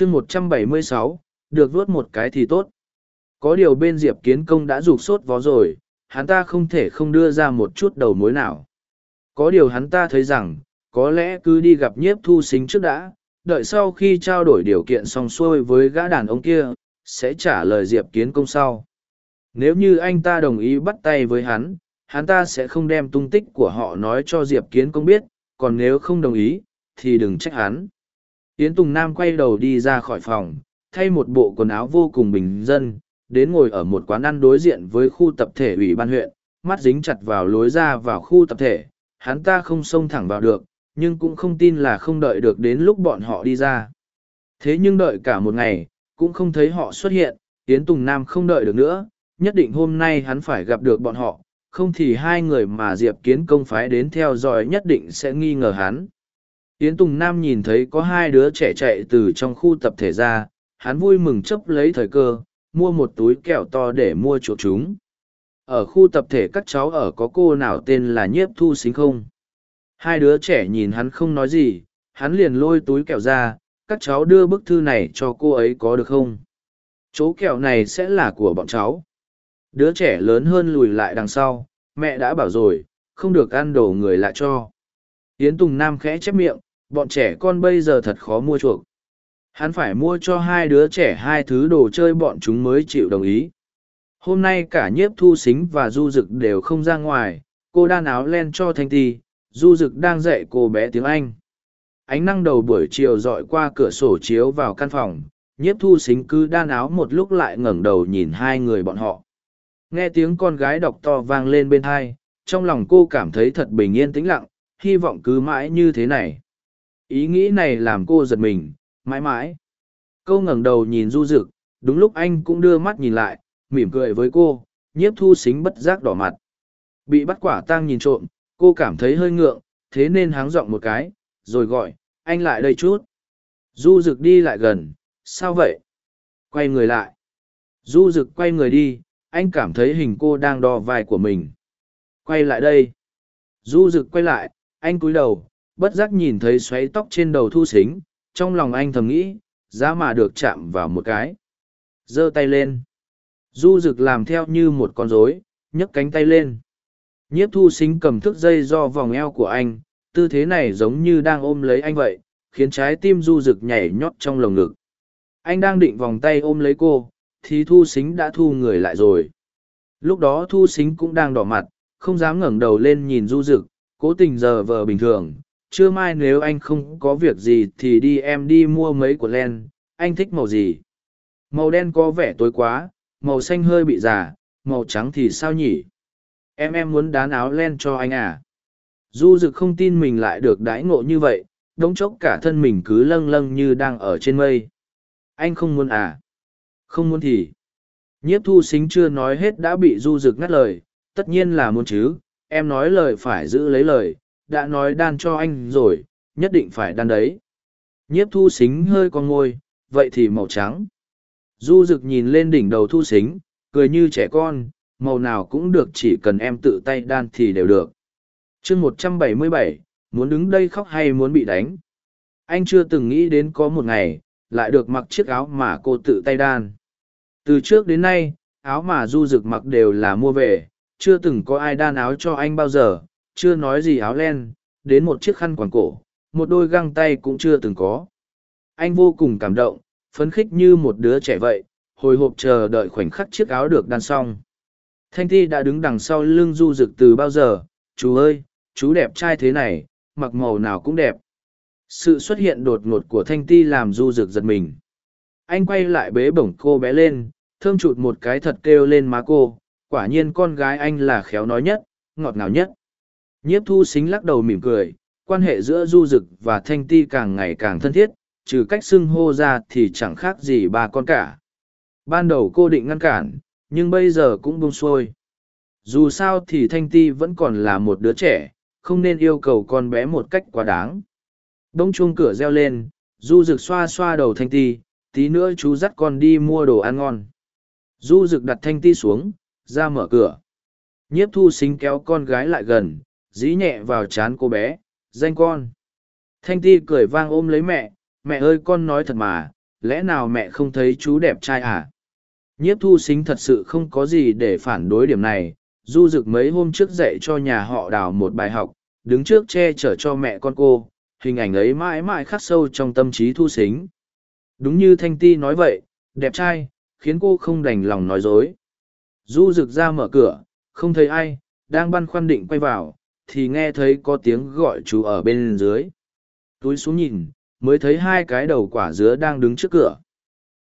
chương một trăm bảy mươi sáu, được vuốt một cái thì tốt. Có điều bên diệp kiến công đã rụt sốt vó rồi, hắn ta không thể không đưa ra một chút đầu mối nào. Có điều hắn ta thấy rằng, có lẽ cứ đi gặp nhiếp thu xính trước đã, đợi sau khi trao đổi điều kiện xong xuôi với gã đàn ông kia, sẽ trả lời diệp kiến công sau. Nếu như anh ta đồng ý bắt tay với hắn hắn ta sẽ không đem tung tích của họ nói cho diệp kiến công biết, còn nếu không đồng ý, thì đừng trách hắn yến tùng nam quay đầu đi ra khỏi phòng, thay một bộ quần áo vô cùng bình dân, đến ngồi ở một quán ăn đối diện với khu tập thể ủy ban huyện, mắt dính chặt vào lối ra vào khu tập thể. Hắn ta không xông thẳng vào được, nhưng cũng không tin là không đợi được đến lúc bọn họ đi ra. Thế nhưng đợi cả một ngày, cũng không thấy họ xuất hiện, yến tùng nam không đợi được nữa. Nhất định hôm nay hắn phải gặp được bọn họ, không thì hai người mà diệp kiến công phái đến theo dõi nhất định sẽ nghi ngờ hắn yến tùng nam nhìn thấy có hai đứa trẻ chạy từ trong khu tập thể ra, hắn vui mừng chấp lấy thời cơ, mua một túi kẹo to để mua chuộc chúng. Ở khu tập thể các cháu ở có cô nào tên là nhiếp thu xính không? Hai đứa trẻ nhìn hắn không nói gì, hắn liền lôi túi kẹo ra, các cháu đưa bức thư này cho cô ấy có được không? Chỗ kẹo này sẽ là của bọn cháu. Đứa trẻ lớn hơn lùi lại đằng sau, mẹ đã bảo rồi, không được ăn đồ người lạ cho. Yến tùng nam khẽ chép miệng bọn trẻ con bây giờ thật khó mua chuộc. Hắn phải mua cho hai đứa trẻ hai thứ đồ chơi bọn chúng mới chịu đồng ý. Hôm nay cả nhiếp thu xính và du rực đều không ra ngoài, cô đan áo len cho thanh ti, du rực đang dạy cô bé tiếng anh. Ánh năng đầu buổi chiều dọi qua cửa sổ chiếu vào căn phòng, nhiếp thu xính cứ đan áo một lúc lại ngẩng đầu nhìn hai người bọn họ. Nghe tiếng con gái đọc to vang lên bên thai trong lòng cô cảm thấy thật bình yên tĩnh lặng, hy vọng cứ mãi như thế này ý nghĩ này làm cô giật mình, mãi mãi. Câu ngẩng đầu nhìn du rực đúng lúc anh cũng đưa mắt nhìn lại, mỉm cười với cô, nhiếp thu xính bất giác đỏ mặt. Bị bắt quả tang nhìn trộm, cô cảm thấy hơi ngượng, thế nên háng giọng một cái, rồi gọi, anh lại đây chút. Du rực đi lại gần, sao vậy? Quay người lại. Du rực quay người đi, anh cảm thấy hình cô đang đo vai của mình. Quay lại đây. Du rực quay lại, anh cúi đầu bất giác nhìn thấy xoáy tóc trên đầu thu xính trong lòng anh thầm nghĩ, giá mà được chạm vào một cái. Giơ tay lên. Du rực làm theo như một con rối, nhấc cánh tay lên. Nhiếp thu xính cầm thước dây do vòng eo của anh, tư thế này giống như đang ôm lấy anh vậy, khiến trái tim du rực nhảy nhót trong lồng ngực. Anh đang định vòng tay ôm lấy cô, thì thu xính đã thu người lại rồi. Lúc đó thu xính cũng đang đỏ mặt, không dám ngẩng đầu lên nhìn du rực cố tình giờ vờ bình thường trưa mai nếu anh không có việc gì thì đi em đi mua mấy của len, anh thích màu gì? Màu đen có vẻ tối quá, màu xanh hơi bị già, màu trắng thì sao nhỉ? Em em muốn đán áo len cho anh à? Du rực không tin mình lại được đãi ngộ như vậy, đống chốc cả thân mình cứ lâng lâng như đang ở trên mây. Anh không muốn à? Không muốn thì. Nhiếp thu xính chưa nói hết đã bị du rực ngắt lời, tất nhiên là muốn chứ, em nói lời phải giữ lấy lời đã nói đan cho anh rồi, nhất định phải đan đấy. Nhiếp thu xính hơi con ngôi, vậy thì màu trắng. Du rực nhìn lên đỉnh đầu thu xính, cười như trẻ con, màu nào cũng được chỉ cần em tự tay đan thì đều được. Chương một trăm bảy mươi bảy, muốn đứng đây khóc hay muốn bị đánh? Anh chưa từng nghĩ đến có một ngày, lại được mặc chiếc áo mà cô tự tay đan. Từ trước đến nay, áo mà du rực mặc đều là mua về, chưa từng có ai đan áo cho anh bao giờ chưa nói gì áo len, đến một chiếc khăn quàng cổ, một đôi găng tay cũng chưa từng có. Anh vô cùng cảm động, phấn khích như một đứa trẻ vậy, hồi hộp chờ đợi khoảnh khắc chiếc áo được đan xong. Thanh thi đã đứng đằng sau lưng du rực từ bao giờ, chú ơi, chú đẹp trai thế này, mặc màu nào cũng đẹp. Sự xuất hiện đột ngột của thanh ti làm du rực giật mình. Anh quay lại bế bổng cô bé lên, thơm chụt một cái thật kêu lên má cô, quả nhiên con gái anh là khéo nói nhất, ngọt ngào nhất nhiếp thu xính lắc đầu mỉm cười quan hệ giữa du rực và thanh ti càng ngày càng thân thiết trừ cách xưng hô ra thì chẳng khác gì ba con cả ban đầu cô định ngăn cản nhưng bây giờ cũng bông xuôi dù sao thì thanh ti vẫn còn là một đứa trẻ không nên yêu cầu con bé một cách quá đáng Đông chuông cửa reo lên, Du Dực xoa xoa đầu Thanh Ti, tí nữa chú dắt con đi mua đồ ăn ngon. Du Dực đặt Thanh Ti xuống, ra mở cửa. Nhiếp thu xính kéo con gái lại gần, dí nhẹ vào chán cô bé, danh con. Thanh Ti cười vang ôm lấy mẹ, mẹ ơi con nói thật mà, lẽ nào mẹ không thấy chú đẹp trai à? Nhiếp thu xính thật sự không có gì để phản đối điểm này, du rực mấy hôm trước dạy cho nhà họ đào một bài học, đứng trước che chở cho mẹ con cô, hình ảnh ấy mãi mãi khắc sâu trong tâm trí thu xính. Đúng như Thanh Ti nói vậy, đẹp trai, khiến cô không đành lòng nói dối. Du rực ra mở cửa, không thấy ai, đang băn khoăn định quay vào, thì nghe thấy có tiếng gọi chú ở bên dưới. Túi xuống nhìn, mới thấy hai cái đầu quả dứa đang đứng trước cửa.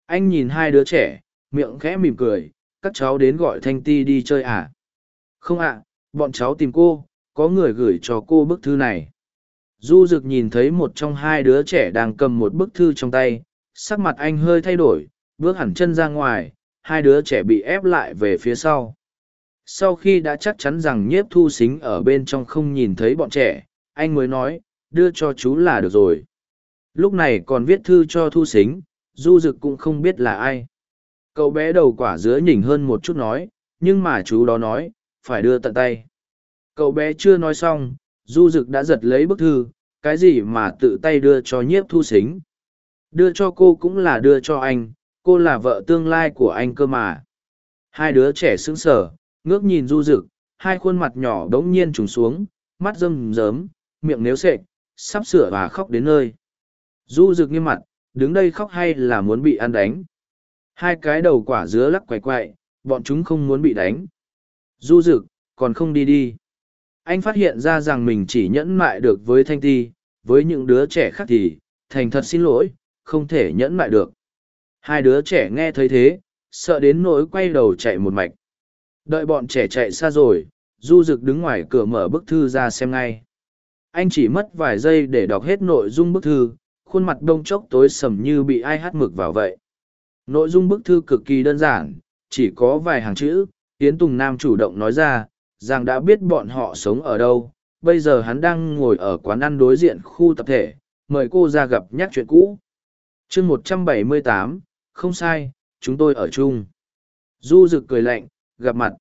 Anh nhìn hai đứa trẻ, miệng khẽ mỉm cười, các cháu đến gọi Thanh Ti đi chơi à? Không ạ, bọn cháu tìm cô, có người gửi cho cô bức thư này. Du Dực nhìn thấy một trong hai đứa trẻ đang cầm một bức thư trong tay, sắc mặt anh hơi thay đổi, bước hẳn chân ra ngoài, hai đứa trẻ bị ép lại về phía sau. Sau khi đã chắc chắn rằng nhiếp thu xính ở bên trong không nhìn thấy bọn trẻ, anh mới nói, đưa cho chú là được rồi. Lúc này còn viết thư cho thu xính, du dực cũng không biết là ai. Cậu bé đầu quả dứa nhỉnh hơn một chút nói, nhưng mà chú đó nói, phải đưa tận tay. Cậu bé chưa nói xong, du dực đã giật lấy bức thư, cái gì mà tự tay đưa cho nhiếp thu xính. Đưa cho cô cũng là đưa cho anh, cô là vợ tương lai của anh cơ mà. Hai đứa trẻ sững sờ, ngước nhìn du dực, hai khuôn mặt nhỏ đống nhiên trùng xuống, mắt râm rớm, miệng nếu sệ, sắp sửa và khóc đến nơi. Du rực nghiêm mặt, đứng đây khóc hay là muốn bị ăn đánh. Hai cái đầu quả dứa lắc quay quậy, bọn chúng không muốn bị đánh. Du rực, còn không đi đi. Anh phát hiện ra rằng mình chỉ nhẫn mại được với Thanh Ti, với những đứa trẻ khác thì, thành thật xin lỗi, không thể nhẫn mại được. Hai đứa trẻ nghe thấy thế, sợ đến nỗi quay đầu chạy một mạch. Đợi bọn trẻ chạy xa rồi, Du Dực đứng ngoài cửa mở bức thư ra xem ngay. Anh chỉ mất vài giây để đọc hết nội dung bức thư, khuôn mặt đông chốc tối sầm như bị ai hắt mực vào vậy. Nội dung bức thư cực kỳ đơn giản, chỉ có vài hàng chữ, Yến Tùng Nam chủ động nói ra, rằng đã biết bọn họ sống ở đâu, bây giờ hắn đang ngồi ở quán ăn đối diện khu tập thể, mời cô ra gặp nhắc chuyện cũ. chương một trăm bảy mươi tám, không sai, chúng tôi ở chung. Du rực cười lạnh, gặp mặt.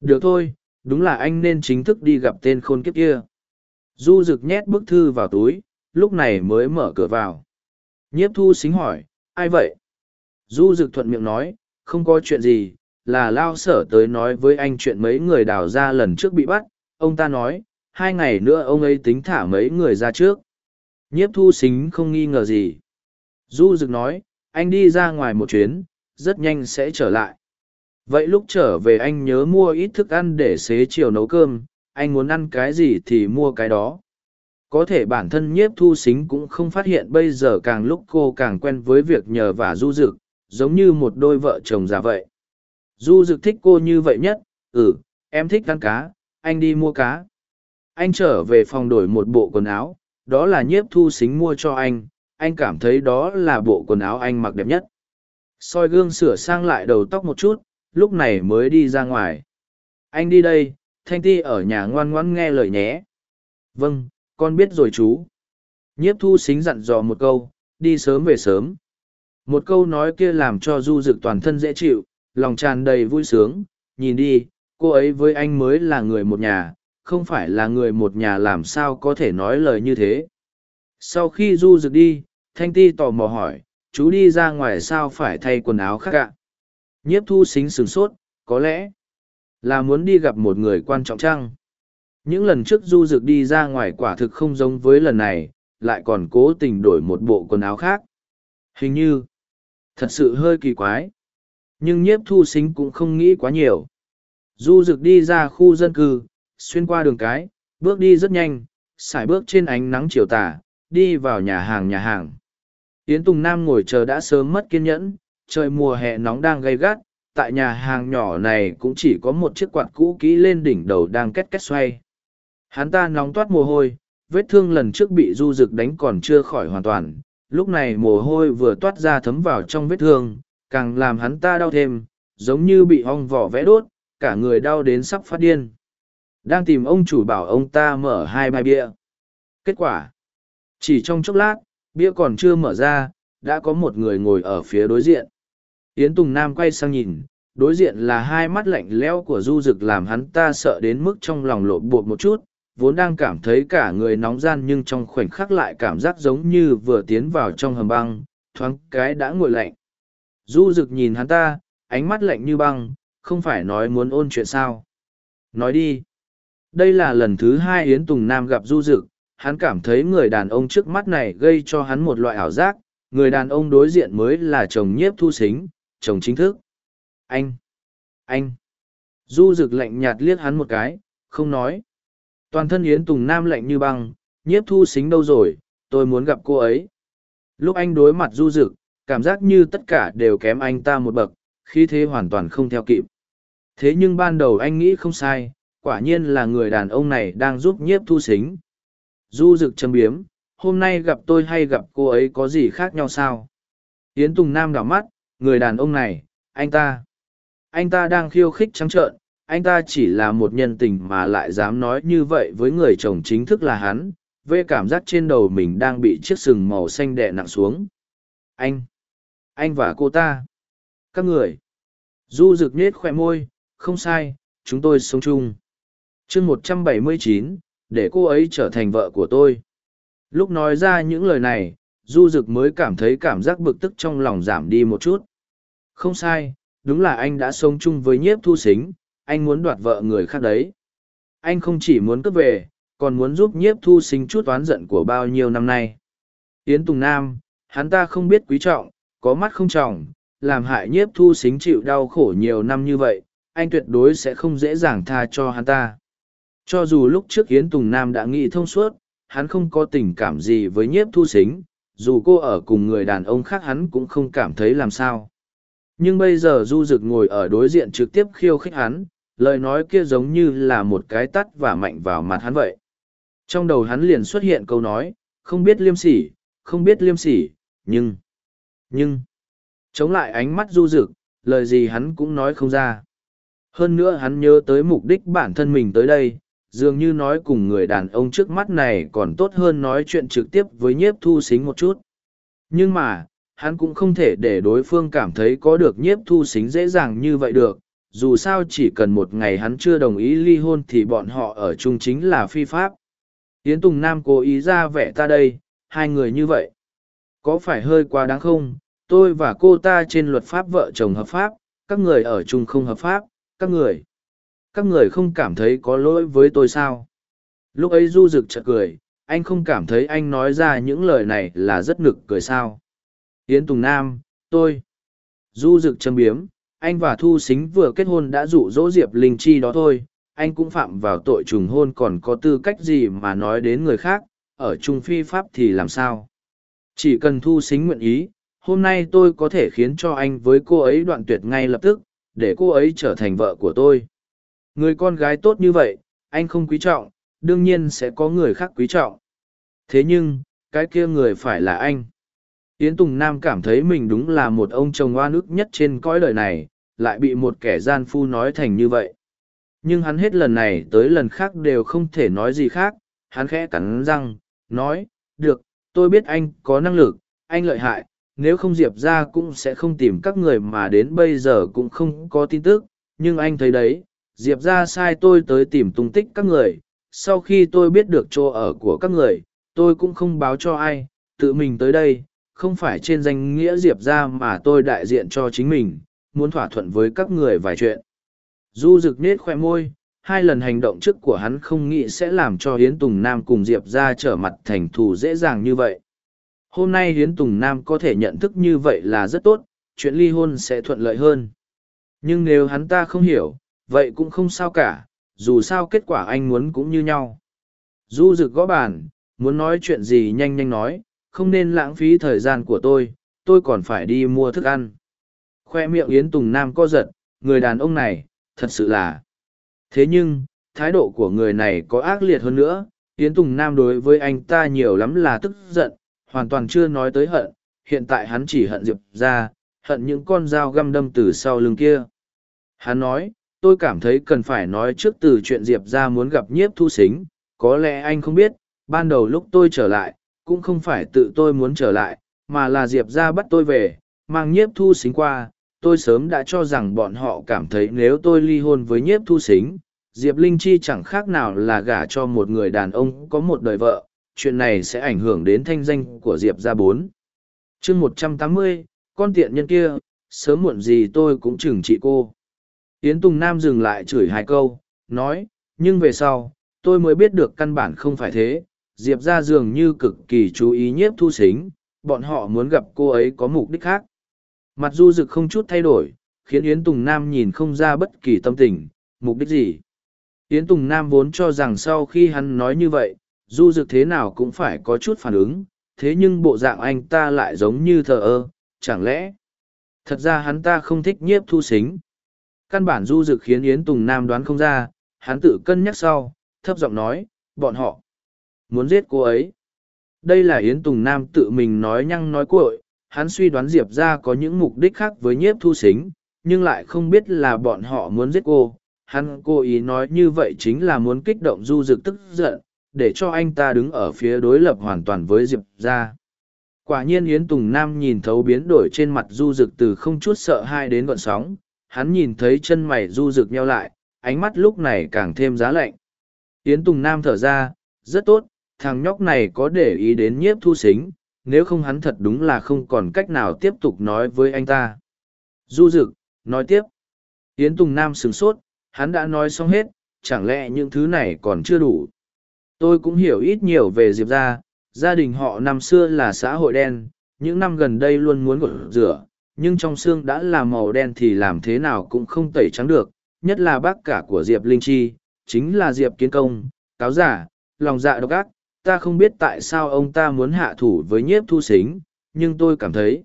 Được thôi, đúng là anh nên chính thức đi gặp tên khôn kiếp kia. Du rực nhét bức thư vào túi, lúc này mới mở cửa vào. Nhiếp thu xính hỏi, ai vậy? Du rực thuận miệng nói, không có chuyện gì, là lao sở tới nói với anh chuyện mấy người đào ra lần trước bị bắt. Ông ta nói, hai ngày nữa ông ấy tính thả mấy người ra trước. Nhiếp thu xính không nghi ngờ gì. Du rực nói, anh đi ra ngoài một chuyến, rất nhanh sẽ trở lại. Vậy lúc trở về anh nhớ mua ít thức ăn để xế chiều nấu cơm, anh muốn ăn cái gì thì mua cái đó. Có thể bản thân nhiếp thu xính cũng không phát hiện bây giờ càng lúc cô càng quen với việc nhờ và du dực, giống như một đôi vợ chồng già vậy. Du dực thích cô như vậy nhất, ừ, em thích ăn cá, anh đi mua cá. Anh trở về phòng đổi một bộ quần áo, đó là nhiếp thu xính mua cho anh, anh cảm thấy đó là bộ quần áo anh mặc đẹp nhất. soi gương sửa sang lại đầu tóc một chút, lúc này mới đi ra ngoài. Anh đi đây, Thanh Ti ở nhà ngoan ngoãn nghe lời nhé. Vâng, con biết rồi chú. Nhiếp thu xính dặn dò một câu, đi sớm về sớm. Một câu nói kia làm cho du dực toàn thân dễ chịu, lòng tràn đầy vui sướng. Nhìn đi, cô ấy với anh mới là người một nhà, không phải là người một nhà làm sao có thể nói lời như thế. Sau khi du dực đi, Thanh Ti tò mò hỏi, chú đi ra ngoài sao phải thay quần áo khác ạ? Nhiếp thu xính sửng sốt, có lẽ là muốn đi gặp một người quan trọng chăng? Những lần trước du dực đi ra ngoài quả thực không giống với lần này, lại còn cố tình đổi một bộ quần áo khác. Hình như, thật sự hơi kỳ quái. Nhưng nhiếp thu xính cũng không nghĩ quá nhiều. Du dực đi ra khu dân cư, xuyên qua đường cái, bước đi rất nhanh, xài bước trên ánh nắng chiều tà, đi vào nhà hàng nhà hàng. Yến Tùng Nam ngồi chờ đã sớm mất kiên nhẫn, trời mùa hè nóng đang gay gắt, tại nhà hàng nhỏ này cũng chỉ có một chiếc quạt cũ kỹ lên đỉnh đầu đang két két xoay. Hắn ta nóng toát mồ hôi, vết thương lần trước bị du rực đánh còn chưa khỏi hoàn toàn, lúc này mồ hôi vừa toát ra thấm vào trong vết thương, càng làm hắn ta đau thêm, giống như bị ong vỏ vẽ đốt, cả người đau đến sắp phát điên. Đang tìm ông chủ bảo ông ta mở hai bài bia. Kết quả, chỉ trong chốc lát, bia còn chưa mở ra, đã có một người ngồi ở phía đối diện. Yến Tùng Nam quay sang nhìn, đối diện là hai mắt lạnh lẽo của du rực làm hắn ta sợ đến mức trong lòng lộn bột một chút, vốn đang cảm thấy cả người nóng gian nhưng trong khoảnh khắc lại cảm giác giống như vừa tiến vào trong hầm băng, thoáng cái đã nguội lạnh. Du rực nhìn hắn ta, ánh mắt lạnh như băng, không phải nói muốn ôn chuyện sao. Nói đi. Đây là lần thứ hai Yến Tùng Nam gặp Du Dực, hắn cảm thấy người đàn ông trước mắt này gây cho hắn một loại ảo giác, người đàn ông đối diện mới là chồng nhiếp thu xính, chồng chính thức. Anh! Anh! Du Dực lạnh nhạt liếc hắn một cái, không nói. Toàn thân Yến Tùng Nam lạnh như băng, nhiếp thu xính đâu rồi, tôi muốn gặp cô ấy. Lúc anh đối mặt Du Dực, cảm giác như tất cả đều kém anh ta một bậc, khi thế hoàn toàn không theo kịp. Thế nhưng ban đầu anh nghĩ không sai, quả nhiên là người đàn ông này đang giúp nhiếp thu xính. Du rực châm biếm, hôm nay gặp tôi hay gặp cô ấy có gì khác nhau sao? Yến Tùng Nam đảo mắt, người đàn ông này, anh ta. Anh ta đang khiêu khích trắng trợn, anh ta chỉ là một nhân tình mà lại dám nói như vậy với người chồng chính thức là hắn, Vê cảm giác trên đầu mình đang bị chiếc sừng màu xanh đè nặng xuống. Anh! Anh và cô ta! Các người! Du rực nết khỏe môi, không sai, chúng tôi sống chung chương một trăm bảy mươi chín để cô ấy trở thành vợ của tôi lúc nói ra những lời này du rực mới cảm thấy cảm giác bực tức trong lòng giảm đi một chút không sai đúng là anh đã sống chung với nhiếp thu xính anh muốn đoạt vợ người khác đấy. Anh không chỉ muốn cướp về còn muốn giúp nhiếp thu xính chút oán giận của bao nhiêu năm nay. Yến tùng nam hắn ta không biết quý trọng có mắt không trọng làm hại nhiếp thu xính chịu đau khổ nhiều năm như vậy anh tuyệt đối sẽ không dễ dàng tha cho hắn ta. Cho dù lúc trước Yến Tùng Nam đã nghĩ thông suốt, hắn không có tình cảm gì với nhiếp thu xính, dù cô ở cùng người đàn ông khác hắn cũng không cảm thấy làm sao. Nhưng bây giờ Du Dực ngồi ở đối diện trực tiếp khiêu khích hắn, lời nói kia giống như là một cái tắt và mạnh vào mặt hắn vậy. Trong đầu hắn liền xuất hiện câu nói, không biết liêm sỉ, không biết liêm sỉ, nhưng, nhưng, chống lại ánh mắt Du Dực, lời gì hắn cũng nói không ra. Hơn nữa hắn nhớ tới mục đích bản thân mình tới đây, dường như nói cùng người đàn ông trước mắt này còn tốt hơn nói chuyện trực tiếp với nhiếp thu xính một chút nhưng mà hắn cũng không thể để đối phương cảm thấy có được nhiếp thu xính dễ dàng như vậy được, dù sao chỉ cần một ngày hắn chưa đồng ý ly hôn thì bọn họ ở chung chính là phi pháp. Yến tùng nam cố ý ra vẻ ta đây, hai người như vậy. Có phải hơi quá đáng không? Tôi và cô ta trên luật pháp vợ chồng hợp pháp, các người ở chung không hợp pháp, các người. Các người không cảm thấy có lỗi với tôi sao? Lúc ấy du rực chợt cười, anh không cảm thấy anh nói ra những lời này là rất nực cười sao? Yến tùng nam tôi. Du rực châm biếm anh và thu xính vừa kết hôn đã dụ dỗ diệp linh chi đó thôi. Anh cũng phạm vào tội trùng hôn còn có tư cách gì mà nói đến người khác? Ở trung phi pháp thì làm sao? Chỉ cần thu xính nguyện ý hôm nay tôi có thể khiến cho anh với cô ấy đoạn tuyệt ngay lập tức để cô ấy trở thành vợ của tôi. Người con gái tốt như vậy, anh không quý trọng, đương nhiên sẽ có người khác quý trọng. Thế nhưng, cái kia người phải là anh. Yến Tùng Nam cảm thấy mình đúng là một ông chồng oan ức nhất trên cõi đời này, lại bị một kẻ gian phu nói thành như vậy. Nhưng hắn hết lần này tới lần khác đều không thể nói gì khác, hắn khẽ cắn răng, nói, được, tôi biết anh có năng lực, anh lợi hại, nếu không diệp ra cũng sẽ không tìm các người mà đến bây giờ cũng không có tin tức, nhưng anh thấy đấy, diệp ra sai tôi tới tìm tung tích các người sau khi tôi biết được chỗ ở của các người tôi cũng không báo cho ai tự mình tới đây không phải trên danh nghĩa diệp ra mà tôi đại diện cho chính mình, muốn thỏa thuận với các người vài chuyện. Du rực nết khoe môi, hai lần hành động trước của hắn không nghĩ sẽ làm cho hiến tùng nam cùng diệp ra trở mặt thành thù dễ dàng như vậy. Hôm nay hiến tùng nam có thể nhận thức như vậy là rất tốt, chuyện ly hôn sẽ thuận lợi hơn. Nhưng nếu hắn ta không hiểu, vậy cũng không sao cả, dù sao kết quả anh muốn cũng như nhau. Du rực gõ bàn, muốn nói chuyện gì nhanh nhanh nói không nên lãng phí thời gian của tôi tôi còn phải đi mua thức ăn. Khoe miệng yến tùng nam co giật, người đàn ông này, thật sự là. Thế nhưng, thái độ của người này có ác liệt hơn nữa, yến tùng nam đối với anh ta nhiều lắm là tức giận, hoàn toàn chưa nói tới hận, hiện tại hắn chỉ hận diệp ra hận những con dao găm đâm từ sau lưng kia. Hắn nói, tôi cảm thấy cần phải nói trước từ chuyện diệp ra muốn gặp nhiếp thu xính, có lẽ anh không biết, ban đầu lúc tôi trở lại cũng không phải tự tôi muốn trở lại, mà là diệp ra bắt tôi về, mang nhiếp thu xính qua. Tôi sớm đã cho rằng bọn họ cảm thấy nếu tôi ly hôn với nhiếp thu xính diệp linh chi chẳng khác nào là gả cho một người đàn ông có một đời vợ. Chuyện này sẽ ảnh hưởng đến thanh danh của diệp ra bốn. Chương một trăm tám mươi, con tiện nhân kia, sớm muộn gì tôi cũng chừng trị cô. Yến tùng nam dừng lại chửi hai câu, nói, nhưng về sau, tôi mới biết được căn bản không phải thế diệp ra dường như cực kỳ chú ý nhiếp thu xính, bọn họ muốn gặp cô ấy có mục đích khác. Mặt du rực không chút thay đổi, khiến yến tùng nam nhìn không ra bất kỳ tâm tình, mục đích gì. Yến tùng nam vốn cho rằng sau khi hắn nói như vậy, du rực thế nào cũng phải có chút phản ứng, thế nhưng bộ dạng anh ta lại giống như thờ ơ, chẳng lẽ? Thật ra hắn ta không thích nhiếp thu xính. Căn bản du rực khiến yến tùng nam đoán không ra, hắn tự cân nhắc sau, thấp giọng nói, bọn họ muốn giết cô ấy. Đây là yến tùng nam tự mình nói nhăng nói cuội, hắn suy đoán diệp ra có những mục đích khác với nhiếp thu xính, nhưng lại không biết là bọn họ muốn giết cô. Hắn cố ý nói như vậy chính là muốn kích động du rực tức giận, để cho anh ta đứng ở phía đối lập hoàn toàn với diệp ra quả nhiên yến tùng nam nhìn thấu biến đổi trên mặt du rực từ không chút sợ hai đến gọn sóng. Hắn nhìn thấy chân mày du rực nheo lại, ánh mắt lúc này càng thêm giá lạnh. Yến tùng nam thở ra, rất tốt thằng nhóc này có để ý đến nhiếp thu xính nếu không hắn thật đúng là không còn cách nào tiếp tục nói với anh ta. Du dực, nói tiếp. Yến tùng nam sửng sốt hắn đã nói xong hết chẳng lẽ những thứ này còn chưa đủ? Tôi cũng hiểu ít nhiều về diệp gia, gia đình họ năm xưa là xã hội đen những năm gần đây luôn muốn gột rửa nhưng trong xương đã là màu đen thì làm thế nào cũng không tẩy trắng được nhất là bác cả của diệp linh chi chính là diệp kiến công cáo giả lòng dạ độc ác ta không biết tại sao ông ta muốn hạ thủ với nhiếp thu xính, nhưng tôi cảm thấy,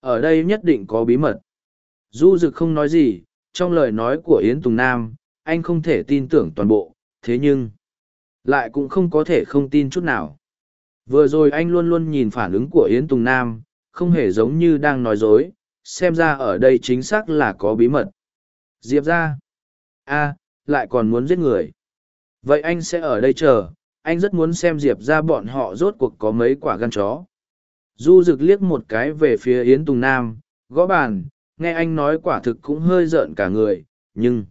ở đây nhất định có bí mật. Du dực không nói gì, trong lời nói của yến tùng nam, anh không thể tin tưởng toàn bộ, thế nhưng, lại cũng không có thể không tin chút nào. Vừa rồi anh luôn luôn nhìn phản ứng của yến tùng nam, không hề giống như đang nói dối, xem ra ở đây chính xác là có bí mật. Diệp ra, a, lại còn muốn giết người. Vậy anh sẽ ở đây chờ anh rất muốn xem diệp ra bọn họ rốt cuộc có mấy quả gan chó. Du rực liếc một cái về phía yến tùng nam, gõ bàn, nghe anh nói quả thực cũng hơi rợn cả người, nhưng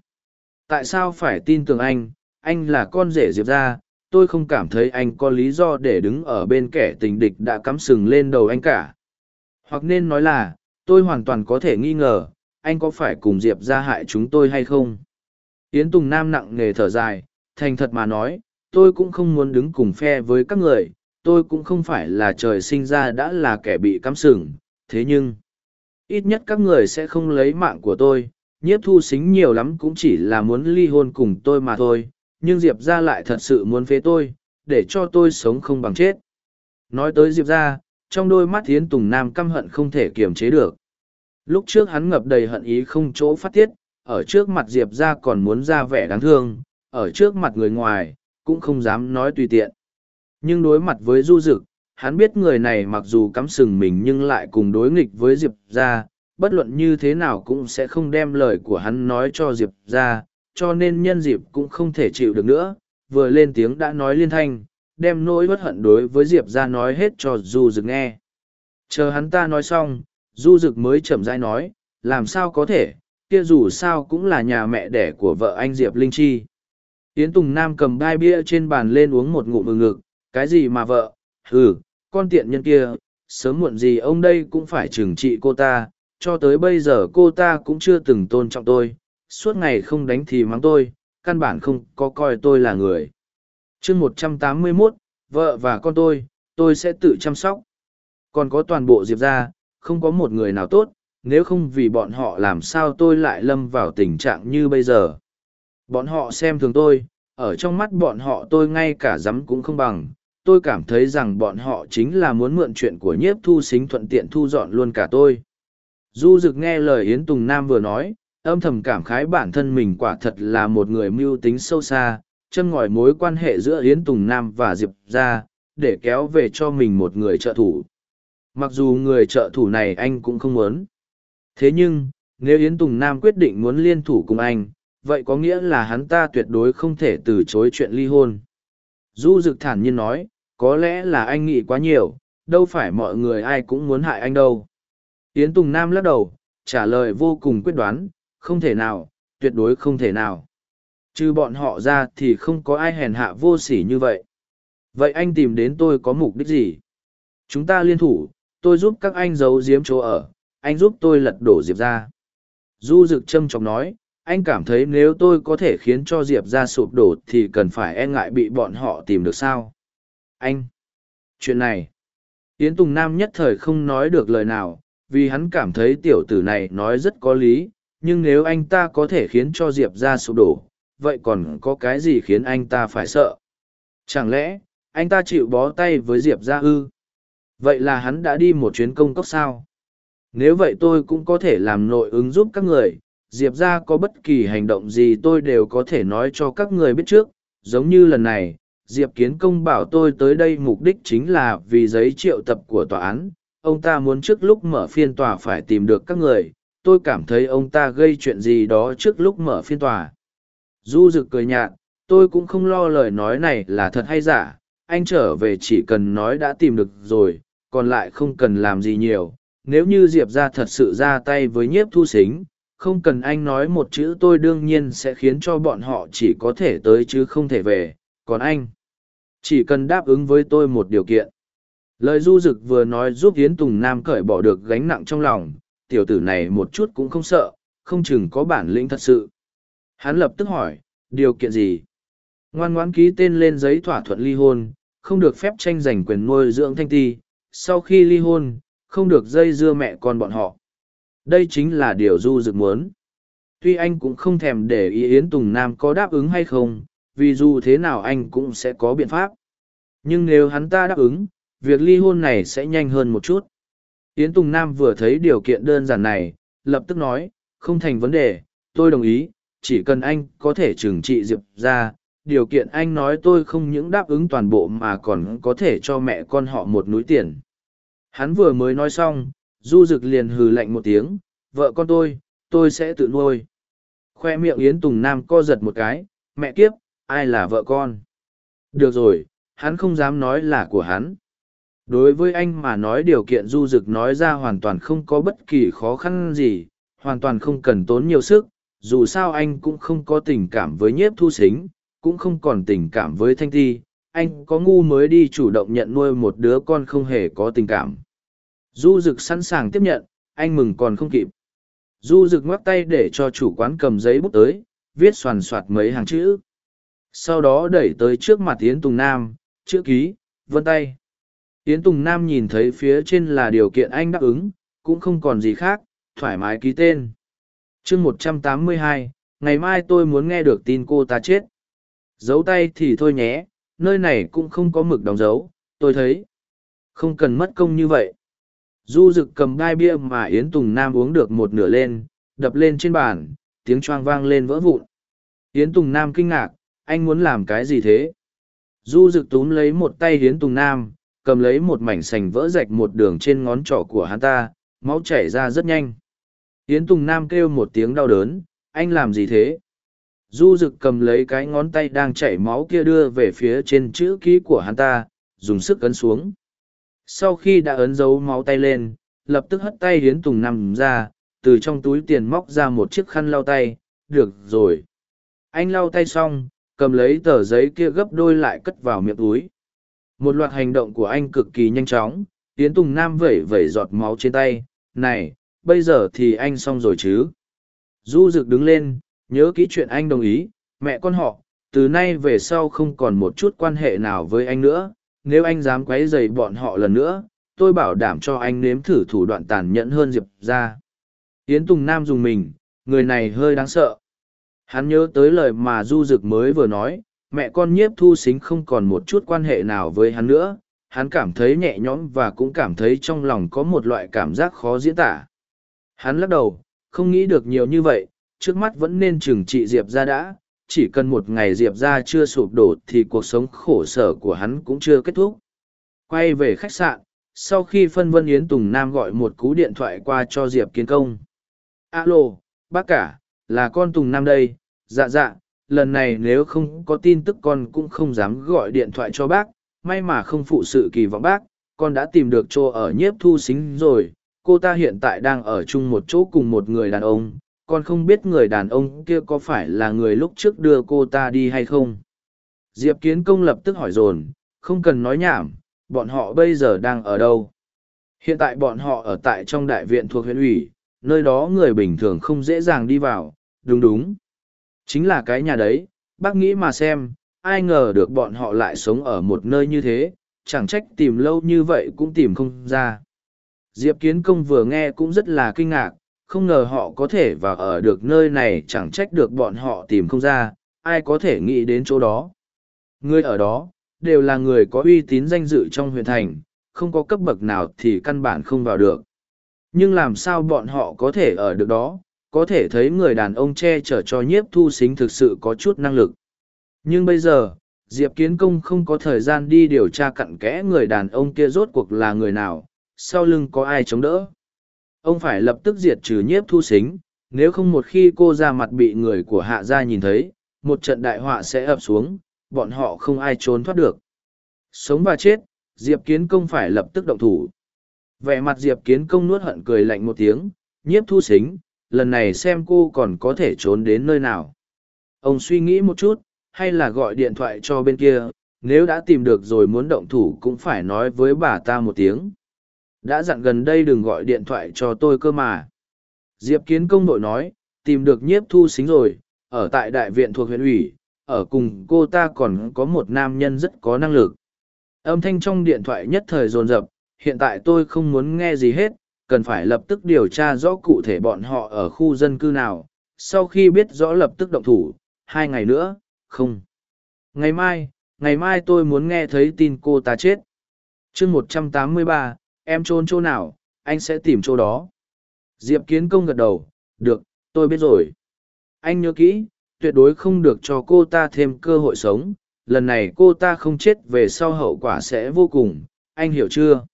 tại sao phải tin tưởng anh? Anh là con rể diệp ra, tôi không cảm thấy anh có lý do để đứng ở bên kẻ tình địch đã cắm sừng lên đầu anh cả. Hoặc nên nói là, tôi hoàn toàn có thể nghi ngờ, anh có phải cùng diệp ra hại chúng tôi hay không? Yến tùng nam nặng nề thở dài, thành thật mà nói tôi cũng không muốn đứng cùng phe với các người, tôi cũng không phải là trời sinh ra đã là kẻ bị cắm sừng, thế nhưng, ít nhất các người sẽ không lấy mạng của tôi, nhiếp thu xính nhiều lắm cũng chỉ là muốn ly hôn cùng tôi mà thôi, nhưng diệp ra lại thật sự muốn phế tôi, để cho tôi sống không bằng chết. Nói tới diệp ra trong đôi mắt thiến tùng nam căm hận không thể kiềm chế được. Lúc trước hắn ngập đầy hận ý không chỗ phát tiết, ở trước mặt diệp ra còn muốn ra vẻ đáng thương, ở trước mặt người ngoài cũng không dám nói tùy tiện. Nhưng đối mặt với du dực, hắn biết người này mặc dù cắm sừng mình nhưng lại cùng đối nghịch với diệp ra bất luận như thế nào cũng sẽ không đem lời của hắn nói cho diệp ra cho nên nhân Diệp cũng không thể chịu được nữa, vừa lên tiếng đã nói liên thanh, đem nỗi bất hận đối với diệp ra nói hết cho du dực nghe. Chờ hắn ta nói xong, du dực mới chậm rãi nói, làm sao có thể, kia dù sao cũng là nhà mẹ đẻ của vợ anh diệp linh chi yến tùng nam cầm đai bia trên bàn lên uống một ngụm ngực, cái gì mà vợ? Ừ con tiện nhân kia, sớm muộn gì ông đây cũng phải trừng trị cô ta, cho tới bây giờ cô ta cũng chưa từng tôn trọng tôi, suốt ngày không đánh thì mắng tôi, căn bản không có coi tôi là người. Chương một trăm tám mươi mốt, vợ và con tôi tôi sẽ tự chăm sóc. Còn có toàn bộ diệp ra không có một người nào tốt, nếu không vì bọn họ làm sao tôi lại lâm vào tình trạng như bây giờ bọn họ xem thường tôi, ở trong mắt bọn họ tôi ngay cả dám cũng không bằng. Tôi cảm thấy rằng bọn họ chính là muốn mượn chuyện của nhiếp thu xính thuận tiện thu dọn luôn cả tôi. Du Dực nghe lời yến tùng nam vừa nói, âm thầm cảm khái bản thân mình quả thật là một người mưu tính sâu xa, chân ngòi mối quan hệ giữa yến tùng nam và diệp ra để kéo về cho mình một người trợ thủ. Mặc dù người trợ thủ này anh cũng không muốn. Thế nhưng, nếu yến tùng nam quyết định muốn liên thủ cùng anh vậy có nghĩa là hắn ta tuyệt đối không thể từ chối chuyện ly hôn. Du dực thản nhiên nói, có lẽ là anh nghĩ quá nhiều, đâu phải mọi người ai cũng muốn hại anh đâu. Yến tùng nam lắc đầu, trả lời vô cùng quyết đoán, không thể nào, tuyệt đối không thể nào. Trừ bọn họ ra thì không có ai hèn hạ vô sỉ như vậy. Vậy anh tìm đến tôi có mục đích gì? Chúng ta liên thủ, tôi giúp các anh giấu giếm chỗ ở, anh giúp tôi lật đổ diệp ra. Du Dực trâm trọng nói anh cảm thấy nếu tôi có thể khiến cho diệp ra sụp đổ thì cần phải e ngại bị bọn họ tìm được sao? Anh, chuyện này. Yến tùng nam nhất thời không nói được lời nào, vì hắn cảm thấy tiểu tử này nói rất có lý, nhưng nếu anh ta có thể khiến cho diệp ra sụp đổ, vậy còn có cái gì khiến anh ta phải sợ? Chẳng lẽ, anh ta chịu bó tay với diệp ra ư? Vậy là hắn đã đi một chuyến công cốc sao? Nếu vậy tôi cũng có thể làm nội ứng giúp các người diệp ra có bất kỳ hành động gì tôi đều có thể nói cho các người biết trước. Giống như lần này, diệp kiến công bảo tôi tới đây mục đích chính là vì giấy triệu tập của tòa án. Ông ta muốn trước lúc mở phiên tòa phải tìm được các người. Tôi cảm thấy ông ta gây chuyện gì đó trước lúc mở phiên tòa. Du rực cười nhạt, tôi cũng không lo lời nói này là thật hay giả. Anh trở về chỉ cần nói đã tìm được rồi, còn lại không cần làm gì nhiều. Nếu như diệp ra thật sự ra tay với nhiếp thu xính không cần anh nói một chữ tôi đương nhiên sẽ khiến cho bọn họ chỉ có thể tới chứ không thể về, còn anh chỉ cần đáp ứng với tôi một điều kiện. Lời du rực vừa nói giúp hiến tùng nam cởi bỏ được gánh nặng trong lòng, tiểu tử này một chút cũng không sợ, không chừng có bản lĩnh thật sự. Hắn lập tức hỏi, điều kiện gì? Ngoan ngoãn ký tên lên giấy thỏa thuận ly hôn, không được phép tranh giành quyền nuôi dưỡng thanh ti. Sau khi ly hôn, không được dây dưa mẹ con bọn họ đây chính là điều du dực muốn. Tuy anh cũng không thèm để ý yến tùng nam có đáp ứng hay không, vì dù thế nào anh cũng sẽ có biện pháp. Nhưng nếu hắn ta đáp ứng, việc ly hôn này sẽ nhanh hơn một chút. Yến tùng nam vừa thấy điều kiện đơn giản này, lập tức nói, không thành vấn đề, tôi đồng ý, chỉ cần anh có thể trừng trị diệp ra, điều kiện anh nói tôi không những đáp ứng toàn bộ mà còn có thể cho mẹ con họ một núi tiền. Hắn vừa mới nói xong du rực liền hừ lạnh một tiếng, vợ con tôi tôi sẽ tự nuôi. Khoe miệng yến tùng nam co giật một cái, mẹ kiếp, ai là vợ con? Được rồi, hắn không dám nói là của hắn. Đối với anh mà nói điều kiện du rực nói ra hoàn toàn không có bất kỳ khó khăn gì, hoàn toàn không cần tốn nhiều sức, dù sao anh cũng không có tình cảm với nhiếp thu xính, cũng không còn tình cảm với thanh ti. Anh có ngu mới đi chủ động nhận nuôi một đứa con không hề có tình cảm du dực sẵn sàng tiếp nhận, anh mừng còn không kịp. Du dực ngoắc tay để cho chủ quán cầm giấy bút tới, viết soàn soạt mấy hàng chữ. Sau đó đẩy tới trước mặt yến tùng nam, chữ ký, vân tay. Yến tùng nam nhìn thấy phía trên là điều kiện anh đáp ứng, cũng không còn gì khác, thoải mái ký tên. Chương một trăm tám mươi hai, ngày mai tôi muốn nghe được tin cô ta chết. Giấu tay thì thôi nhé, nơi này cũng không có mực đóng dấu, tôi thấy. Không cần mất công như vậy du rực cầm đai bia mà yến tùng nam uống được một nửa lên, đập lên trên bàn, tiếng choang vang lên vỡ vụn. Yến tùng nam kinh ngạc, anh muốn làm cái gì thế? Du rực túm lấy một tay yến tùng nam, cầm lấy một mảnh sành vỡ rạch một đường trên ngón trỏ của hắn ta, máu chảy ra rất nhanh. Yến tùng nam kêu một tiếng đau đớn, anh làm gì thế? Du rực cầm lấy cái ngón tay đang chảy máu kia đưa về phía trên chữ ký của hắn ta, dùng sức ấn xuống sau khi đã ấn dấu máu tay lên, lập tức hất tay hiến tùng nằm ra, từ trong túi tiền móc ra một chiếc khăn lau tay, được rồi. Anh lau tay xong, cầm lấy tờ giấy kia gấp đôi lại cất vào miệng túi. Một loạt hành động của anh cực kỳ nhanh chóng hiến tùng nam vẩy vẩy giọt máu trên tay, này, bây giờ thì anh xong rồi chứ? Du rực đứng lên, nhớ kỹ chuyện anh đồng ý, mẹ con họ, từ nay về sau không còn một chút quan hệ nào với anh nữa nếu anh dám quấy dày bọn họ lần nữa, tôi bảo đảm cho anh nếm thử thủ đoạn tàn nhẫn hơn diệp ra. Yến tùng nam dùng mình, người này hơi đáng sợ. Hắn nhớ tới lời mà du Dực mới vừa nói, mẹ con nhiếp thu xính không còn một chút quan hệ nào với hắn nữa. Hắn cảm thấy nhẹ nhõm và cũng cảm thấy trong lòng có một loại cảm giác khó diễn tả. Hắn lắc đầu, không nghĩ được nhiều như vậy, trước mắt vẫn nên trừng trị diệp ra đã chỉ cần một ngày diệp ra chưa sụp đổ thì cuộc sống khổ sở của hắn cũng chưa kết thúc. Quay về khách sạn, sau khi phân vân yến tùng nam gọi một cú điện thoại qua cho diệp kiến công. Alo, bác cả, là con tùng nam đây? Dạ dạ lần này nếu không có tin tức con cũng không dám gọi điện thoại cho bác. May mà không phụ sự kỳ vọng bác, con đã tìm được chỗ ở nhiếp thu xính rồi. Cô ta hiện tại đang ở chung một chỗ cùng một người đàn ông con không biết người đàn ông kia có phải là người lúc trước đưa cô ta đi hay không diệp kiến công lập tức hỏi dồn không cần nói nhảm bọn họ bây giờ đang ở đâu Hiện tại bọn họ ở tại trong đại viện thuộc huyện ủy, nơi đó người bình thường không dễ dàng đi vào, đúng đúng. Chính là cái nhà đấy, bác nghĩ mà xem, ai ngờ được bọn họ lại sống ở một nơi như thế, chẳng trách tìm lâu như vậy cũng tìm không ra. Diệp Kiến Công vừa nghe cũng rất là kinh ngạc, không ngờ họ có thể vào ở được nơi này chẳng trách được bọn họ tìm không ra, ai có thể nghĩ đến chỗ đó. Người ở đó, đều là người có uy tín danh dự trong huyện thành, không có cấp bậc nào thì căn bản không vào được. Nhưng làm sao bọn họ có thể ở được đó, có thể thấy người đàn ông che chở cho nhiếp thu xính thực sự có chút năng lực. Nhưng bây giờ, Diệp Kiến Công không có thời gian đi điều tra cặn kẽ người đàn ông kia rốt cuộc là người nào, sau lưng có ai chống đỡ. Ông phải lập tức diệt trừ nhiếp thu xính, nếu không một khi cô ra mặt bị người của hạ gia nhìn thấy, một trận đại họa sẽ ập xuống, bọn họ không ai trốn thoát được. Sống và chết, Diệp Kiến Công phải lập tức động thủ. Vẻ mặt Diệp Kiến Công nuốt hận cười lạnh một tiếng, nhiếp thu xính, lần này xem cô còn có thể trốn đến nơi nào. Ông suy nghĩ một chút, hay là gọi điện thoại cho bên kia, nếu đã tìm được rồi muốn động thủ cũng phải nói với bà ta một tiếng. Đã dặn gần đây đừng gọi điện thoại cho tôi cơ mà. Diệp Kiến Công đội nói, tìm được nhiếp thu xính rồi, ở tại đại viện thuộc huyện ủy, ở cùng cô ta còn có một nam nhân rất có năng lực. Âm thanh trong điện thoại nhất thời dồn dập, hiện tại tôi không muốn nghe gì hết, cần phải lập tức điều tra rõ cụ thể bọn họ ở khu dân cư nào, sau khi biết rõ lập tức động thủ, hai ngày nữa, không. Ngày mai, ngày mai tôi muốn nghe thấy tin cô ta chết. chương một trăm tám mươi ba, em trốn chỗ nào, anh sẽ tìm chỗ đó. Diệp Kiến Công gật đầu, được, tôi biết rồi. Anh nhớ kỹ, tuyệt đối không được cho cô ta thêm cơ hội sống, lần này cô ta không chết về sau hậu quả sẽ vô cùng, anh hiểu chưa?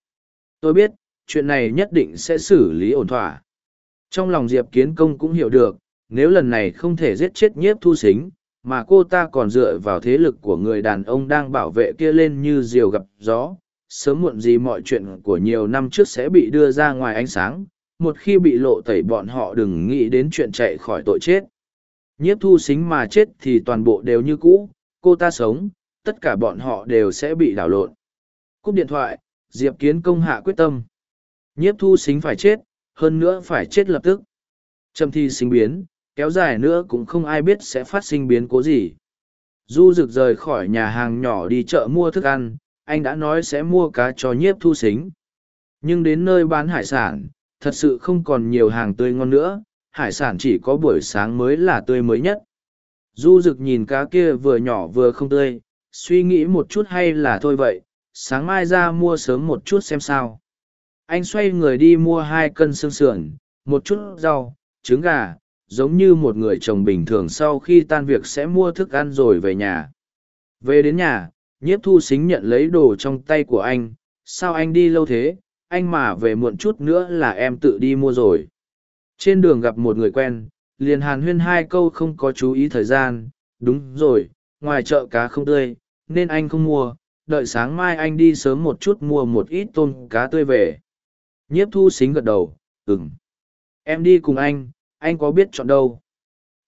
Tôi biết, chuyện này nhất định sẽ xử lý ổn thỏa. Trong lòng Diệp Kiến Công cũng hiểu được, nếu lần này không thể giết chết nhiếp thu xính, mà cô ta còn dựa vào thế lực của người đàn ông đang bảo vệ kia lên như diều gặp gió, sớm muộn gì mọi chuyện của nhiều năm trước sẽ bị đưa ra ngoài ánh sáng, một khi bị lộ tẩy bọn họ đừng nghĩ đến chuyện chạy khỏi tội chết. Nhiếp thu xính mà chết thì toàn bộ đều như cũ, cô ta sống, tất cả bọn họ đều sẽ bị đảo lộn. Cúp điện thoại, Diệp Kiến công hạ quyết tâm. Nhiếp thu xính phải chết, hơn nữa phải chết lập tức. Trầm thi sinh biến, kéo dài nữa cũng không ai biết sẽ phát sinh biến cố gì. Du rực rời khỏi nhà hàng nhỏ đi chợ mua thức ăn, anh đã nói sẽ mua cá cho nhiếp thu xính. Nhưng đến nơi bán hải sản, thật sự không còn nhiều hàng tươi ngon nữa, hải sản chỉ có buổi sáng mới là tươi mới nhất. Du rực nhìn cá kia vừa nhỏ vừa không tươi, suy nghĩ một chút hay là thôi vậy, sáng mai ra mua sớm một chút xem sao. Anh xoay người đi mua hai cân xương sườn, một chút rau, trứng gà, giống như một người chồng bình thường sau khi tan việc sẽ mua thức ăn rồi về nhà. Về đến nhà, nhiếp thu xính nhận lấy đồ trong tay của anh, sao anh đi lâu thế, anh mà về muộn chút nữa là em tự đi mua rồi. Trên đường gặp một người quen, liền hàn huyên hai câu không có chú ý thời gian, đúng rồi, ngoài chợ cá không tươi, nên anh không mua, đợi sáng mai anh đi sớm một chút mua một ít tôm cá tươi về. Nhiếp thu xính gật đầu, ừng Em đi cùng anh, anh có biết chọn đâu.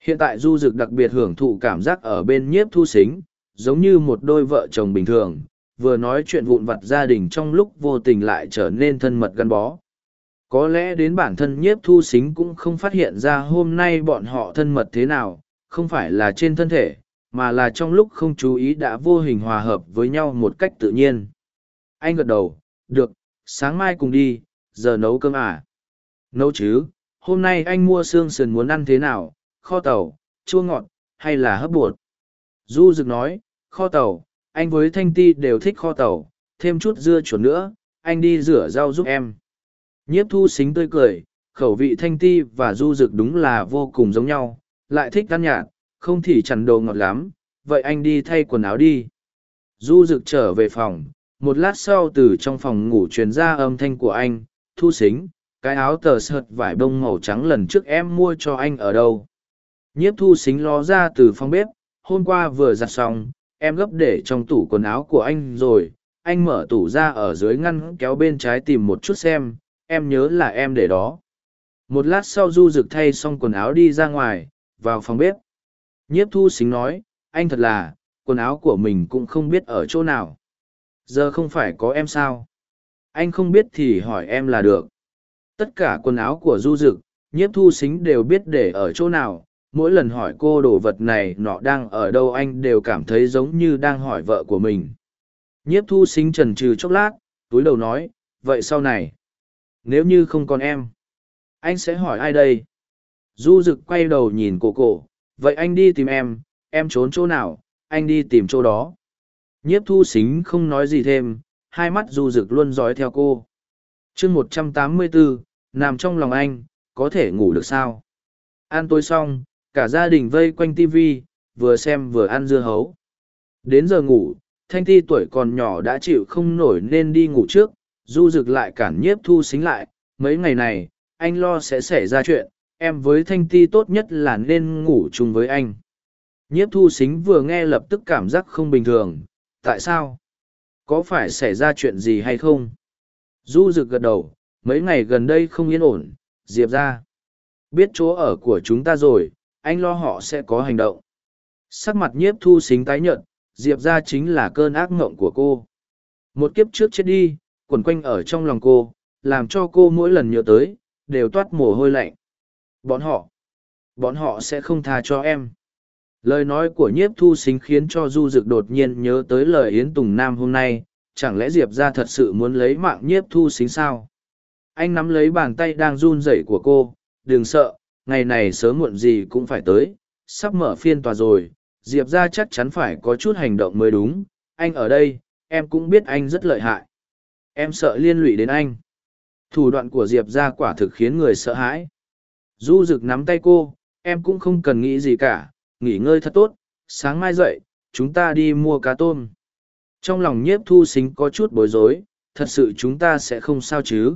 Hiện tại du dực đặc biệt hưởng thụ cảm giác ở bên nhiếp thu xính, giống như một đôi vợ chồng bình thường, vừa nói chuyện vụn vặt gia đình trong lúc vô tình lại trở nên thân mật gắn bó. Có lẽ đến bản thân nhiếp thu xính cũng không phát hiện ra hôm nay bọn họ thân mật thế nào, không phải là trên thân thể, mà là trong lúc không chú ý đã vô hình hòa hợp với nhau một cách tự nhiên. Anh gật đầu, được, sáng mai cùng đi, giờ nấu cơm à? Nấu chứ, hôm nay anh mua xương sườn muốn ăn thế nào, kho tàu, chua ngọt, hay là hấp bột? Du Dực nói, kho tàu, anh với Thanh Ti đều thích kho tàu, thêm chút dưa chuột nữa, anh đi rửa rau giúp em. Nhiếp thu xính tươi cười, khẩu vị Thanh Ti và Du Dực đúng là vô cùng giống nhau, lại thích ăn nhạt, không thì chẳng đồ ngọt lắm, vậy anh đi thay quần áo đi. Du Dực trở về phòng, một lát sau từ trong phòng ngủ truyền ra âm thanh của anh, thu xính, cái áo tờ sợt vải bông màu trắng lần trước em mua cho anh ở đâu. Nhiếp thu xính ló ra từ phòng bếp, hôm qua vừa giặt xong, em gấp để trong tủ quần áo của anh rồi, anh mở tủ ra ở dưới ngăn kéo bên trái tìm một chút xem, em nhớ là em để đó. Một lát sau du rực thay xong quần áo đi ra ngoài, vào phòng bếp. Nhiếp thu xính nói, anh thật là, quần áo của mình cũng không biết ở chỗ nào. Giờ không phải có em sao? anh không biết thì hỏi em là được tất cả quần áo của du dực nhiếp thu xính đều biết để ở chỗ nào mỗi lần hỏi cô đồ vật này nọ đang ở đâu anh đều cảm thấy giống như đang hỏi vợ của mình. Nhiếp thu xính trần trừ chốc lát, túi đầu nói, vậy sau này, nếu như không còn em, anh sẽ hỏi ai đây? Du rực quay đầu nhìn cổ cổ, vậy anh đi tìm em em trốn chỗ nào, anh đi tìm chỗ đó. Nhiếp thu xính không nói gì thêm, hai mắt du rực luôn dõi theo cô. Chương một trăm tám mươi bốn nằm trong lòng anh, có thể ngủ được sao? Ăn tối xong cả gia đình vây quanh tv vừa xem vừa ăn dưa hấu. Đến giờ ngủ, thanh ti tuổi còn nhỏ đã chịu không nổi nên đi ngủ trước, du rực lại cản nhiếp thu xính lại. Mấy ngày này, anh lo sẽ xảy ra chuyện, em với thanh ti tốt nhất là nên ngủ chung với anh. Nhiếp thu xính vừa nghe lập tức cảm giác không bình thường, tại sao? Có phải xảy ra chuyện gì hay không? Du rực gật đầu, mấy ngày gần đây không yên ổn, diệp ra. Biết chỗ ở của chúng ta rồi anh lo họ sẽ có hành động. Sắc mặt nhiếp thu xính tái nhợt, diệp ra chính là cơn ác ngộng của cô. Một kiếp trước chết đi, quẩn quanh ở trong lòng cô, làm cho cô mỗi lần nhớ tới, đều toát mồ hôi lạnh. Bọn họ bọn họ sẽ không tha cho em. Lời nói của nhiếp thu xính khiến cho du dực đột nhiên nhớ tới lời yến tùng nam hôm nay, chẳng lẽ diệp ra thật sự muốn lấy mạng nhiếp thu xính sao? Anh nắm lấy bàn tay đang run rẩy của cô, đừng sợ ngày này sớm muộn gì cũng phải tới, sắp mở phiên tòa rồi, diệp ra chắc chắn phải có chút hành động mới đúng, anh ở đây, em cũng biết anh rất lợi hại. Em sợ liên lụy đến anh. Thủ đoạn của diệp ra quả thực khiến người sợ hãi. Du rực nắm tay cô, em cũng không cần nghĩ gì cả, nghỉ ngơi thật tốt, sáng mai dậy, chúng ta đi mua cá tôm. Trong lòng nhiếp thu xính có chút bối rối, thật sự chúng ta sẽ không sao chứ.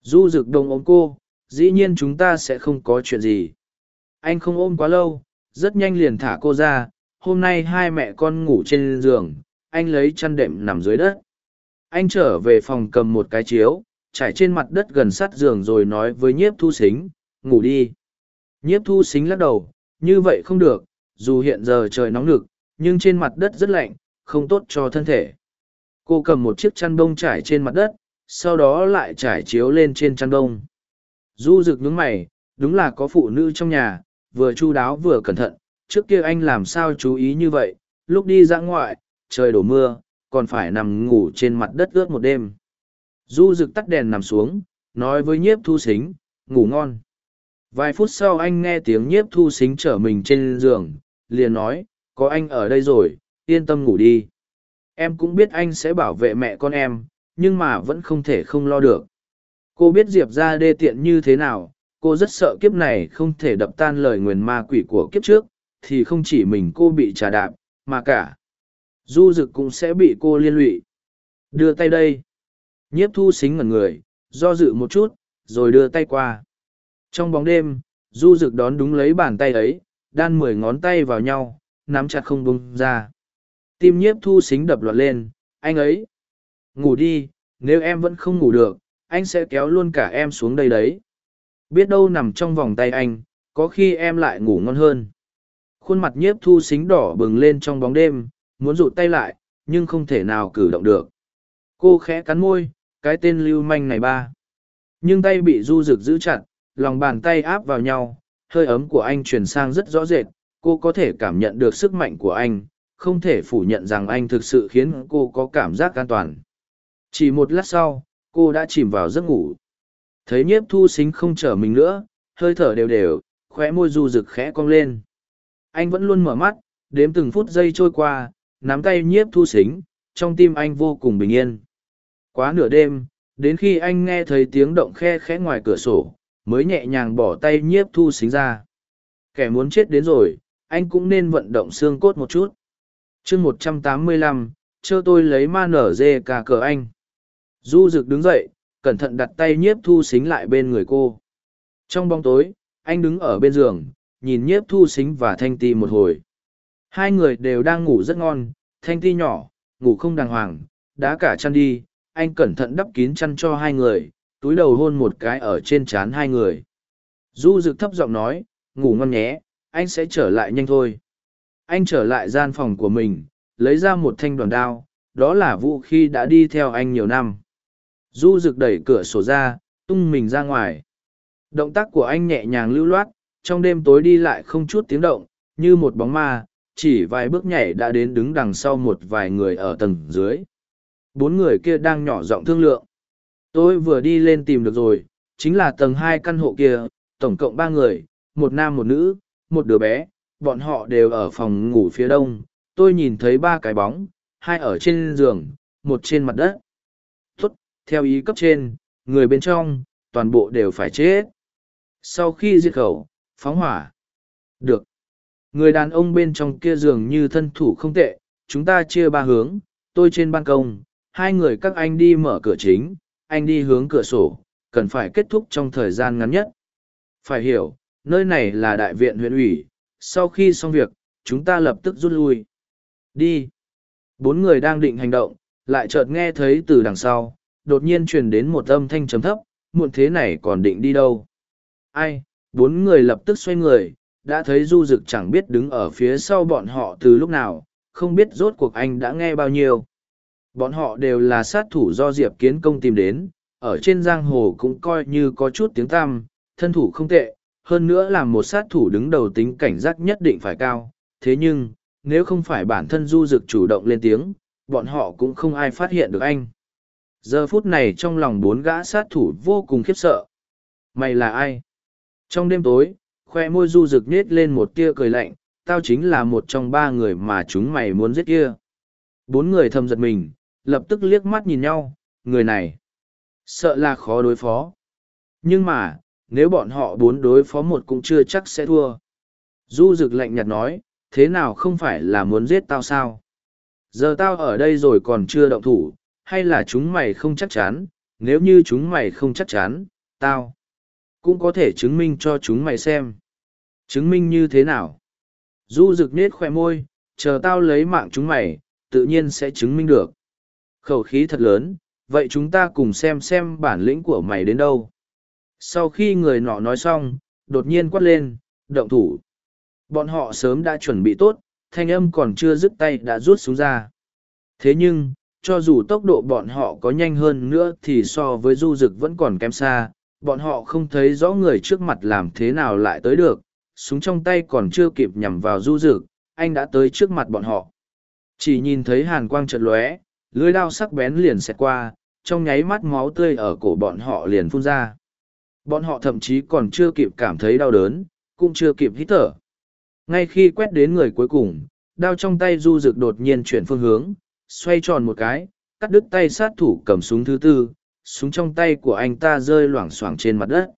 Du rực đồng ống cô dĩ nhiên chúng ta sẽ không có chuyện gì. Anh không ôm quá lâu, rất nhanh liền thả cô ra, hôm nay hai mẹ con ngủ trên giường, anh lấy chăn đệm nằm dưới đất. Anh trở về phòng cầm một cái chiếu, trải trên mặt đất gần sát giường rồi nói với nhiếp thu xính ngủ đi. Nhiếp thu xính lắc đầu, như vậy không được, dù hiện giờ trời nóng nực, nhưng trên mặt đất rất lạnh, không tốt cho thân thể. Cô cầm một chiếc chăn bông trải trên mặt đất, sau đó lại trải chiếu lên trên chăn bông du rực nhướng mày, đúng là có phụ nữ trong nhà, vừa chu đáo vừa cẩn thận, trước kia anh làm sao chú ý như vậy, lúc đi ra ngoại, trời đổ mưa, còn phải nằm ngủ trên mặt đất ướt một đêm. Du rực tắt đèn nằm xuống, nói với nhiếp thu xính ngủ ngon. Vài phút sau anh nghe tiếng nhiếp thu xính trở mình trên giường, liền nói, có anh ở đây rồi, yên tâm ngủ đi. Em cũng biết anh sẽ bảo vệ mẹ con em, nhưng mà vẫn không thể không lo được cô biết diệp ra đê tiện như thế nào, cô rất sợ kiếp này không thể đập tan lời nguyền ma quỷ của kiếp trước, thì không chỉ mình cô bị trà đạp, mà cả du dực cũng sẽ bị cô liên lụy. Đưa tay đây. Nhiếp thu xính ngẩn người, do dự một chút, rồi đưa tay qua. Trong bóng đêm, du dực đón đúng lấy bàn tay ấy, đan mười ngón tay vào nhau, nắm chặt không bung ra. Tim nhiếp thu xính đập loạt lên, anh ấy, ngủ đi, nếu em vẫn không ngủ được anh sẽ kéo luôn cả em xuống đây đấy. Biết đâu nằm trong vòng tay anh, có khi em lại ngủ ngon hơn. Khuôn mặt nhiếp thu xính đỏ bừng lên trong bóng đêm, muốn rụt tay lại, nhưng không thể nào cử động được. Cô khẽ cắn môi, cái tên lưu manh này ba. Nhưng tay bị du rực giữ chặt, lòng bàn tay áp vào nhau, hơi ấm của anh truyền sang rất rõ rệt, cô có thể cảm nhận được sức mạnh của anh, không thể phủ nhận rằng anh thực sự khiến cô có cảm giác an toàn. Chỉ một lát sau cô đã chìm vào giấc ngủ. Thấy nhiếp thu xính không chở mình nữa, hơi thở đều đều, khóe môi du rực khẽ cong lên. Anh vẫn luôn mở mắt, đếm từng phút giây trôi qua, nắm tay nhiếp thu xính, trong tim anh vô cùng bình yên. Quá nửa đêm, đến khi anh nghe thấy tiếng động khe khẽ ngoài cửa sổ, mới nhẹ nhàng bỏ tay nhiếp thu xính ra. Kẻ muốn chết đến rồi, anh cũng nên vận động xương cốt một chút. Chương một trăm tám mươi lăm chơ tôi lấy ma nở dê cả cờ anh du rực đứng dậy, cẩn thận đặt tay nhiếp thu xính lại bên người cô. Trong bóng tối, anh đứng ở bên giường, nhìn nhiếp thu xính và thanh ti một hồi. Hai người đều đang ngủ rất ngon, thanh ti nhỏ, ngủ không đàng hoàng đã cả chăn đi, anh cẩn thận đắp kín chăn cho hai người, túi đầu hôn một cái ở trên trán hai người. Du rực thấp giọng nói, ngủ ngon nhé, anh sẽ trở lại nhanh thôi. Anh trở lại gian phòng của mình, lấy ra một thanh đoàn đao, đó là vũ khí đã đi theo anh nhiều năm. Du rực đẩy cửa sổ ra, tung mình ra ngoài. Động tác của anh nhẹ nhàng lưu loát, trong đêm tối đi lại không chút tiếng động, như một bóng ma, chỉ vài bước nhảy đã đến đứng đằng sau một vài người ở tầng dưới. Bốn người kia đang nhỏ giọng thương lượng. Tôi vừa đi lên tìm được rồi, chính là tầng hai căn hộ kia, tổng cộng ba người, một nam một nữ, một đứa bé, bọn họ đều ở phòng ngủ phía đông. Tôi nhìn thấy ba cái bóng, hai ở trên giường, một trên mặt đất. Theo ý cấp trên, người bên trong, toàn bộ đều phải chết. Sau khi diệt khẩu, phóng hỏa. Được. Người đàn ông bên trong kia dường như thân thủ không tệ, chúng ta chia ba hướng, tôi trên ban công, hai người các anh đi mở cửa chính, anh đi hướng cửa sổ, cần phải kết thúc trong thời gian ngắn nhất. Phải hiểu, nơi này là đại viện huyện ủy, sau khi xong việc, chúng ta lập tức rút lui. Đi. Bốn người đang định hành động, lại chợt nghe thấy từ đằng sau, đột nhiên truyền đến một âm thanh trầm thấp, muộn thế này còn định đi đâu. Ai, bốn người lập tức xoay người, đã thấy du Dực chẳng biết đứng ở phía sau bọn họ từ lúc nào, không biết rốt cuộc anh đã nghe bao nhiêu. Bọn họ đều là sát thủ do Diệp Kiến Công tìm đến, ở trên giang hồ cũng coi như có chút tiếng tăm, thân thủ không tệ, hơn nữa là một sát thủ đứng đầu tính cảnh giác nhất định phải cao. Thế nhưng, nếu không phải bản thân du dực chủ động lên tiếng, bọn họ cũng không ai phát hiện được anh. Giờ phút này trong lòng bốn gã sát thủ vô cùng khiếp sợ. Mày là ai? Trong đêm tối, khoe môi du rực nết lên một tia cười lạnh, tao chính là một trong ba người mà chúng mày muốn giết kia. Bốn người thầm giật mình, lập tức liếc mắt nhìn nhau, người này. Sợ là khó đối phó. Nhưng mà, nếu bọn họ bốn đối phó một cũng chưa chắc sẽ thua. Du rực lạnh nhạt nói, thế nào không phải là muốn giết tao sao? Giờ tao ở đây rồi còn chưa động thủ, hay là chúng mày không chắc chắn, nếu như chúng mày không chắc chắn, tao cũng có thể chứng minh cho chúng mày xem. Chứng minh như thế nào? Du rực nết khoe môi, chờ tao lấy mạng chúng mày, tự nhiên sẽ chứng minh được. Khẩu khí thật lớn, vậy chúng ta cùng xem xem bản lĩnh của mày đến đâu. Sau khi người nọ nói xong, đột nhiên quát lên, động thủ. Bọn họ sớm đã chuẩn bị tốt, thanh âm còn chưa dứt tay đã rút xuống ra. Thế nhưng, cho dù tốc độ bọn họ có nhanh hơn nữa thì so với du dực vẫn còn kém xa, bọn họ không thấy rõ người trước mặt làm thế nào lại tới được, súng trong tay còn chưa kịp nhằm vào du dực, anh đã tới trước mặt bọn họ. Chỉ nhìn thấy hàn quang chợt lóe, lưới đao sắc bén liền xẹt qua, trong nháy mắt máu tươi ở cổ bọn họ liền phun ra. Bọn họ thậm chí còn chưa kịp cảm thấy đau đớn, cũng chưa kịp hít thở. Ngay khi quét đến người cuối cùng, đao trong tay du rực đột nhiên chuyển phương hướng, xoay tròn một cái, cắt đứt tay sát thủ cầm súng thứ tư, súng trong tay của anh ta rơi loảng xoảng trên mặt đất.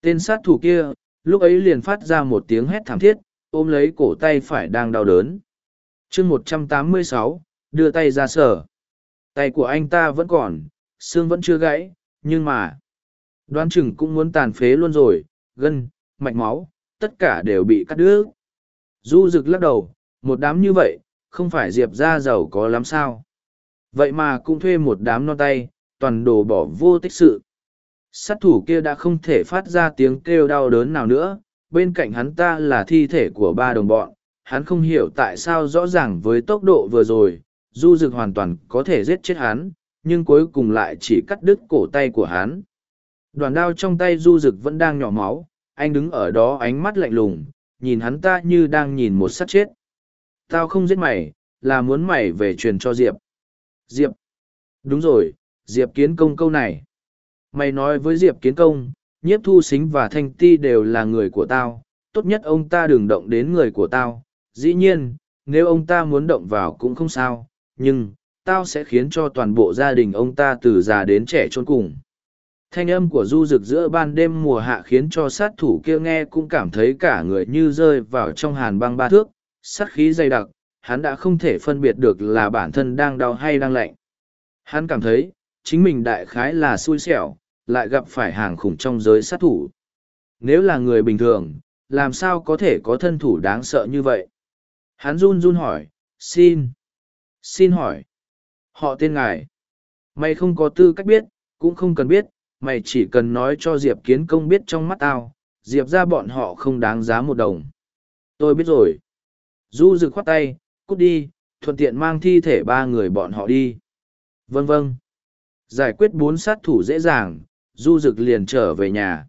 Tên sát thủ kia, lúc ấy liền phát ra một tiếng hét thảm thiết, ôm lấy cổ tay phải đang đau đớn. chương một trăm tám mươi sáu đưa tay ra sở. Tay của anh ta vẫn còn, xương vẫn chưa gãy, nhưng mà, đoán chừng cũng muốn tàn phế luôn rồi, gân, mạch máu, tất cả đều bị cắt đứt. Du rực lắc đầu, một đám như vậy, không phải diệp ra giàu có lắm sao. Vậy mà cũng thuê một đám non tay, toàn đồ bỏ vô tích sự. Sát thủ kia đã không thể phát ra tiếng kêu đau đớn nào nữa, bên cạnh hắn ta là thi thể của ba đồng bọn, hắn không hiểu tại sao rõ ràng với tốc độ vừa rồi, du dực hoàn toàn có thể giết chết hắn, nhưng cuối cùng lại chỉ cắt đứt cổ tay của hắn. Đoàn đao trong tay du dực vẫn đang nhỏ máu, anh đứng ở đó ánh mắt lạnh lùng, nhìn hắn ta như đang nhìn một sát chết. Tao không giết mày, là muốn mày về truyền cho Diệp. Diệp. Đúng rồi, Diệp kiến công câu này. Mày nói với Diệp kiến công, nhiếp thu xính và thanh ti đều là người của tao, tốt nhất ông ta đừng động đến người của tao. Dĩ nhiên, nếu ông ta muốn động vào cũng không sao, nhưng, tao sẽ khiến cho toàn bộ gia đình ông ta từ già đến trẻ trốn cùng. Thanh âm của du rực giữa ban đêm mùa hạ khiến cho sát thủ kia nghe cũng cảm thấy cả người như rơi vào trong hàn băng ba thước, sát khí dày đặc, hắn đã không thể phân biệt được là bản thân đang đau hay đang lạnh. Hắn cảm thấy, chính mình đại khái là xui xẻo, lại gặp phải hàng khủng trong giới sát thủ. Nếu là người bình thường, làm sao có thể có thân thủ đáng sợ như vậy? Hắn run run hỏi, xin. Xin hỏi. Họ tên ngài. Mày không có tư cách biết, cũng không cần biết, mày chỉ cần nói cho Diệp kiến công biết trong mắt tao, Diệp ra bọn họ không đáng giá một đồng. Tôi biết rồi. Du rực khoát tay, cút đi, thuận tiện mang thi thể ba người bọn họ đi. Vâng vâng. Giải quyết bốn sát thủ dễ dàng, du rực liền trở về nhà.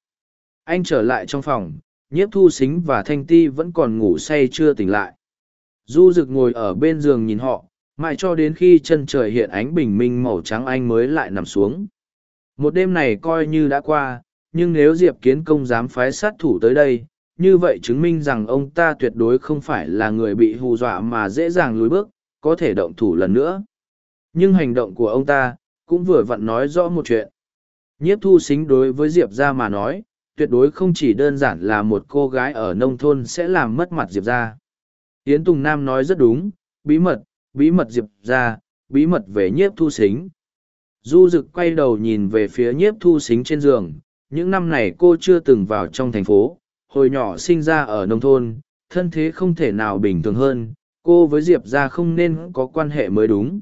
Anh trở lại trong phòng, nhiếp thu xính và thanh ti vẫn còn ngủ say chưa tỉnh lại. Du rực ngồi ở bên giường nhìn họ, mãi cho đến khi chân trời hiện ánh bình minh màu trắng anh mới lại nằm xuống. Một đêm này coi như đã qua, nhưng nếu Diệp Kiến Công dám phái sát thủ tới đây, như vậy chứng minh rằng ông ta tuyệt đối không phải là người bị hù dọa mà dễ dàng lùi bước, có thể động thủ lần nữa. Nhưng hành động của ông ta, cũng vừa vặn nói rõ một chuyện. Nhiếp thu xính đối với Diệp ra mà nói, tuyệt đối không chỉ đơn giản là một cô gái ở nông thôn sẽ làm mất mặt Diệp ra. Yến Tùng Nam nói rất đúng, bí mật, bí mật Diệp ra, bí mật về nhiếp thu xính. Du Dực quay đầu nhìn về phía nhiếp thu xính trên giường, những năm này cô chưa từng vào trong thành phố, hồi nhỏ sinh ra ở nông thôn, thân thế không thể nào bình thường hơn, cô với Diệp ra không nên có quan hệ mới đúng.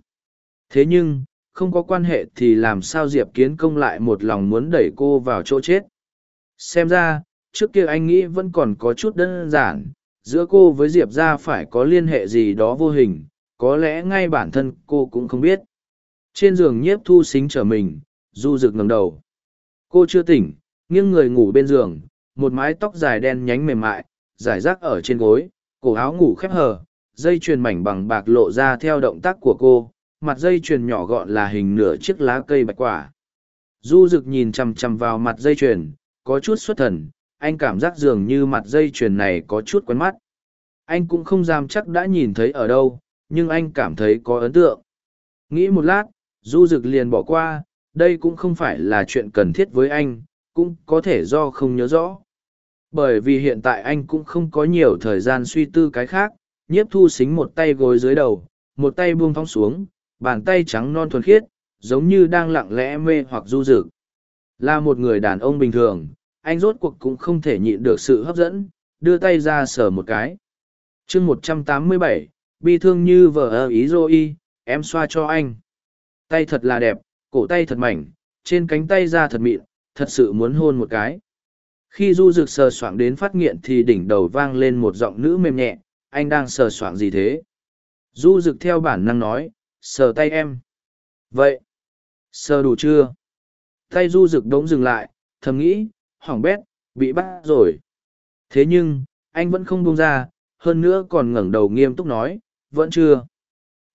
Thế nhưng, không có quan hệ thì làm sao Diệp Kiến Công lại một lòng muốn đẩy cô vào chỗ chết. Xem ra, trước kia anh nghĩ vẫn còn có chút đơn giản, giữa cô với Diệp ra phải có liên hệ gì đó vô hình, có lẽ ngay bản thân cô cũng không biết. Trên giường nhiếp thu xính trở mình, du rực ngẩng đầu. Cô chưa tỉnh, nghiêng người ngủ bên giường, một mái tóc dài đen nhánh mềm mại, giải rác ở trên gối, cổ áo ngủ khép hờ, dây chuyền mảnh bằng bạc lộ ra theo động tác của cô, mặt dây chuyền nhỏ gọn là hình nửa chiếc lá cây bạch quả. Du rực nhìn chằm chằm vào mặt dây chuyền, có chút xuất thần, anh cảm giác dường như mặt dây chuyền này có chút quen mắt. Anh cũng không dám chắc đã nhìn thấy ở đâu, nhưng anh cảm thấy có ấn tượng. Nghĩ một lát, du rực liền bỏ qua, đây cũng không phải là chuyện cần thiết với anh, cũng có thể do không nhớ rõ. Bởi vì hiện tại anh cũng không có nhiều thời gian suy tư cái khác, nhiếp thu xính một tay gối dưới đầu, một tay buông thong xuống, bàn tay trắng non thuần khiết, giống như đang lặng lẽ mê hoặc du rực. Là một người đàn ông bình thường, anh rốt cuộc cũng không thể nhịn được sự hấp dẫn, đưa tay ra sờ một cái. chương một trăm tám mươi bảy, bi thương như vợ ơ ý dô y, em xoa cho anh. Tay thật là đẹp, cổ tay thật mảnh, trên cánh tay da thật mịn, thật sự muốn hôn một cái. Khi du rực sờ soạng đến phát nghiện thì đỉnh đầu vang lên một giọng nữ mềm nhẹ, anh đang sờ soạng gì thế? Du rực theo bản năng nói, sờ tay em. Vậy, sờ đủ chưa? Tay du rực đống dừng lại, thầm nghĩ, hỏng bét, bị bắt rồi. Thế nhưng, anh vẫn không buông ra, hơn nữa còn ngẩng đầu nghiêm túc nói, vẫn chưa.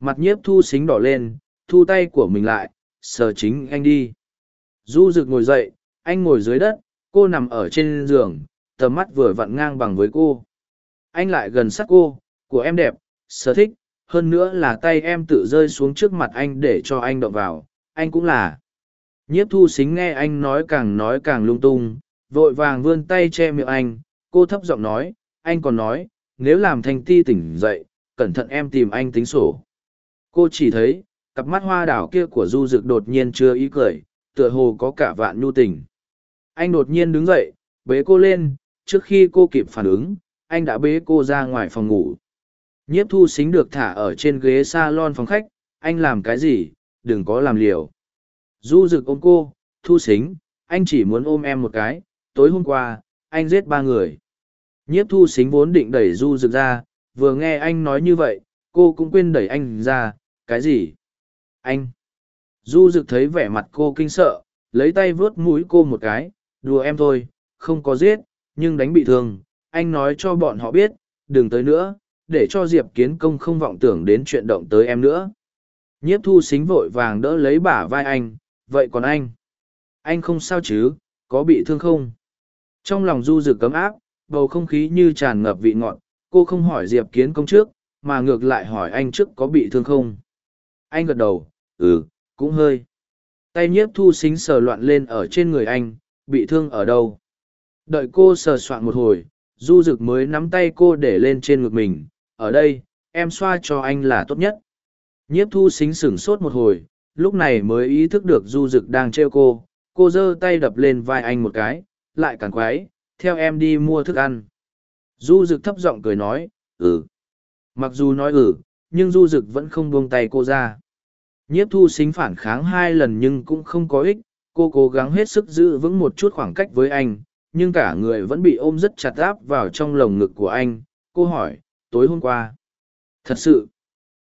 Mặt nhiếp thu xính đỏ lên, thu tay của mình lại, sờ chính anh đi. Du rực ngồi dậy, anh ngồi dưới đất, cô nằm ở trên giường, tầm mắt vừa vặn ngang bằng với cô. Anh lại gần sát cô, của em đẹp, sở thích, hơn nữa là tay em tự rơi xuống trước mặt anh để cho anh động vào, anh cũng là. Nhiếp thu xính nghe anh nói càng nói càng lung tung, vội vàng vươn tay che miệng anh, cô thấp giọng nói, anh còn nói, nếu làm thanh ti tỉnh dậy, cẩn thận em tìm anh tính sổ. Cô chỉ thấy, cặp mắt hoa đảo kia của du dực đột nhiên chưa ý cười, tựa hồ có cả vạn nhu tình. Anh đột nhiên đứng dậy, bế cô lên, trước khi cô kịp phản ứng, anh đã bế cô ra ngoài phòng ngủ. Nhiếp thu xính được thả ở trên ghế salon phòng khách, anh làm cái gì, đừng có làm liều. Du rực ôm cô, thu xính, anh chỉ muốn ôm em một cái, tối hôm qua, anh giết ba người. Nhiếp thu xính vốn định đẩy du rực ra, vừa nghe anh nói như vậy, cô cũng quên đẩy anh ra, cái gì? Anh! Du rực thấy vẻ mặt cô kinh sợ, lấy tay vớt mũi cô một cái, đùa em thôi, không có giết, nhưng đánh bị thương, anh nói cho bọn họ biết, đừng tới nữa, để cho Diệp Kiến Công không vọng tưởng đến chuyện động tới em nữa. Nhiếp thu xính vội vàng đỡ lấy bả vai anh, vậy còn anh? Anh không sao chứ, có bị thương không? Trong lòng du rực cấm áp, bầu không khí như tràn ngập vị ngọt, cô không hỏi Diệp Kiến Công trước, mà ngược lại hỏi anh trước có bị thương không? Anh gật đầu, ừ, cũng hơi. Tay nhiếp thu xính sờ loạn lên ở trên người anh, bị thương ở đâu? Đợi cô sờ soạn một hồi, du rực mới nắm tay cô để lên trên ngực mình, ở đây, em xoa cho anh là tốt nhất. Nhiếp thu xính sửng sốt một hồi, lúc này mới ý thức được du rực đang trêu cô, cô giơ tay đập lên vai anh một cái, lại càng quái, theo em đi mua thức ăn. Du rực thấp giọng cười nói, ừ. Mặc dù nói ừ, nhưng du rực vẫn không buông tay cô ra. Nhiếp thu xính phản kháng hai lần nhưng cũng không có ích, cô cố gắng hết sức giữ vững một chút khoảng cách với anh, nhưng cả người vẫn bị ôm rất chặt áp vào trong lồng ngực của anh. Cô hỏi, tối hôm qua. Thật sự,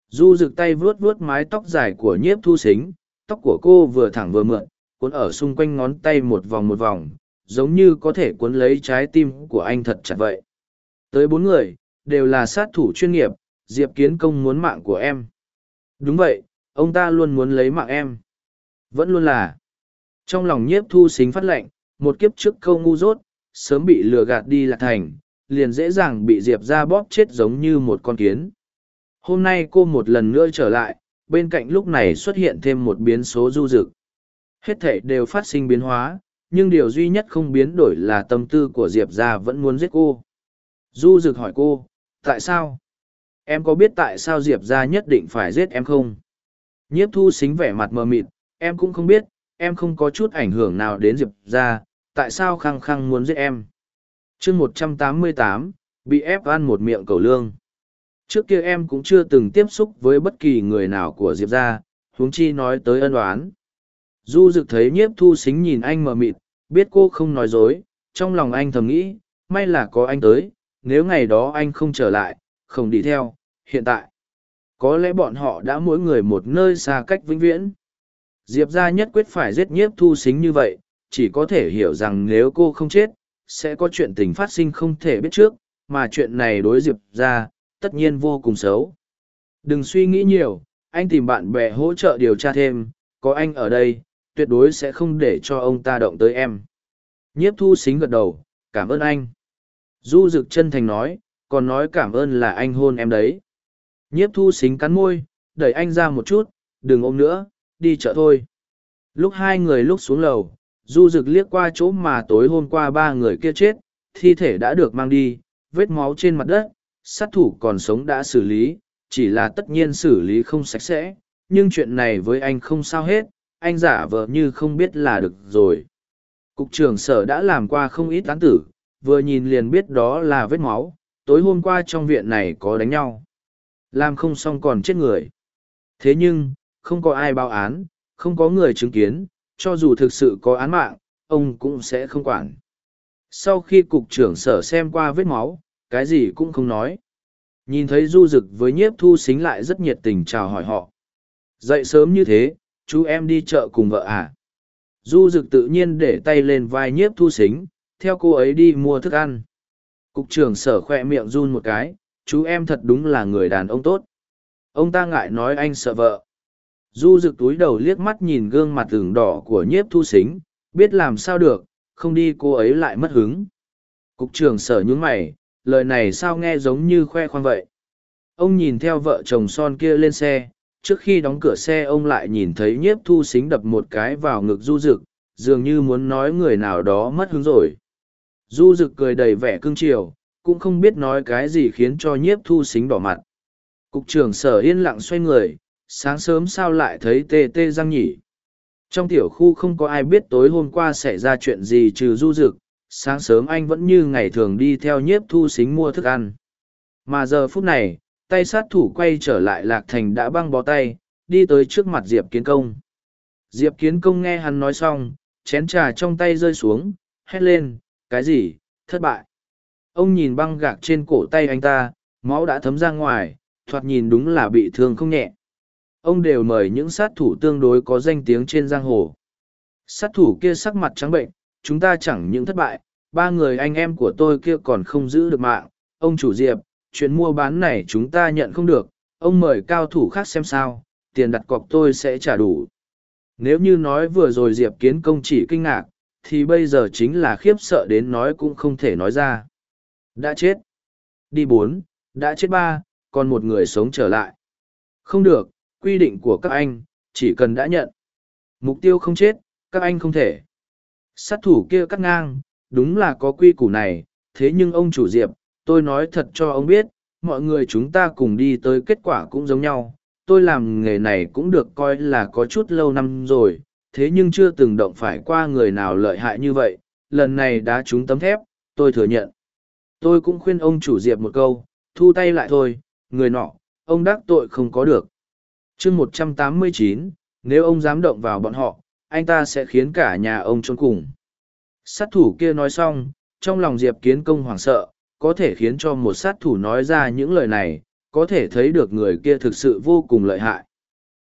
du rực tay vuốt vuốt mái tóc dài của nhiếp thu xính, tóc của cô vừa thẳng vừa mượn cuốn ở xung quanh ngón tay một vòng một vòng giống như có thể cuốn lấy trái tim của anh thật chặt vậy. Tới bốn người đều là sát thủ chuyên nghiệp diệp kiến công muốn mạng của em. Đúng vậy ông ta luôn muốn lấy mạng em. Vẫn luôn là trong lòng nhiếp thu xính phát lệnh, một kiếp trước câu ngu dốt, sớm bị lừa gạt đi lạc thành, liền dễ dàng bị diệp ra bóp chết giống như một con kiến. Hôm nay cô một lần nữa trở lại, bên cạnh lúc này xuất hiện thêm một biến số du dực. Hết thể đều phát sinh biến hóa, nhưng điều duy nhất không biến đổi là tâm tư của diệp ra vẫn muốn giết cô. Du dực hỏi cô, tại sao? Em có biết tại sao diệp ra nhất định phải giết em không? Nhiếp thu xính vẻ mặt mờ mịt, em cũng không biết em không có chút ảnh hưởng nào đến diệp ra, tại sao khăng khăng muốn giết em? Chương một trăm tám mươi tám, bị ép ăn một miệng cầu lương. Trước kia em cũng chưa từng tiếp xúc với bất kỳ người nào của diệp ra, huống chi nói tới ân oán. Du Dực thấy nhiếp thu xính nhìn anh mờ mịt, biết cô không nói dối, trong lòng anh thầm nghĩ, may là có anh tới, nếu ngày đó anh không trở lại, không đi theo, hiện tại, có lẽ bọn họ đã mỗi người một nơi xa cách vĩnh viễn diệp ra nhất quyết phải giết nhiếp thu xính như vậy, chỉ có thể hiểu rằng nếu cô không chết, sẽ có chuyện tình phát sinh không thể biết trước, mà chuyện này đối diệp ra tất nhiên vô cùng xấu. Đừng suy nghĩ nhiều, anh tìm bạn bè hỗ trợ điều tra thêm, có anh ở đây, tuyệt đối sẽ không để cho ông ta động tới em. Nhiếp thu xính gật đầu, cảm ơn anh. Du Dực chân thành nói, còn nói cảm ơn là anh hôn em đấy. Nhiếp thu xính cắn môi, đẩy anh ra một chút, đừng ôm nữa đi chợ thôi. Lúc hai người lúc xuống lầu, du rực liếc qua chỗ mà tối hôm qua ba người kia chết, thi thể đã được mang đi, vết máu trên mặt đất, sát thủ còn sống đã xử lý, chỉ là tất nhiên xử lý không sạch sẽ, nhưng chuyện này với anh không sao hết, anh giả vờ như không biết là được rồi. Cục trưởng sở đã làm qua không ít tán tử, vừa nhìn liền biết đó là vết máu, tối hôm qua trong viện này có đánh nhau. Làm không xong còn chết người. Thế nhưng không có ai báo án, không có người chứng kiến, cho dù thực sự có án mạng, ông cũng sẽ không quản. Sau khi cục trưởng sở xem qua vết máu, cái gì cũng không nói. Nhìn thấy du rực với nhiếp thu xính lại rất nhiệt tình chào hỏi họ. Dậy sớm như thế, chú em đi chợ cùng vợ à? Du rực tự nhiên để tay lên vai nhiếp thu xính theo cô ấy đi mua thức ăn. Cục trưởng sở khoe miệng run một cái, chú em thật đúng là người đàn ông tốt. Ông ta ngại nói anh sợ vợ du rực túi đầu liếc mắt nhìn gương mặt tường đỏ của nhiếp thu xính, biết làm sao được, không đi cô ấy lại mất hứng. Cục trưởng sở nhún mày, lời này sao nghe giống như khoe khoang vậy? Ông nhìn theo vợ chồng son kia lên xe, trước khi đóng cửa xe ông lại nhìn thấy nhiếp thu xính đập một cái vào ngực du rực dường như muốn nói người nào đó mất hứng rồi. Du rực cười đầy vẻ cương triều cũng không biết nói cái gì khiến cho nhiếp thu xính đỏ mặt. Cục trưởng sở yên lặng xoay người sáng sớm sao lại thấy tê tê răng nhỉ? Trong tiểu khu không có ai biết tối hôm qua xảy ra chuyện gì trừ du rực sáng sớm anh vẫn như ngày thường đi theo nhiếp thu xính mua thức ăn. Mà giờ phút này, tay sát thủ quay trở lại lạc thành đã băng bó tay, đi tới trước mặt diệp kiến công. Diệp kiến công nghe hắn nói xong, chén trà trong tay rơi xuống, hét lên, cái gì? Thất bại. Ông nhìn băng gạc trên cổ tay anh ta, máu đã thấm ra ngoài, thoạt nhìn đúng là bị thương không nhẹ ông đều mời những sát thủ tương đối có danh tiếng trên giang hồ. Sát thủ kia sắc mặt trắng bệnh, chúng ta chẳng những thất bại, ba người anh em của tôi kia còn không giữ được mạng. Ông chủ diệp, chuyện mua bán này chúng ta nhận không được, ông mời cao thủ khác xem sao, tiền đặt cọc tôi sẽ trả đủ. Nếu như nói vừa rồi diệp kiến công chỉ kinh ngạc, thì bây giờ chính là khiếp sợ đến nói cũng không thể nói ra. Đã chết. Đi bốn, đã chết ba, còn một người sống trở lại. Không được quy định của các anh, chỉ cần đã nhận. Mục tiêu không chết, các anh không thể. Sát thủ kia cắt ngang, đúng là có quy củ này, thế nhưng ông chủ diệp, tôi nói thật cho ông biết, mọi người chúng ta cùng đi tới kết quả cũng giống nhau. Tôi làm nghề này cũng được coi là có chút lâu năm rồi, thế nhưng chưa từng động phải qua người nào lợi hại như vậy. Lần này đã trúng tấm thép, tôi thừa nhận. Tôi cũng khuyên ông chủ diệp một câu, thu tay lại thôi, người nọ, ông đắc tội không có được chương một trăm tám mươi chín nếu ông dám động vào bọn họ anh ta sẽ khiến cả nhà ông trốn cùng sát thủ kia nói xong trong lòng diệp kiến công hoảng sợ có thể khiến cho một sát thủ nói ra những lời này có thể thấy được người kia thực sự vô cùng lợi hại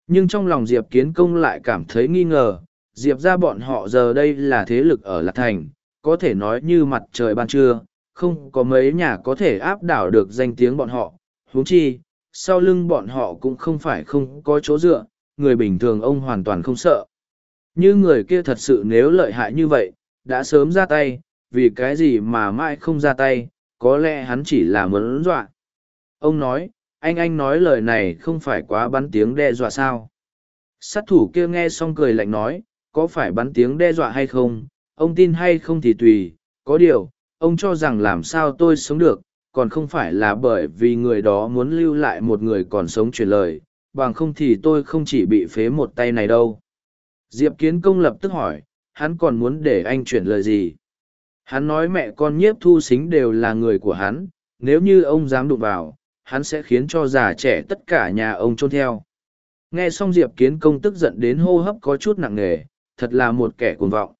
Nhưng trong lòng Diệp Kiến Công lại cảm thấy nghi ngờ, Diệp ra bọn họ giờ đây là thế lực ở Lạc Thành, có thể nói như mặt trời ban trưa, không có mấy nhà có thể áp đảo được danh tiếng bọn họ. huống chi, sau lưng bọn họ cũng không phải không có chỗ dựa, người bình thường ông hoàn toàn không sợ. Như người kia thật sự nếu lợi hại như vậy, đã sớm ra tay, vì cái gì mà mãi không ra tay, có lẽ hắn chỉ là muốn dọa. Ông nói, anh anh nói lời này không phải quá bắn tiếng đe dọa sao. Sát thủ kia nghe xong cười lạnh nói, có phải bắn tiếng đe dọa hay không, ông tin hay không thì tùy, có điều, ông cho rằng làm sao tôi sống được, còn không phải là bởi vì người đó muốn lưu lại một người còn sống truyền lời, bằng không thì tôi không chỉ bị phế một tay này đâu. Diệp Kiến Công lập tức hỏi, hắn còn muốn để anh chuyển lời gì? Hắn nói mẹ con nhiếp thu xính đều là người của hắn, nếu như ông dám đụng vào, hắn sẽ khiến cho già trẻ tất cả nhà ông trôn theo. Nghe xong Diệp Kiến Công tức giận đến hô hấp có chút nặng nề, thật là một kẻ cuồng vọng.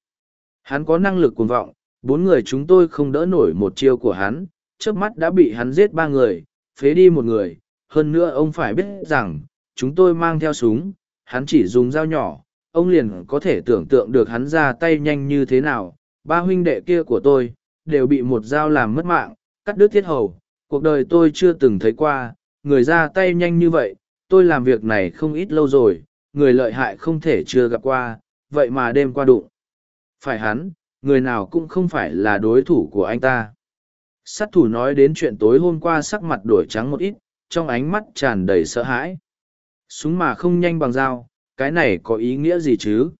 Hắn có năng lực cuồng vọng, bốn người chúng tôi không đỡ nổi một chiêu của hắn, trước mắt đã bị hắn giết ba người, phế đi một người, hơn nữa ông phải biết rằng, chúng tôi mang theo súng, hắn chỉ dùng dao nhỏ, ông liền có thể tưởng tượng được hắn ra tay nhanh như thế nào, ba huynh đệ kia của tôi, đều bị một dao làm mất mạng, cắt đứt thiết hầu, cuộc đời tôi chưa từng thấy qua, người ra tay nhanh như vậy, tôi làm việc này không ít lâu rồi, người lợi hại không thể chưa gặp qua, vậy mà đêm qua đụng. Phải hắn, người nào cũng không phải là đối thủ của anh ta. Sát thủ nói đến chuyện tối hôm qua sắc mặt đổi trắng một ít, trong ánh mắt tràn đầy sợ hãi. Súng mà không nhanh bằng dao, cái này có ý nghĩa gì chứ?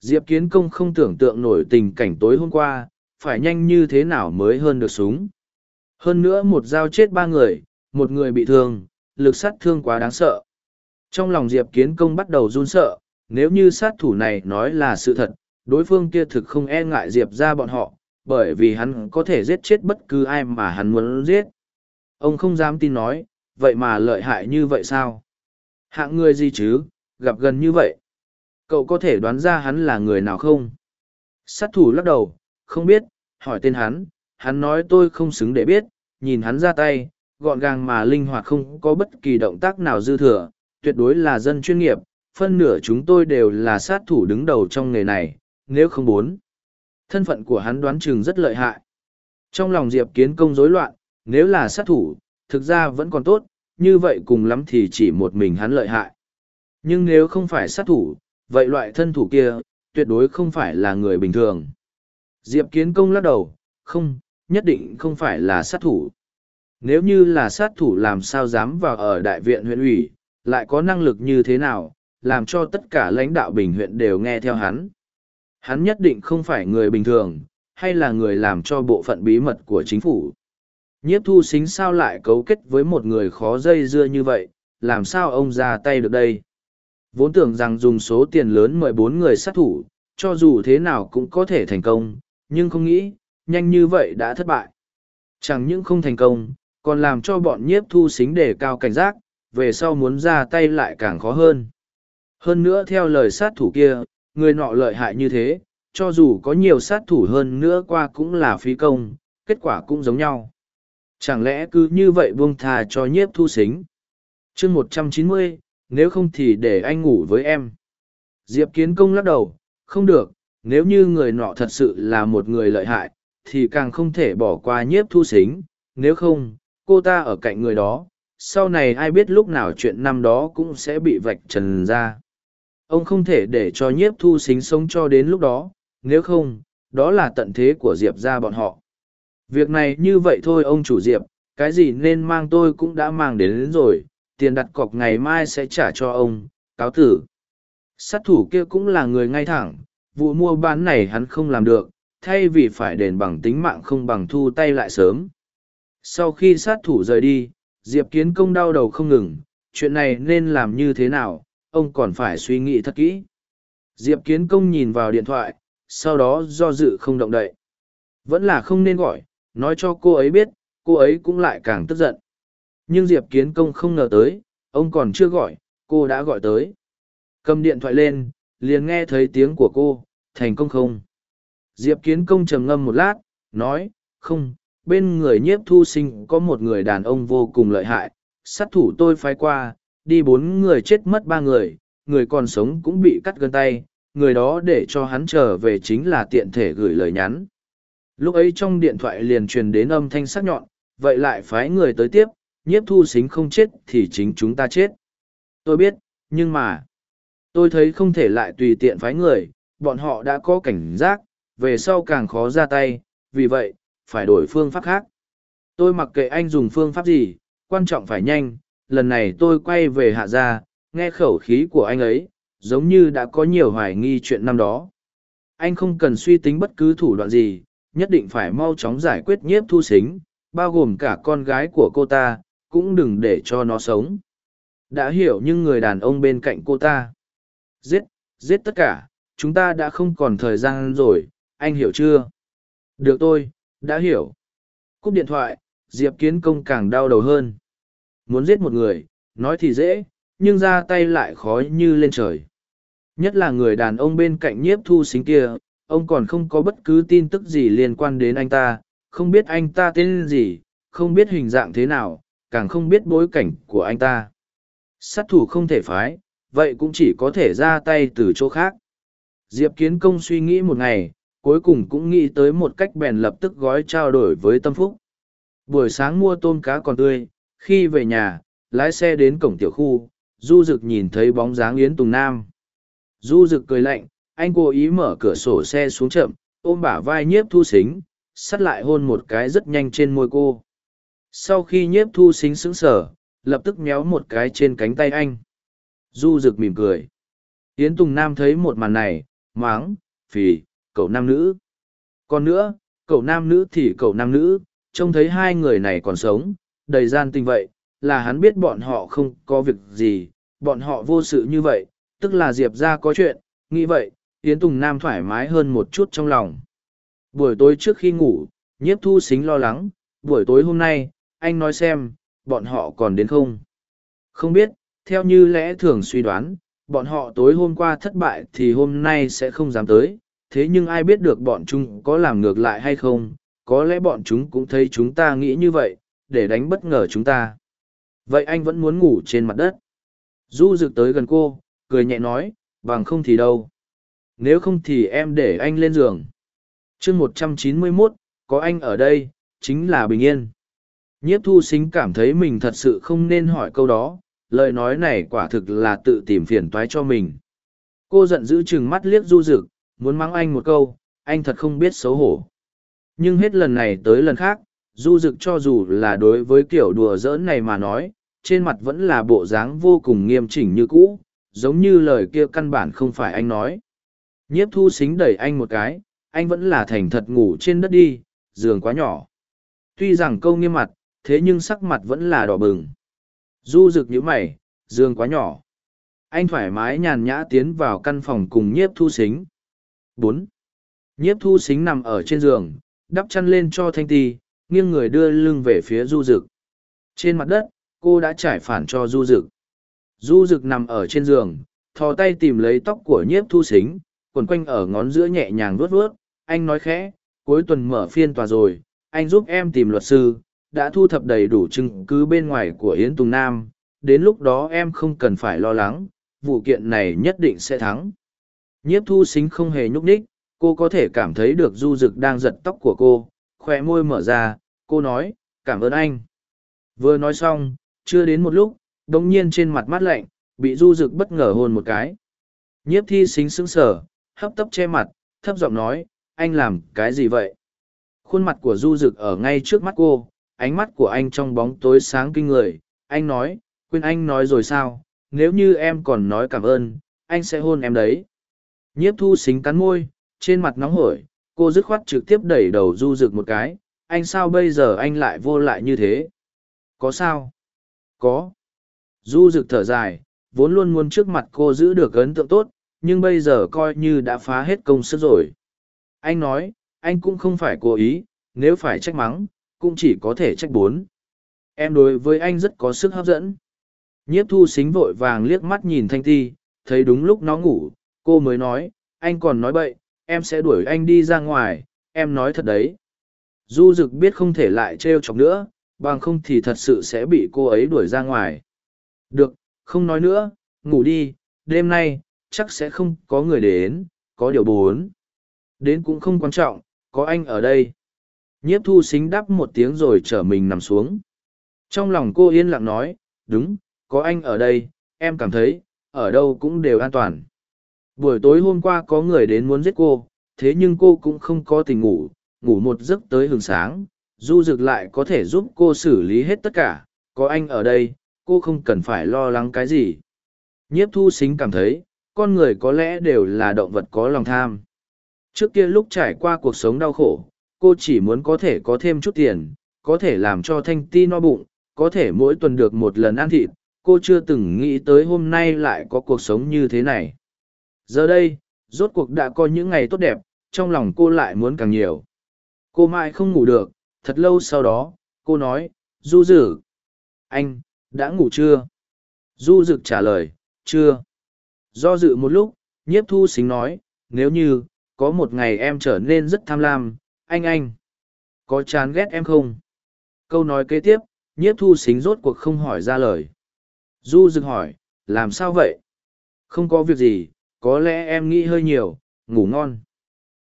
Diệp Kiến Công không tưởng tượng nổi tình cảnh tối hôm qua, phải nhanh như thế nào mới hơn được súng. Hơn nữa một dao chết ba người, một người bị thương, lực sát thương quá đáng sợ. Trong lòng Diệp Kiến Công bắt đầu run sợ, nếu như sát thủ này nói là sự thật, đối phương kia thực không e ngại Diệp ra bọn họ, bởi vì hắn có thể giết chết bất cứ ai mà hắn muốn giết. Ông không dám tin nói, vậy mà lợi hại như vậy sao? Hạng người gì chứ, gặp gần như vậy. Cậu có thể đoán ra hắn là người nào không? Sát thủ lắc đầu, không biết, hỏi tên hắn, hắn nói tôi không xứng để biết, nhìn hắn ra tay, gọn gàng mà linh hoạt không có bất kỳ động tác nào dư thừa, tuyệt đối là dân chuyên nghiệp, phân nửa chúng tôi đều là sát thủ đứng đầu trong nghề này, nếu không muốn. Thân phận của hắn đoán chừng rất lợi hại. Trong lòng Diệp Kiến công rối loạn, nếu là sát thủ, thực ra vẫn còn tốt, như vậy cùng lắm thì chỉ một mình hắn lợi hại. Nhưng nếu không phải sát thủ, vậy loại thân thủ kia, tuyệt đối không phải là người bình thường. Diệp Kiến công lắc đầu, không, nhất định không phải là sát thủ. Nếu như là sát thủ làm sao dám vào ở đại viện huyện ủy, lại có năng lực như thế nào, làm cho tất cả lãnh đạo bình huyện đều nghe theo hắn. Hắn nhất định không phải người bình thường, hay là người làm cho bộ phận bí mật của chính phủ. Nhiếp thu xính sao lại cấu kết với một người khó dây dưa như vậy, làm sao ông ra tay được đây? Vốn tưởng rằng dùng số tiền lớn mời bốn người sát thủ, cho dù thế nào cũng có thể thành công, nhưng không nghĩ, nhanh như vậy đã thất bại. Chẳng những không thành công, còn làm cho bọn nhiếp thu xính đề cao cảnh giác, về sau muốn ra tay lại càng khó hơn. Hơn nữa theo lời sát thủ kia, người nọ lợi hại như thế, cho dù có nhiều sát thủ hơn nữa qua cũng là phí công, kết quả cũng giống nhau. Chẳng lẽ cứ như vậy buông thà cho nhiếp thu xính? chương một trăm chín mươi nếu không thì để anh ngủ với em. Diệp Kiến Công lắc đầu, không được, nếu như người nọ thật sự là một người lợi hại, thì càng không thể bỏ qua nhiếp thu xính, nếu không, cô ta ở cạnh người đó, sau này ai biết lúc nào chuyện năm đó cũng sẽ bị vạch trần ra. Ông không thể để cho nhiếp thu xính sống cho đến lúc đó, nếu không, đó là tận thế của Diệp ra bọn họ. Việc này như vậy thôi ông chủ Diệp, cái gì nên mang tôi cũng đã mang đến, đến rồi, tiền đặt cọc ngày mai sẽ trả cho ông, cáo tử. Sát thủ kia cũng là người ngay thẳng, vụ mua bán này hắn không làm được, thay vì phải đền bằng tính mạng không bằng thu tay lại sớm. Sau khi sát thủ rời đi, Diệp Kiến Công đau đầu không ngừng, chuyện này nên làm như thế nào, ông còn phải suy nghĩ thật kỹ. Diệp Kiến Công nhìn vào điện thoại, sau đó do dự không động đậy. Vẫn là không nên gọi, nói cho cô ấy biết, cô ấy cũng lại càng tức giận. Nhưng Diệp Kiến Công không ngờ tới, ông còn chưa gọi, cô đã gọi tới. Cầm điện thoại lên, liền nghe thấy tiếng của cô, thành công không? Diệp Kiến Công trầm ngâm một lát, nói, không, bên người nhiếp thu sinh có một người đàn ông vô cùng lợi hại, sát thủ tôi phái qua, đi bốn người chết mất ba người, người còn sống cũng bị cắt gân tay, người đó để cho hắn trở về chính là tiện thể gửi lời nhắn. Lúc ấy trong điện thoại liền truyền đến âm thanh sắc nhọn, vậy lại phái người tới tiếp, nhiếp thu xính không chết thì chính chúng ta chết. Tôi biết, nhưng mà, tôi thấy không thể lại tùy tiện phái người, bọn họ đã có cảnh giác, về sau càng khó ra tay, vì vậy, phải đổi phương pháp khác. Tôi mặc kệ anh dùng phương pháp gì, quan trọng phải nhanh, lần này tôi quay về hạ gia, nghe khẩu khí của anh ấy, giống như đã có nhiều hoài nghi chuyện năm đó. Anh không cần suy tính bất cứ thủ đoạn gì, nhất định phải mau chóng giải quyết nhiếp thu xính, bao gồm cả con gái của cô ta, cũng đừng để cho nó sống. Đã hiểu nhưng người đàn ông bên cạnh cô ta. Giết, giết tất cả, chúng ta đã không còn thời gian rồi, anh hiểu chưa? Được tôi, đã hiểu. Cúp điện thoại, Diệp Kiến Công càng đau đầu hơn. Muốn giết một người, nói thì dễ, nhưng ra tay lại khó như lên trời. Nhất là người đàn ông bên cạnh nhiếp thu xính kia, ông còn không có bất cứ tin tức gì liên quan đến anh ta, không biết anh ta tên gì, không biết hình dạng thế nào, càng không biết bối cảnh của anh ta. Sát thủ không thể phái, vậy cũng chỉ có thể ra tay từ chỗ khác. Diệp Kiến Công suy nghĩ một ngày, cuối cùng cũng nghĩ tới một cách bèn lập tức gói trao đổi với Tâm Phúc. Buổi sáng mua tôm cá còn tươi, khi về nhà, lái xe đến cổng tiểu khu, Du Dực nhìn thấy bóng dáng Yến Tùng Nam. Du Dực cười lạnh, anh cố ý mở cửa sổ xe xuống chậm, ôm bả vai nhiếp thu xính, sắt lại hôn một cái rất nhanh trên môi cô. Sau khi nhiếp thu xính sững sở, lập tức méo một cái trên cánh tay anh. Du Dực mỉm cười. Yến Tùng Nam thấy một màn này, máng, phì, cậu nam nữ. Còn nữa, cậu nam nữ thì cậu nam nữ, trông thấy hai người này còn sống, đầy gian tình vậy, là hắn biết bọn họ không có việc gì, bọn họ vô sự như vậy, tức là Diệp ra có chuyện, nghĩ vậy, Yến Tùng Nam thoải mái hơn một chút trong lòng. Buổi tối trước khi ngủ, nhiếp thu xính lo lắng, buổi tối hôm nay, anh nói xem, bọn họ còn đến không? Không biết, theo như lẽ thường suy đoán, bọn họ tối hôm qua thất bại thì hôm nay sẽ không dám tới, thế nhưng ai biết được bọn chúng có làm ngược lại hay không, có lẽ bọn chúng cũng thấy chúng ta nghĩ như vậy, để đánh bất ngờ chúng ta. Vậy anh vẫn muốn ngủ trên mặt đất. Du rực tới gần cô, cười nhẹ nói, bằng không thì đâu. Nếu không thì em để anh lên giường. chương một trăm chín mươi 191, có anh ở đây, chính là bình yên. Nhiếp thu xính cảm thấy mình thật sự không nên hỏi câu đó, lời nói này quả thực là tự tìm phiền toái cho mình. Cô giận dữ chừng mắt liếc du rực, muốn mắng anh một câu, anh thật không biết xấu hổ. Nhưng hết lần này tới lần khác, du dực cho dù là đối với kiểu đùa giỡn này mà nói, trên mặt vẫn là bộ dáng vô cùng nghiêm chỉnh như cũ, giống như lời kia căn bản không phải anh nói. Nhiếp thu xính đẩy anh một cái, anh vẫn là thành thật ngủ trên đất đi, giường quá nhỏ. Tuy rằng câu nghiêm mặt, thế nhưng sắc mặt vẫn là đỏ bừng. Du rực như mày, giường quá nhỏ. Anh thoải mái nhàn nhã tiến vào căn phòng cùng nhiếp thu xính. bốn Nhiếp thu xính nằm ở trên giường, đắp chăn lên cho thanh ti, nghiêng người đưa lưng về phía du rực. Trên mặt đất, cô đã trải phản cho du rực. Du rực nằm ở trên giường, thò tay tìm lấy tóc của nhiếp thu xính, quần quanh ở ngón giữa nhẹ nhàng vuốt vuốt. Anh nói khẽ, cuối tuần mở phiên tòa rồi, anh giúp em tìm luật sư, đã thu thập đầy đủ chứng cứ bên ngoài của Yến Tùng Nam. Đến lúc đó em không cần phải lo lắng, vụ kiện này nhất định sẽ thắng. Nhiếp thu xính không hề nhúc nhích, cô có thể cảm thấy được du rực đang giật tóc của cô, khoe môi mở ra, cô nói, cảm ơn anh. Vừa nói xong, chưa đến một lúc, đồng nhiên trên mặt mắt lạnh, bị du rực bất ngờ hôn một cái. Nhiếp thi xính sững sở, hấp tấp che mặt, thấp giọng nói, anh làm cái gì vậy? Khuôn mặt của du rực ở ngay trước mắt cô, ánh mắt của anh trong bóng tối sáng kinh người. Anh nói, quên anh nói rồi sao, nếu như em còn nói cảm ơn, anh sẽ hôn em đấy. Nhiếp thu xính cắn môi, trên mặt nóng hổi, cô dứt khoát trực tiếp đẩy đầu du rực một cái, anh sao bây giờ anh lại vô lại như thế? Có sao? Có. Du rực thở dài, vốn luôn muốn trước mặt cô giữ được ấn tượng tốt, nhưng bây giờ coi như đã phá hết công sức rồi. Anh nói, anh cũng không phải cố ý, nếu phải trách mắng, cũng chỉ có thể trách bốn. Em đối với anh rất có sức hấp dẫn. Nhiếp thu xính vội vàng liếc mắt nhìn Thanh Ti, thấy đúng lúc nó ngủ, cô mới nói, anh còn nói bậy, em sẽ đuổi anh đi ra ngoài, em nói thật đấy. Du Dực biết không thể lại trêu chọc nữa, bằng không thì thật sự sẽ bị cô ấy đuổi ra ngoài. Được, không nói nữa, ngủ đi, đêm nay, chắc sẽ không có người đến, có điều bốn. Đến cũng không quan trọng, có anh ở đây. Nhiếp thu xính đắp một tiếng rồi trở mình nằm xuống. Trong lòng cô yên lặng nói, đúng, có anh ở đây, em cảm thấy, ở đâu cũng đều an toàn. Buổi tối hôm qua có người đến muốn giết cô, thế nhưng cô cũng không có tình ngủ, ngủ một giấc tới hừng sáng, du dực lại có thể giúp cô xử lý hết tất cả, có anh ở đây, cô không cần phải lo lắng cái gì. Nhiếp thu xính cảm thấy, con người có lẽ đều là động vật có lòng tham. Trước kia lúc trải qua cuộc sống đau khổ, cô chỉ muốn có thể có thêm chút tiền, có thể làm cho thanh ti no bụng, có thể mỗi tuần được một lần ăn thịt, cô chưa từng nghĩ tới hôm nay lại có cuộc sống như thế này. Giờ đây, rốt cuộc đã có những ngày tốt đẹp, trong lòng cô lại muốn càng nhiều. Cô mãi không ngủ được, thật lâu sau đó, cô nói, Du dử anh, đã ngủ chưa? Du Dực trả lời, chưa. Do dự một lúc, nhiếp thu xính nói, nếu như, có một ngày em trở nên rất tham lam, anh anh, có chán ghét em không? Câu nói kế tiếp, nhiếp thu xính rốt cuộc không hỏi ra lời. Du Dực hỏi, làm sao vậy? Không có việc gì, có lẽ em nghĩ hơi nhiều, ngủ ngon.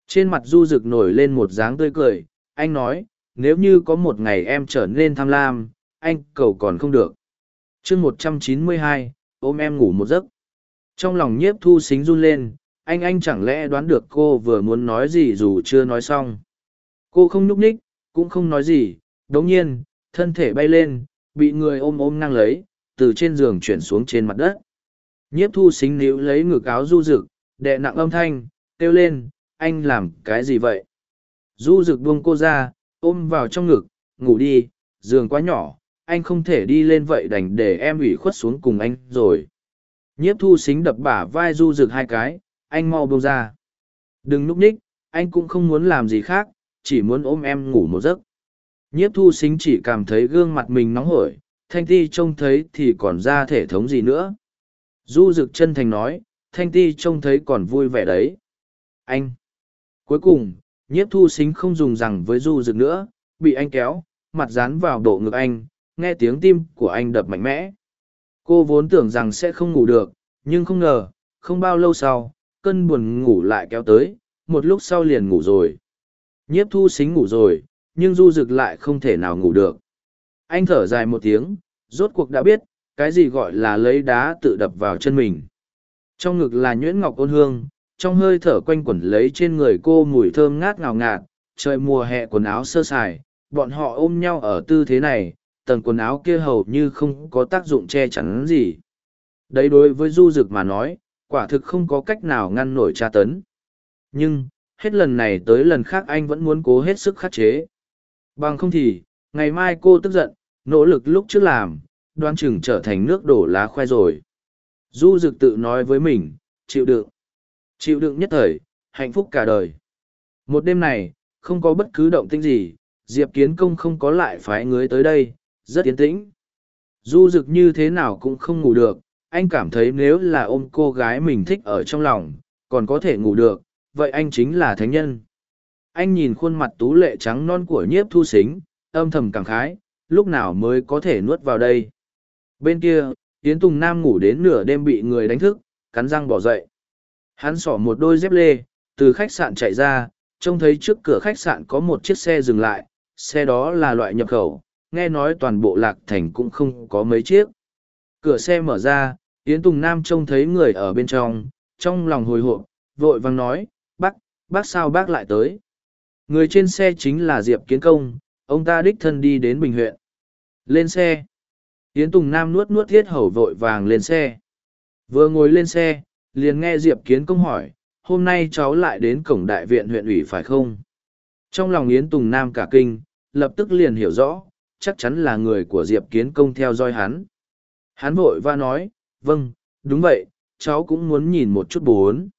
Trên mặt Du Dực nổi lên một dáng tươi cười, anh nói, nếu như có một ngày em trở nên tham lam, anh cầu còn không được. chương một trăm chín mươi hai, ôm em ngủ một giấc. Trong lòng nhiếp thu xính run lên, anh anh chẳng lẽ đoán được cô vừa muốn nói gì dù chưa nói xong. Cô không nhúc nhích, cũng không nói gì, đồng nhiên, thân thể bay lên, bị người ôm ôm năng lấy, từ trên giường chuyển xuống trên mặt đất. Nhiếp thu xính níu lấy ngực áo du rực, đệ nặng âm thanh, kêu lên, anh làm cái gì vậy? Du rực buông cô ra, ôm vào trong ngực, ngủ đi, giường quá nhỏ, anh không thể đi lên vậy đành để em ủy khuất xuống cùng anh rồi. Nhiếp thu xính đập bả vai du rực hai cái, anh mau buông ra. Đừng núp ních, anh cũng không muốn làm gì khác, chỉ muốn ôm em ngủ một giấc. Nhiếp thu xính chỉ cảm thấy gương mặt mình nóng hổi, thanh ti trông thấy thì còn ra thể thống gì nữa. Du rực chân thành nói, thanh ti trông thấy còn vui vẻ đấy. Anh! Cuối cùng, nhiếp thu xính không dùng rằng với du rực nữa, bị anh kéo, mặt dán vào độ ngực anh, nghe tiếng tim của anh đập mạnh mẽ. Cô vốn tưởng rằng sẽ không ngủ được, nhưng không ngờ, không bao lâu sau, cơn buồn ngủ lại kéo tới, một lúc sau liền ngủ rồi. Nhiếp thu xính ngủ rồi, nhưng du rực lại không thể nào ngủ được. Anh thở dài một tiếng, rốt cuộc đã biết, cái gì gọi là lấy đá tự đập vào chân mình. Trong ngực là nhuyễn ngọc ôn hương, trong hơi thở quanh quẩn lấy trên người cô mùi thơm ngát ngào ngạt, trời mùa hè quần áo sơ sài, bọn họ ôm nhau ở tư thế này, tầng quần áo kia hầu như không có tác dụng che chắn gì. Đấy đối với du dực mà nói, quả thực không có cách nào ngăn nổi tra tấn. Nhưng, hết lần này tới lần khác anh vẫn muốn cố hết sức khắc chế. Bằng không thì, ngày mai cô tức giận, nỗ lực lúc trước làm, đoan chừng trở thành nước đổ lá khoe rồi. Du dực tự nói với mình, chịu đựng. Chịu đựng nhất thời, hạnh phúc cả đời. Một đêm này, không có bất cứ động tĩnh gì, Diệp Kiến Công không có lại phái người tới đây, rất yên tĩnh. Du dực như thế nào cũng không ngủ được, anh cảm thấy nếu là ôm cô gái mình thích ở trong lòng, còn có thể ngủ được, vậy anh chính là thánh nhân. Anh nhìn khuôn mặt tú lệ trắng non của nhiếp thu xính, âm thầm cảm khái, lúc nào mới có thể nuốt vào đây. Bên kia, Yến Tùng Nam ngủ đến nửa đêm bị người đánh thức, cắn răng bỏ dậy. Hắn xỏ một đôi dép lê, từ khách sạn chạy ra, trông thấy trước cửa khách sạn có một chiếc xe dừng lại, xe đó là loại nhập khẩu, nghe nói toàn bộ lạc thành cũng không có mấy chiếc. Cửa xe mở ra, Yến Tùng Nam trông thấy người ở bên trong, trong lòng hồi hộp, vội vàng nói, bác, bác sao bác lại tới. Người trên xe chính là Diệp Kiến Công, ông ta đích thân đi đến Bình huyện. Lên xe. Yến Tùng Nam nuốt nuốt thiết hầu vội vàng lên xe. Vừa ngồi lên xe, liền nghe Diệp Kiến Công hỏi, hôm nay cháu lại đến cổng đại viện huyện ủy phải không? Trong lòng Yến Tùng Nam cả kinh, lập tức liền hiểu rõ, chắc chắn là người của Diệp Kiến Công theo dõi hắn. Hắn vội va nói, vâng, đúng vậy, cháu cũng muốn nhìn một chút bốn.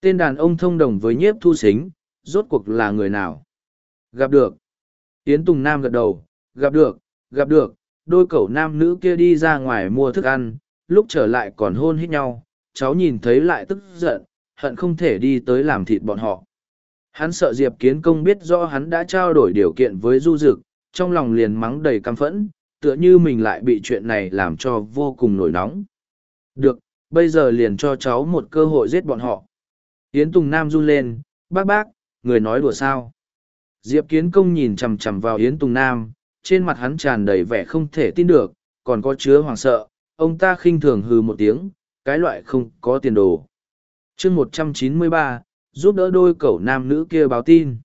Tên đàn ông thông đồng với nhiếp thu xính, rốt cuộc là người nào? Gặp được. Yến Tùng Nam gật đầu, gặp được, gặp được, đôi cậu nam nữ kia đi ra ngoài mua thức ăn, lúc trở lại còn hôn hít nhau, cháu nhìn thấy lại tức giận, hận không thể đi tới làm thịt bọn họ. Hắn sợ Diệp Kiến Công biết rõ hắn đã trao đổi điều kiện với Du Dực, trong lòng liền mắng đầy căm phẫn, tựa như mình lại bị chuyện này làm cho vô cùng nổi nóng. Được, bây giờ liền cho cháu một cơ hội giết bọn họ. Yến Tùng Nam run lên, bác bác, người nói đùa sao. Diệp Kiến Công nhìn chằm chằm vào Yến Tùng Nam, trên mặt hắn tràn đầy vẻ không thể tin được, còn có chứa hoảng sợ, ông ta khinh thường hừ một tiếng, cái loại không có tiền đồ. chương một trăm chín mươi ba giúp đỡ đôi cậu nam nữ kia báo tin.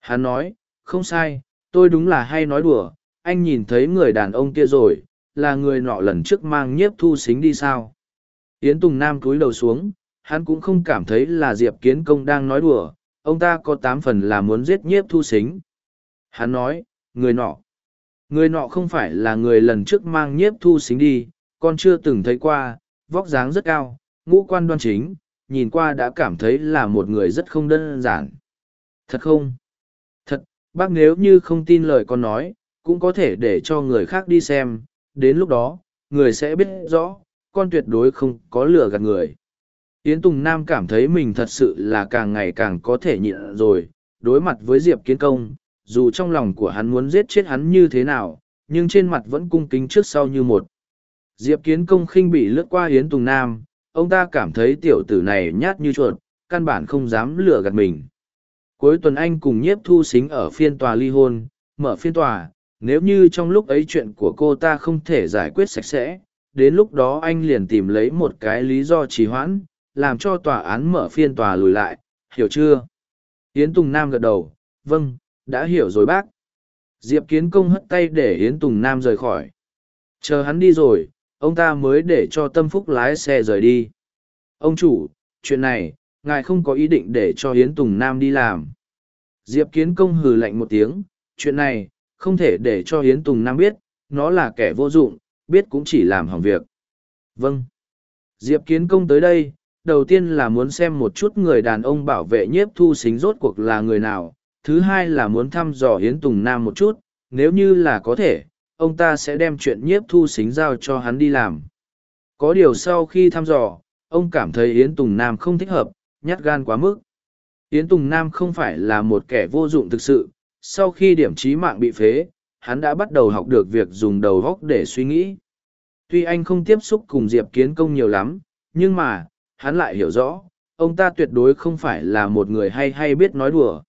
Hắn nói, không sai, tôi đúng là hay nói đùa, anh nhìn thấy người đàn ông kia rồi, là người nọ lần trước mang nhiếp thu xính đi sao. Yến Tùng Nam cúi đầu xuống, hắn cũng không cảm thấy là Diệp Kiến Công đang nói đùa, ông ta có tám phần là muốn giết nhiếp thu xính. Hắn nói, người nọ. Người nọ không phải là người lần trước mang nhiếp thu xính đi, con chưa từng thấy qua, vóc dáng rất cao, ngũ quan đoan chính, nhìn qua đã cảm thấy là một người rất không đơn giản. Thật không? Thật, bác nếu như không tin lời con nói, cũng có thể để cho người khác đi xem, đến lúc đó, người sẽ biết rõ, con tuyệt đối không có lừa gạt người. Yến Tùng Nam cảm thấy mình thật sự là càng ngày càng có thể nhịn rồi, đối mặt với Diệp Kiến Công, dù trong lòng của hắn muốn giết chết hắn như thế nào, nhưng trên mặt vẫn cung kính trước sau như một. Diệp Kiến Công khinh bị lướt qua Yến Tùng Nam, ông ta cảm thấy tiểu tử này nhát như chuột, căn bản không dám lừa gạt mình. Cuối tuần anh cùng nhiếp thu xính ở phiên tòa ly hôn, mở phiên tòa, nếu như trong lúc ấy chuyện của cô ta không thể giải quyết sạch sẽ, đến lúc đó anh liền tìm lấy một cái lý do trì hoãn, làm cho tòa án mở phiên tòa lùi lại, hiểu chưa? Yến Tùng Nam gật đầu, vâng, đã hiểu rồi bác. Diệp Kiến Công hất tay để Yến Tùng Nam rời khỏi. Chờ hắn đi rồi, ông ta mới để cho Tâm Phúc lái xe rời đi. Ông chủ, chuyện này, ngài không có ý định để cho Hiến Tùng Nam đi làm. Diệp Kiến Công hừ lạnh một tiếng, chuyện này, không thể để cho Hiến Tùng Nam biết, nó là kẻ vô dụng, biết cũng chỉ làm hỏng việc. Vâng. Diệp Kiến Công tới đây, đầu tiên là muốn xem một chút người đàn ông bảo vệ nhiếp thu xính rốt cuộc là người nào, thứ hai là muốn thăm dò Hiến Tùng Nam một chút, nếu như là có thể, ông ta sẽ đem chuyện nhiếp thu xính giao cho hắn đi làm. Có điều sau khi thăm dò, ông cảm thấy Yến Tùng Nam không thích hợp, nhát gan quá mức. Yến Tùng Nam không phải là một kẻ vô dụng thực sự, sau khi điểm trí mạng bị phế, hắn đã bắt đầu học được việc dùng đầu góc để suy nghĩ. Tuy anh không tiếp xúc cùng Diệp Kiến Công nhiều lắm, nhưng mà, hắn lại hiểu rõ, ông ta tuyệt đối không phải là một người hay hay biết nói đùa.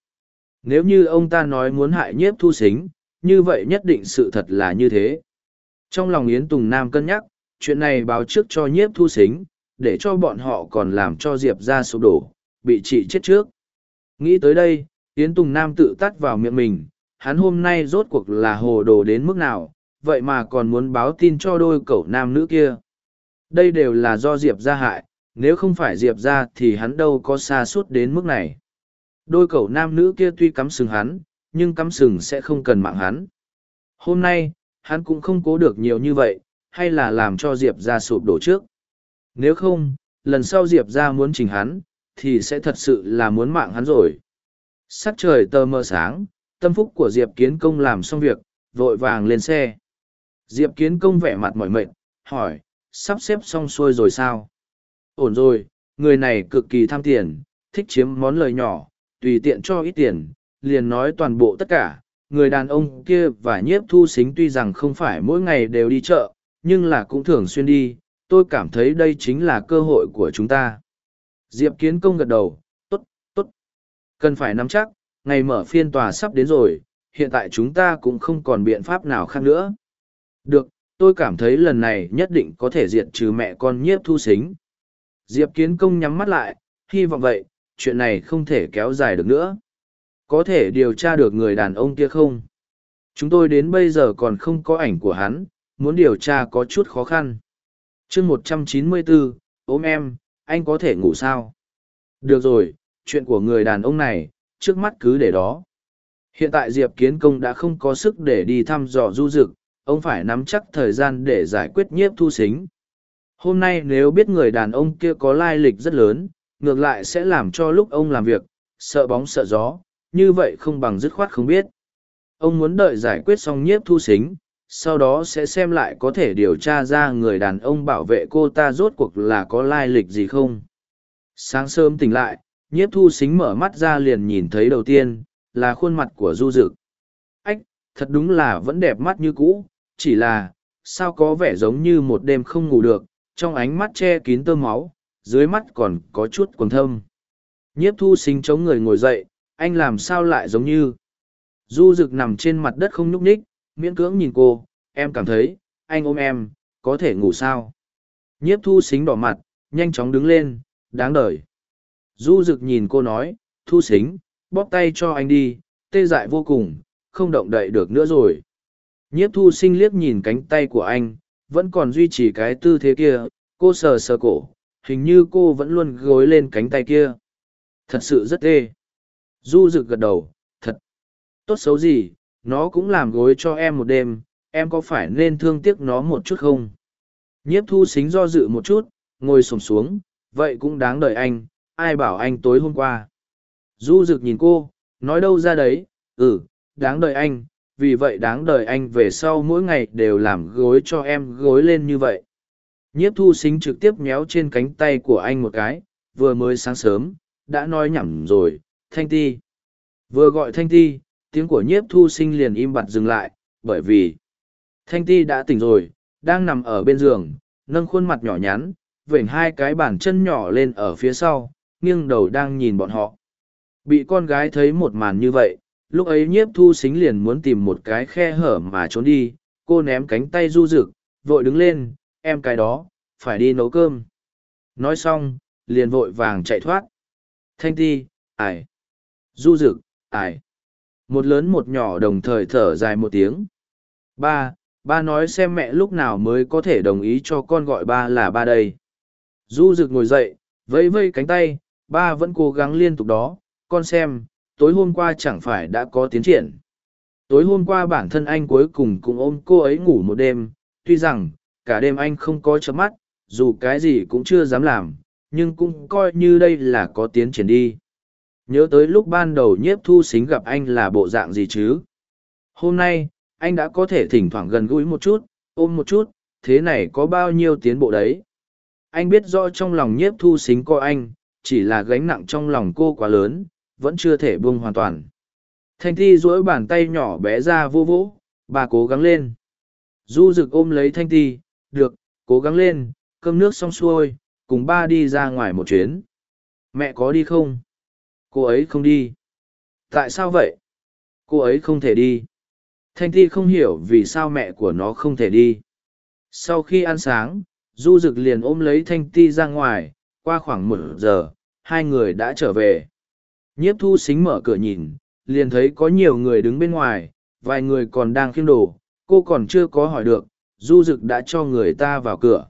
Nếu như ông ta nói muốn hại nhiếp thu xính, như vậy nhất định sự thật là như thế. Trong lòng Yến Tùng Nam cân nhắc, chuyện này báo trước cho nhiếp thu xính, để cho bọn họ còn làm cho Diệp ra sụp đổ, bị trị chết trước. Nghĩ tới đây, Yến Tùng Nam tự tắt vào miệng mình, hắn hôm nay rốt cuộc là hồ đồ đến mức nào, vậy mà còn muốn báo tin cho đôi cậu nam nữ kia. Đây đều là do Diệp ra hại, nếu không phải Diệp ra thì hắn đâu có xa suốt đến mức này. Đôi cậu nam nữ kia tuy cắm sừng hắn, nhưng cắm sừng sẽ không cần mạng hắn. Hôm nay, hắn cũng không cố được nhiều như vậy, hay là làm cho Diệp ra sụp đổ trước. Nếu không, lần sau Diệp ra muốn chỉnh hắn, thì sẽ thật sự là muốn mạng hắn rồi. Sắc trời tờ mờ sáng, tâm phúc của Diệp Kiến Công làm xong việc, vội vàng lên xe. Diệp Kiến Công vẻ mặt mỏi mệt, hỏi, sắp xếp xong xuôi rồi sao? Ổn rồi, người này cực kỳ tham tiền, thích chiếm món lời nhỏ, tùy tiện cho ít tiền, liền nói toàn bộ tất cả. Người đàn ông kia và nhiếp thu xính tuy rằng không phải mỗi ngày đều đi chợ, nhưng là cũng thường xuyên đi, tôi cảm thấy đây chính là cơ hội của chúng ta. Diệp Kiến Công gật đầu, tốt, tốt. Cần phải nắm chắc, ngày mở phiên tòa sắp đến rồi, hiện tại chúng ta cũng không còn biện pháp nào khác nữa. Được, tôi cảm thấy lần này nhất định có thể diệt trừ mẹ con nhiếp thu xính. Diệp Kiến Công nhắm mắt lại, hy vọng vậy, chuyện này không thể kéo dài được nữa. Có thể điều tra được người đàn ông kia không? Chúng tôi đến bây giờ còn không có ảnh của hắn, muốn điều tra có chút khó khăn. chương một trăm chín mươi bốn, ôm em, anh có thể ngủ sao? Được rồi, chuyện của người đàn ông này, trước mắt cứ để đó. Hiện tại Diệp Kiến Công đã không có sức để đi thăm dò du dực, ông phải nắm chắc thời gian để giải quyết nhiếp thu xính. Hôm nay nếu biết người đàn ông kia có lai lịch rất lớn, ngược lại sẽ làm cho lúc ông làm việc, sợ bóng sợ gió, như vậy không bằng dứt khoát không biết. Ông muốn đợi giải quyết xong nhiếp thu xính, sau đó sẽ xem lại có thể điều tra ra người đàn ông bảo vệ cô ta rốt cuộc là có lai lịch gì không. Sáng sớm tỉnh lại, nhiếp thu xính mở mắt ra liền nhìn thấy đầu tiên, là khuôn mặt của du dực. Ách, thật đúng là vẫn đẹp mắt như cũ, chỉ là, sao có vẻ giống như một đêm không ngủ được, trong ánh mắt che kín tơ máu, dưới mắt còn có chút quần thâm. Nhiếp thu xính chống người ngồi dậy, anh làm sao lại giống như. Du rực nằm trên mặt đất không nhúc nhích, miễn cưỡng nhìn cô, em cảm thấy, anh ôm em, có thể ngủ sao. Nhiếp thu xính đỏ mặt, nhanh chóng đứng lên, đáng đời. Du rực nhìn cô nói, thu xính, bóp tay cho anh đi, tê dại vô cùng, không động đậy được nữa rồi. Nhiếp thu sinh liếc nhìn cánh tay của anh, vẫn còn duy trì cái tư thế kia, cô sờ sờ cổ, hình như cô vẫn luôn gối lên cánh tay kia. Thật sự rất tê. Du rực gật đầu, thật. Tốt xấu gì, nó cũng làm gối cho em một đêm, em có phải nên thương tiếc nó một chút không? Nhiếp thu xính do dự một chút, ngồi sổm xuống, vậy cũng đáng đợi anh, ai bảo anh tối hôm qua. Du rực nhìn cô, nói đâu ra đấy, ừ, đáng đợi anh, vì vậy đáng đợi anh về sau mỗi ngày đều làm gối cho em gối lên như vậy. Nhiếp thu xính trực tiếp méo trên cánh tay của anh một cái, vừa mới sáng sớm, đã nói nhảm rồi, thanh ti. Vừa gọi thanh ti, tiếng của nhiếp thu sinh liền im bặt dừng lại, bởi vì thanh ti đã tỉnh rồi, đang nằm ở bên giường, nâng khuôn mặt nhỏ nhắn, vểnh hai cái bàn chân nhỏ lên ở phía sau, nghiêng đầu đang nhìn bọn họ. Bị con gái thấy một màn như vậy, lúc ấy nhiếp thu xính liền muốn tìm một cái khe hở mà trốn đi, cô ném cánh tay du rực, vội đứng lên, em cái đó, phải đi nấu cơm. Nói xong, liền vội vàng chạy thoát. Thanh ti, ải. Du rực, ải. Một lớn một nhỏ đồng thời thở dài một tiếng. Ba, ba nói xem mẹ lúc nào mới có thể đồng ý cho con gọi ba là ba đây. Du rực ngồi dậy, vẫy vây cánh tay, ba vẫn cố gắng liên tục đó, con xem, tối hôm qua chẳng phải đã có tiến triển. Tối hôm qua bản thân anh cuối cùng cũng ôm cô ấy ngủ một đêm, tuy rằng, cả đêm anh không có chớp mắt, dù cái gì cũng chưa dám làm, nhưng cũng coi như đây là có tiến triển đi. Nhớ tới lúc ban đầu nhiếp thu xính gặp anh là bộ dạng gì chứ? Hôm nay, anh đã có thể thỉnh thoảng gần gũi một chút, ôm một chút, thế này có bao nhiêu tiến bộ đấy? Anh biết rõ trong lòng nhiếp thu xính có anh, chỉ là gánh nặng trong lòng cô quá lớn, vẫn chưa thể buông hoàn toàn. Thanh Thi duỗi bàn tay nhỏ bé ra vô vỗ, bà cố gắng lên. Du rực ôm lấy Thanh Thi, được, cố gắng lên, cơm nước xong xuôi, cùng ba đi ra ngoài một chuyến. Mẹ có đi không? Cô ấy không đi. Tại sao vậy? Cô ấy không thể đi. Thanh Thi không hiểu vì sao mẹ của nó không thể đi. Sau khi ăn sáng, Du Dực liền ôm lấy Thanh Ti ra ngoài, qua khoảng một giờ, hai người đã trở về. Nhiếp thu xính mở cửa nhìn, liền thấy có nhiều người đứng bên ngoài, vài người còn đang khiêm đồ, cô còn chưa có hỏi được, Du Dực đã cho người ta vào cửa.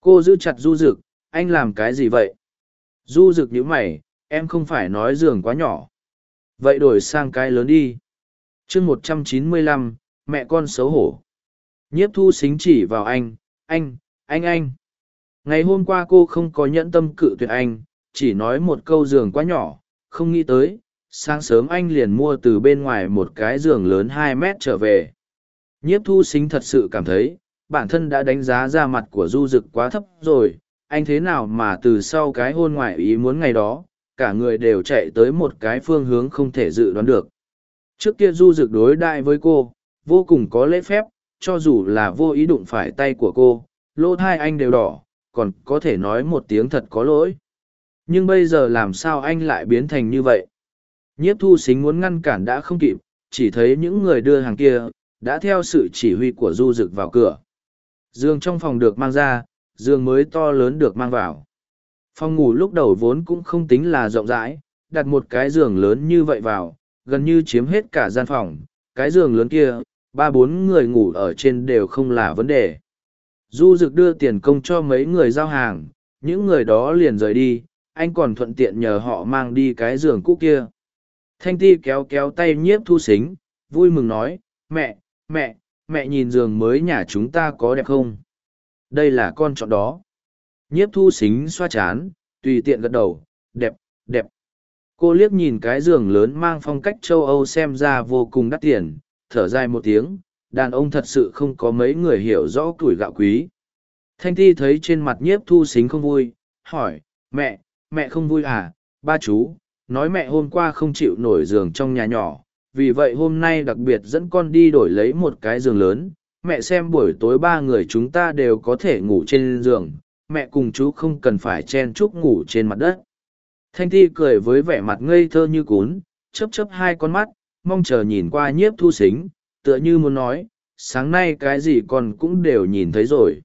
Cô giữ chặt Du Dực, anh làm cái gì vậy? Du Dực nhíu mày, em không phải nói giường quá nhỏ. Vậy đổi sang cái lớn đi. chương một trăm chín mươi lăm, mẹ con xấu hổ. Nhiếp thu xính chỉ vào anh, anh, anh anh. Ngày hôm qua cô không có nhẫn tâm cự tuyệt anh, chỉ nói một câu giường quá nhỏ, không nghĩ tới, sáng sớm anh liền mua từ bên ngoài một cái giường lớn hai mét trở về. Nhiếp thu xính thật sự cảm thấy, bản thân đã đánh giá ra mặt của du dực quá thấp rồi, anh thế nào mà từ sau cái hôn ngoại ý muốn ngày đó, cả người đều chạy tới một cái phương hướng không thể dự đoán được. Trước kia du dực đối đại với cô, vô cùng có lễ phép, cho dù là vô ý đụng phải tay của cô, lỗ thai anh đều đỏ, còn có thể nói một tiếng thật có lỗi. Nhưng bây giờ làm sao anh lại biến thành như vậy? Nhiếp thu xính muốn ngăn cản đã không kịp, chỉ thấy những người đưa hàng kia, đã theo sự chỉ huy của du dực vào cửa. Dương trong phòng được mang ra, Dương mới to lớn được mang vào. Phòng ngủ lúc đầu vốn cũng không tính là rộng rãi, đặt một cái giường lớn như vậy vào, gần như chiếm hết cả gian phòng. Cái giường lớn kia, ba bốn người ngủ ở trên đều không là vấn đề. Du Dực đưa tiền công cho mấy người giao hàng, những người đó liền rời đi, anh còn thuận tiện nhờ họ mang đi cái giường cũ kia. Thanh Ti kéo kéo tay nhiếp thu xính, vui mừng nói, mẹ, mẹ, mẹ nhìn giường mới nhà chúng ta có đẹp không? Đây là con chọn đó. Nhiếp thu xính xoa chán, tùy tiện gật đầu, đẹp, đẹp. Cô liếc nhìn cái giường lớn mang phong cách châu Âu xem ra vô cùng đắt tiền, thở dài một tiếng, đàn ông thật sự không có mấy người hiểu rõ tuổi gạo quý. Thanh Ti thấy trên mặt nhiếp thu xính không vui, hỏi, mẹ, mẹ không vui à, ba chú, nói mẹ hôm qua không chịu nổi giường trong nhà nhỏ, vì vậy hôm nay đặc biệt dẫn con đi đổi lấy một cái giường lớn, mẹ xem buổi tối ba người chúng ta đều có thể ngủ trên giường mẹ cùng chú không cần phải chen chúc ngủ trên mặt đất. Thanh Thi cười với vẻ mặt ngây thơ như cún chấp chấp hai con mắt, mong chờ nhìn qua nhiếp thu xính, tựa như muốn nói, sáng nay cái gì con cũng đều nhìn thấy rồi.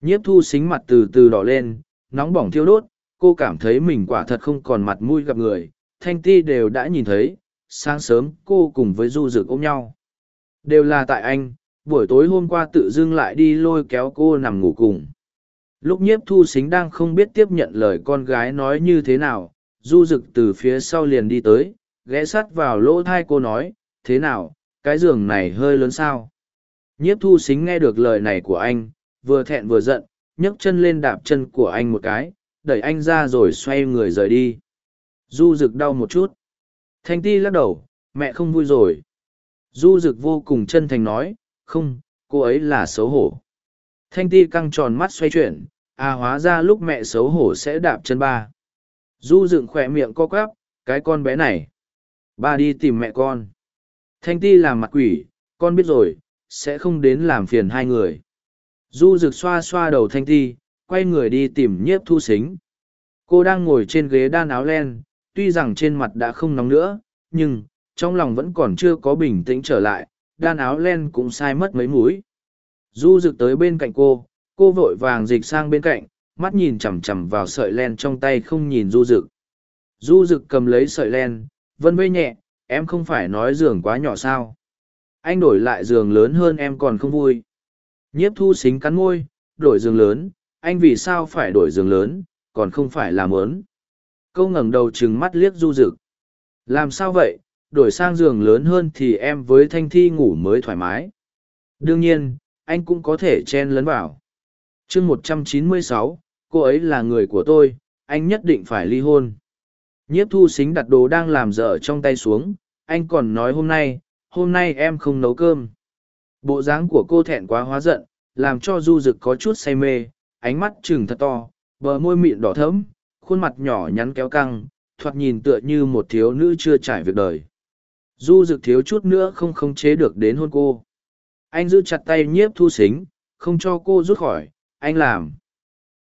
Nhiếp thu xính mặt từ từ đỏ lên, nóng bỏng thiêu đốt, cô cảm thấy mình quả thật không còn mặt mũi gặp người. Thanh ti đều đã nhìn thấy, sáng sớm cô cùng với du rực ôm nhau. Đều là tại anh, buổi tối hôm qua tự dưng lại đi lôi kéo cô nằm ngủ cùng lúc nhiếp thu xính đang không biết tiếp nhận lời con gái nói như thế nào, du rực từ phía sau liền đi tới, ghé sắt vào lỗ thai cô nói, thế nào, cái giường này hơi lớn sao? Nhiếp thu xính nghe được lời này của anh, vừa thẹn vừa giận, nhấc chân lên đạp chân của anh một cái, đẩy anh ra rồi xoay người rời đi. Du rực đau một chút. Thanh ti lắc đầu, mẹ không vui rồi. Du rực vô cùng chân thành nói, không, cô ấy là xấu hổ thanh ti căng tròn mắt xoay chuyển à hóa ra lúc mẹ xấu hổ sẽ đạp chân ba. Du dựng khỏe miệng co quắp, cái con bé này. Ba đi tìm mẹ con. Thanh ti làm mặt quỷ, con biết rồi, sẽ không đến làm phiền hai người. Du rực xoa xoa đầu thanh ti, quay người đi tìm nhiếp thu xính. Cô đang ngồi trên ghế đan áo len, tuy rằng trên mặt đã không nóng nữa, nhưng trong lòng vẫn còn chưa có bình tĩnh trở lại, đan áo len cũng sai mất mấy múi du rực tới bên cạnh cô cô vội vàng dịch sang bên cạnh, mắt nhìn chằm chằm vào sợi len trong tay không nhìn du rực. Du rực cầm lấy sợi len, vân vây nhẹ, em không phải nói giường quá nhỏ sao? Anh đổi lại giường lớn hơn em còn không vui. Nhiếp thu xính cắn môi, đổi giường lớn, anh vì sao phải đổi giường lớn, còn không phải làm ớn? Câu ngẩng đầu trừng mắt liếc du rực. Làm sao vậy? Đổi sang giường lớn hơn thì em với thanh thi ngủ mới thoải mái. Đương nhiên anh cũng có thể chen lấn vào. Chương một trăm chín mươi sáu, cô ấy là người của tôi, anh nhất định phải ly hôn. Nhiếp thu xính đặt đồ đang làm dở trong tay xuống, anh còn nói hôm nay hôm nay em không nấu cơm. Bộ dáng của cô thẹn quá hóa giận, làm cho du rực có chút say mê, ánh mắt chừng thật to, bờ môi mịn đỏ thẫm, khuôn mặt nhỏ nhắn kéo căng, thoạt nhìn tựa như một thiếu nữ chưa trải việc đời. Du rực thiếu chút nữa không khống chế được đến hôn cô anh giữ chặt tay nhiếp thu xính không cho cô rút khỏi. Anh làm.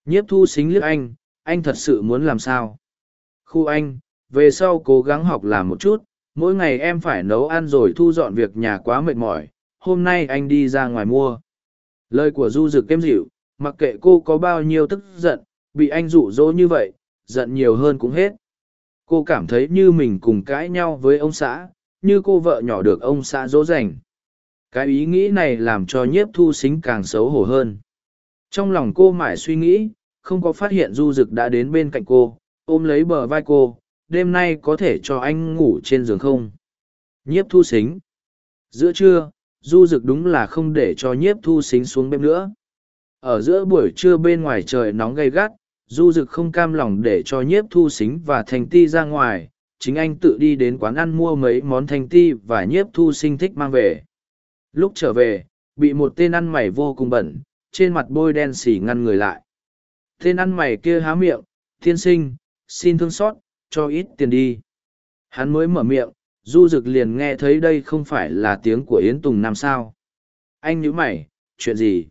Nhiếp thu xính liếc anh anh thật sự muốn làm sao? Khu anh, về sau cố gắng học làm một chút. Mỗi ngày em phải nấu ăn rồi thu dọn việc nhà quá mệt mỏi. Hôm nay anh đi ra ngoài mua. Lời của du rực êm dịu, mặc kệ cô có bao nhiêu tức giận, bị anh rụ rỗ như vậy, giận nhiều hơn cũng hết. Cô cảm thấy như mình cùng cãi nhau với ông xã, như cô vợ nhỏ được ông xã dỗ dành cái ý nghĩ này làm cho nhiếp thu xính càng xấu hổ hơn. Trong lòng cô mãi suy nghĩ, không có phát hiện du rực đã đến bên cạnh cô, ôm lấy bờ vai cô, đêm nay có thể cho anh ngủ trên giường không? Nhiếp thu xính. Giữa trưa, du rực đúng là không để cho nhiếp thu xính xuống bếp nữa. Ở giữa buổi trưa bên ngoài trời nóng gay gắt, du rực không cam lòng để cho nhiếp thu xính và thành ti ra ngoài, chính anh tự đi đến quán ăn mua mấy món thành ti và nhiếp thu sinh thích mang về lúc trở về, bị một tên ăn mày vô cùng bẩn, trên mặt bôi đen xỉ ngăn người lại. Tên ăn mày kia há miệng thiên sinh, xin thương xót, cho ít tiền đi. Hắn mới mở miệng, du dực liền nghe thấy đây không phải là tiếng của yến tùng nam sao. Anh nhữ mày, chuyện gì?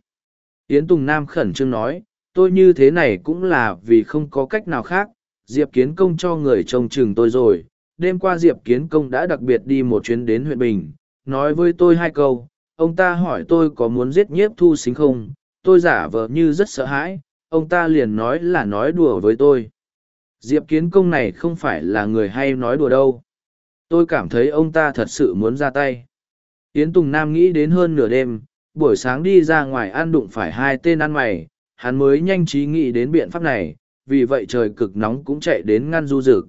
Yến tùng nam khẩn trương nói, tôi như thế này cũng là vì không có cách nào khác, diệp kiến công cho người trông chừng tôi rồi. Đêm qua diệp kiến công đã đặc biệt đi một chuyến đến huyện bình, nói với tôi hai câu ông ta hỏi tôi có muốn giết nhiếp thu xính không? Tôi giả vờ như rất sợ hãi, ông ta liền nói là nói đùa với tôi. Diệp kiến công này không phải là người hay nói đùa đâu. Tôi cảm thấy ông ta thật sự muốn ra tay. Yến tùng nam nghĩ đến hơn nửa đêm, buổi sáng đi ra ngoài ăn đụng phải hai tên ăn mày, hắn mới nhanh trí nghĩ đến biện pháp này, vì vậy trời cực nóng cũng chạy đến ngăn du rực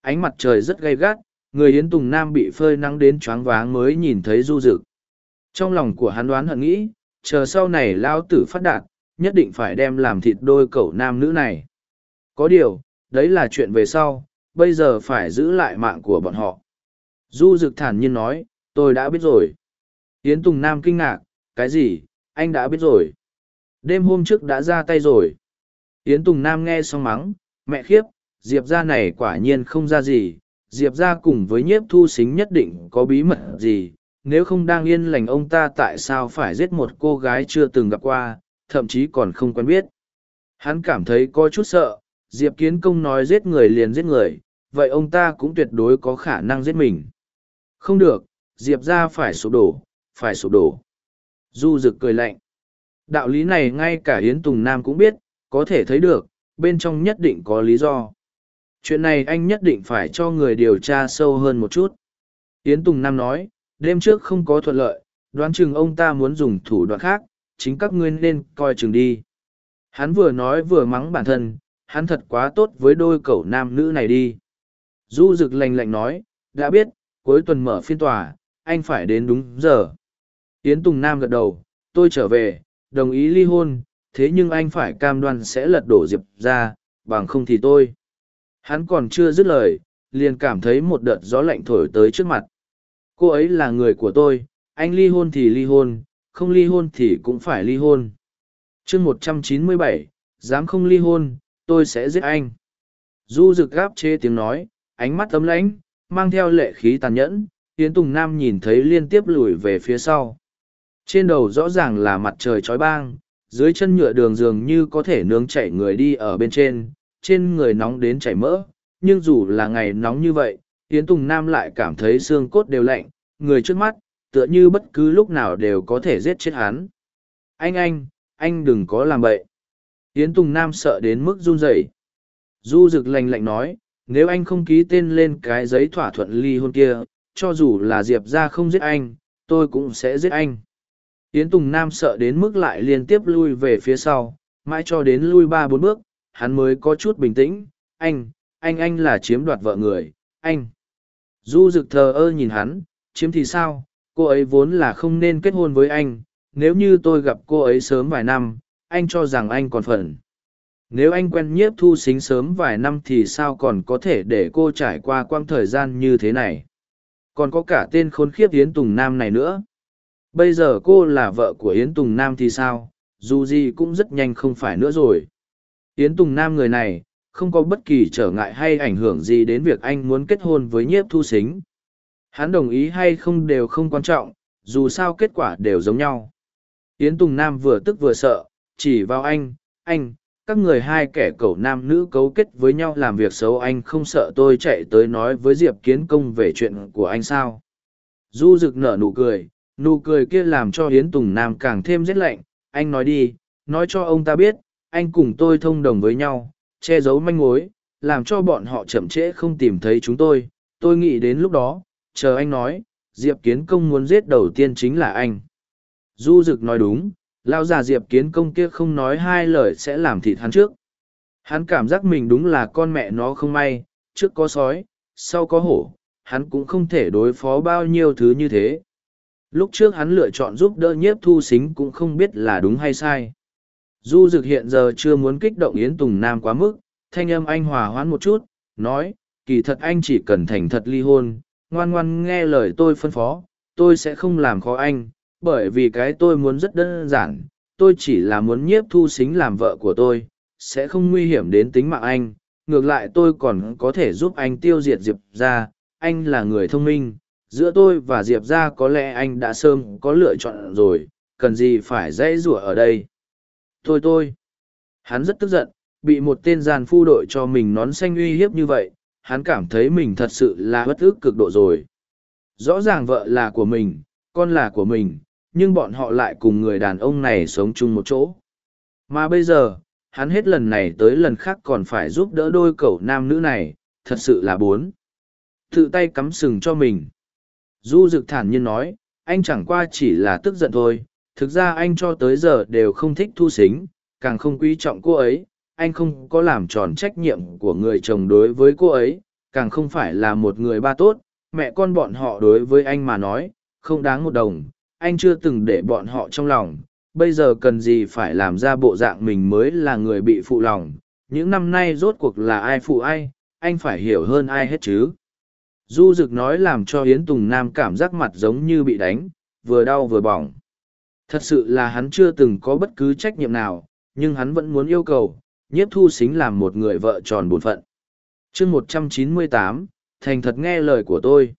ánh mặt trời rất gay gắt, người yến tùng nam bị phơi nắng đến choáng váng mới nhìn thấy du rực trong lòng của hắn đoán hận nghĩ, chờ sau này lao tử phát đạt, nhất định phải đem làm thịt đôi cậu nam nữ này. Có điều, đấy là chuyện về sau, bây giờ phải giữ lại mạng của bọn họ. Du dực thản nhiên nói, tôi đã biết rồi. Yến tùng nam kinh ngạc, cái gì? Anh đã biết rồi. Đêm hôm trước đã ra tay rồi. Yến tùng nam nghe xong mắng, mẹ khiếp, diệp ra này quả nhiên không ra gì, diệp ra cùng với nhiếp thu xính nhất định có bí mật gì nếu không đang yên lành ông ta tại sao phải giết một cô gái chưa từng gặp qua, thậm chí còn không quen biết. Hắn cảm thấy có chút sợ, Diệp Kiến Công nói giết người liền giết người, vậy ông ta cũng tuyệt đối có khả năng giết mình. Không được, Diệp ra phải sụp đổ, phải sụp đổ. Du rực cười lạnh. Đạo lý này ngay cả Yến Tùng Nam cũng biết, có thể thấy được, bên trong nhất định có lý do. Chuyện này anh nhất định phải cho người điều tra sâu hơn một chút. Yến Tùng Nam nói, đêm trước không có thuận lợi, đoán chừng ông ta muốn dùng thủ đoạn khác, chính các ngươi nên coi chừng đi. Hắn vừa nói vừa mắng bản thân, hắn thật quá tốt với đôi cậu nam nữ này đi. Du Dực lành lạnh nói, đã biết, cuối tuần mở phiên tòa, anh phải đến đúng giờ. Yến Tùng Nam gật đầu, tôi trở về, đồng ý ly hôn, thế nhưng anh phải cam đoan sẽ lật đổ Diệp ra, bằng không thì tôi. Hắn còn chưa dứt lời, liền cảm thấy một đợt gió lạnh thổi tới trước mặt. Cô ấy là người của tôi, anh ly hôn thì ly hôn, không ly hôn thì cũng phải ly hôn. chương một trăm chín mươi bảy, dám không ly hôn, tôi sẽ giết anh. Du rực gáp chê tiếng nói, ánh mắt tấm lãnh, mang theo lệ khí tàn nhẫn, tiến Tùng Nam nhìn thấy liên tiếp lùi về phía sau. Trên đầu rõ ràng là mặt trời trói bang, dưới chân nhựa đường dường như có thể nướng chảy người đi ở bên trên, trên người nóng đến chảy mỡ, nhưng dù là ngày nóng như vậy, Yến Tùng Nam lại cảm thấy xương cốt đều lạnh, người trước mắt, tựa như bất cứ lúc nào đều có thể giết chết hắn. Anh anh, anh đừng có làm bậy. Yến Tùng Nam sợ đến mức run rẩy. Du Dực lạnh lạnh nói, nếu anh không ký tên lên cái giấy thỏa thuận ly hôn kia, cho dù là Diệp ra không giết anh, tôi cũng sẽ giết anh. Yến Tùng Nam sợ đến mức lại liên tiếp lui về phía sau, mãi cho đến lui ba bốn bước, hắn mới có chút bình tĩnh. Anh, anh anh là chiếm đoạt vợ người, anh. Du rực thờ ơ nhìn hắn, chiếm thì sao, cô ấy vốn là không nên kết hôn với anh, nếu như tôi gặp cô ấy sớm vài năm, anh cho rằng anh còn phận. Nếu anh quen nhiếp thu xính sớm vài năm thì sao còn có thể để cô trải qua quãng thời gian như thế này. Còn có cả tên khốn khiếp Yến Tùng Nam này nữa. Bây giờ cô là vợ của Yến Tùng Nam thì sao, dù gì cũng rất nhanh không phải nữa rồi. Yến Tùng Nam người này, không có bất kỳ trở ngại hay ảnh hưởng gì đến việc anh muốn kết hôn với nhiếp thu xính. Hắn đồng ý hay không đều không quan trọng, dù sao kết quả đều giống nhau. Yến Tùng Nam vừa tức vừa sợ, chỉ vào anh, anh, các người hai kẻ cẩu nam nữ cấu kết với nhau làm việc xấu anh không sợ tôi chạy tới nói với Diệp Kiến Công về chuyện của anh sao. Du rực nở nụ cười, nụ cười kia làm cho Yến Tùng Nam càng thêm rét lạnh, anh nói đi, nói cho ông ta biết, anh cùng tôi thông đồng với nhau, che giấu manh mối, làm cho bọn họ chậm trễ không tìm thấy chúng tôi. Tôi nghĩ đến lúc đó, chờ anh nói, Diệp Kiến Công muốn giết đầu tiên chính là anh. Du Dực nói đúng, lao già Diệp Kiến Công kia không nói hai lời sẽ làm thịt hắn trước. Hắn cảm giác mình đúng là con mẹ nó không may, trước có sói, sau có hổ, hắn cũng không thể đối phó bao nhiêu thứ như thế. Lúc trước hắn lựa chọn giúp đỡ nhiếp thu xính cũng không biết là đúng hay sai. Du Dực hiện giờ chưa muốn kích động Yến Tùng Nam quá mức, thanh âm anh hòa hoãn một chút, nói, kỳ thật anh chỉ cần thành thật ly hôn, ngoan ngoan nghe lời tôi phân phó, tôi sẽ không làm khó anh, bởi vì cái tôi muốn rất đơn giản, tôi chỉ là muốn nhiếp thu xính làm vợ của tôi, sẽ không nguy hiểm đến tính mạng anh, ngược lại tôi còn có thể giúp anh tiêu diệt Diệp ra, anh là người thông minh, giữa tôi và Diệp ra có lẽ anh đã sớm có lựa chọn rồi, cần gì phải dãy rủa ở đây. Thôi tôi. Hắn rất tức giận, bị một tên giàn phu đội cho mình nón xanh uy hiếp như vậy, hắn cảm thấy mình thật sự là bất ức cực độ rồi. Rõ ràng vợ là của mình, con là của mình, nhưng bọn họ lại cùng người đàn ông này sống chung một chỗ. Mà bây giờ, hắn hết lần này tới lần khác còn phải giúp đỡ đôi cậu nam nữ này, thật sự là bốn. Tự tay cắm sừng cho mình. Du Dực thản nhiên nói, anh chẳng qua chỉ là tức giận thôi, thực ra anh cho tới giờ đều không thích thu xính, càng không quý trọng cô ấy, anh không có làm tròn trách nhiệm của người chồng đối với cô ấy, càng không phải là một người ba tốt, mẹ con bọn họ đối với anh mà nói, không đáng một đồng, anh chưa từng để bọn họ trong lòng, bây giờ cần gì phải làm ra bộ dạng mình mới là người bị phụ lòng, những năm nay rốt cuộc là ai phụ ai, anh phải hiểu hơn ai hết chứ. Du Dực nói làm cho Yến Tùng Nam cảm giác mặt giống như bị đánh, vừa đau vừa bỏng. Thật sự là hắn chưa từng có bất cứ trách nhiệm nào, nhưng hắn vẫn muốn yêu cầu, nhiếp thu xính làm một người vợ tròn bổn phận. chương một trăm chín mươi tám thành thật nghe lời của tôi.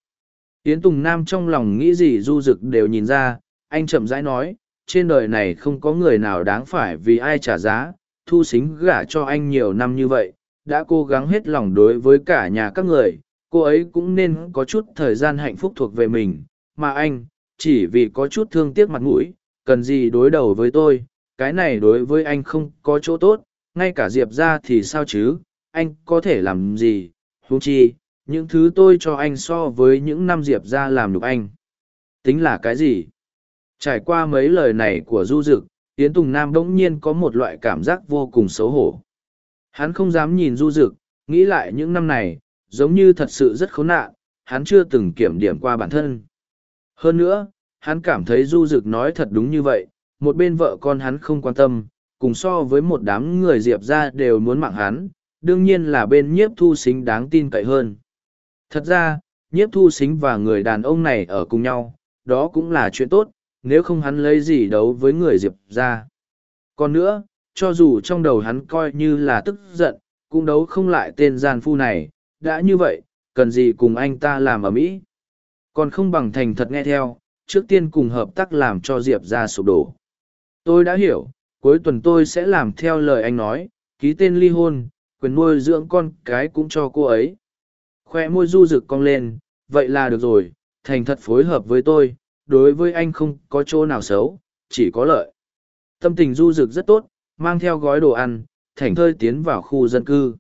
Yến Tùng Nam trong lòng nghĩ gì du dực đều nhìn ra, anh chậm rãi nói, trên đời này không có người nào đáng phải vì ai trả giá, thu xính gả cho anh nhiều năm như vậy, đã cố gắng hết lòng đối với cả nhà các người, cô ấy cũng nên có chút thời gian hạnh phúc thuộc về mình, mà anh, chỉ vì có chút thương tiếc mặt mũi, cần gì đối đầu với tôi, cái này đối với anh không có chỗ tốt, ngay cả Diệp ra thì sao chứ, anh có thể làm gì, huống chi, những thứ tôi cho anh so với những năm Diệp ra làm được anh. Tính là cái gì? Trải qua mấy lời này của Du Dực, Yến Tùng Nam bỗng nhiên có một loại cảm giác vô cùng xấu hổ. Hắn không dám nhìn Du Dực, nghĩ lại những năm này, giống như thật sự rất khốn nạn, hắn chưa từng kiểm điểm qua bản thân. Hơn nữa, hắn cảm thấy Du Dực nói thật đúng như vậy, một bên vợ con hắn không quan tâm, cùng so với một đám người diệp ra đều muốn mạng hắn, đương nhiên là bên nhiếp thu xính đáng tin cậy hơn. Thật ra, nhiếp thu xính và người đàn ông này ở cùng nhau, đó cũng là chuyện tốt, nếu không hắn lấy gì đấu với người diệp ra. Còn nữa, cho dù trong đầu hắn coi như là tức giận, cũng đấu không lại tên gian phu này, đã như vậy, cần gì cùng anh ta làm ở mỹ Còn không bằng thành thật nghe theo, trước tiên cùng hợp tác làm cho Diệp ra sụp đổ. Tôi đã hiểu, cuối tuần tôi sẽ làm theo lời anh nói, ký tên ly hôn, quyền nuôi dưỡng con cái cũng cho cô ấy. Khoe môi du rực cong lên, vậy là được rồi, thành thật phối hợp với tôi, đối với anh không có chỗ nào xấu, chỉ có lợi. Tâm tình du rực rất tốt, mang theo gói đồ ăn, thảnh thơi tiến vào khu dân cư.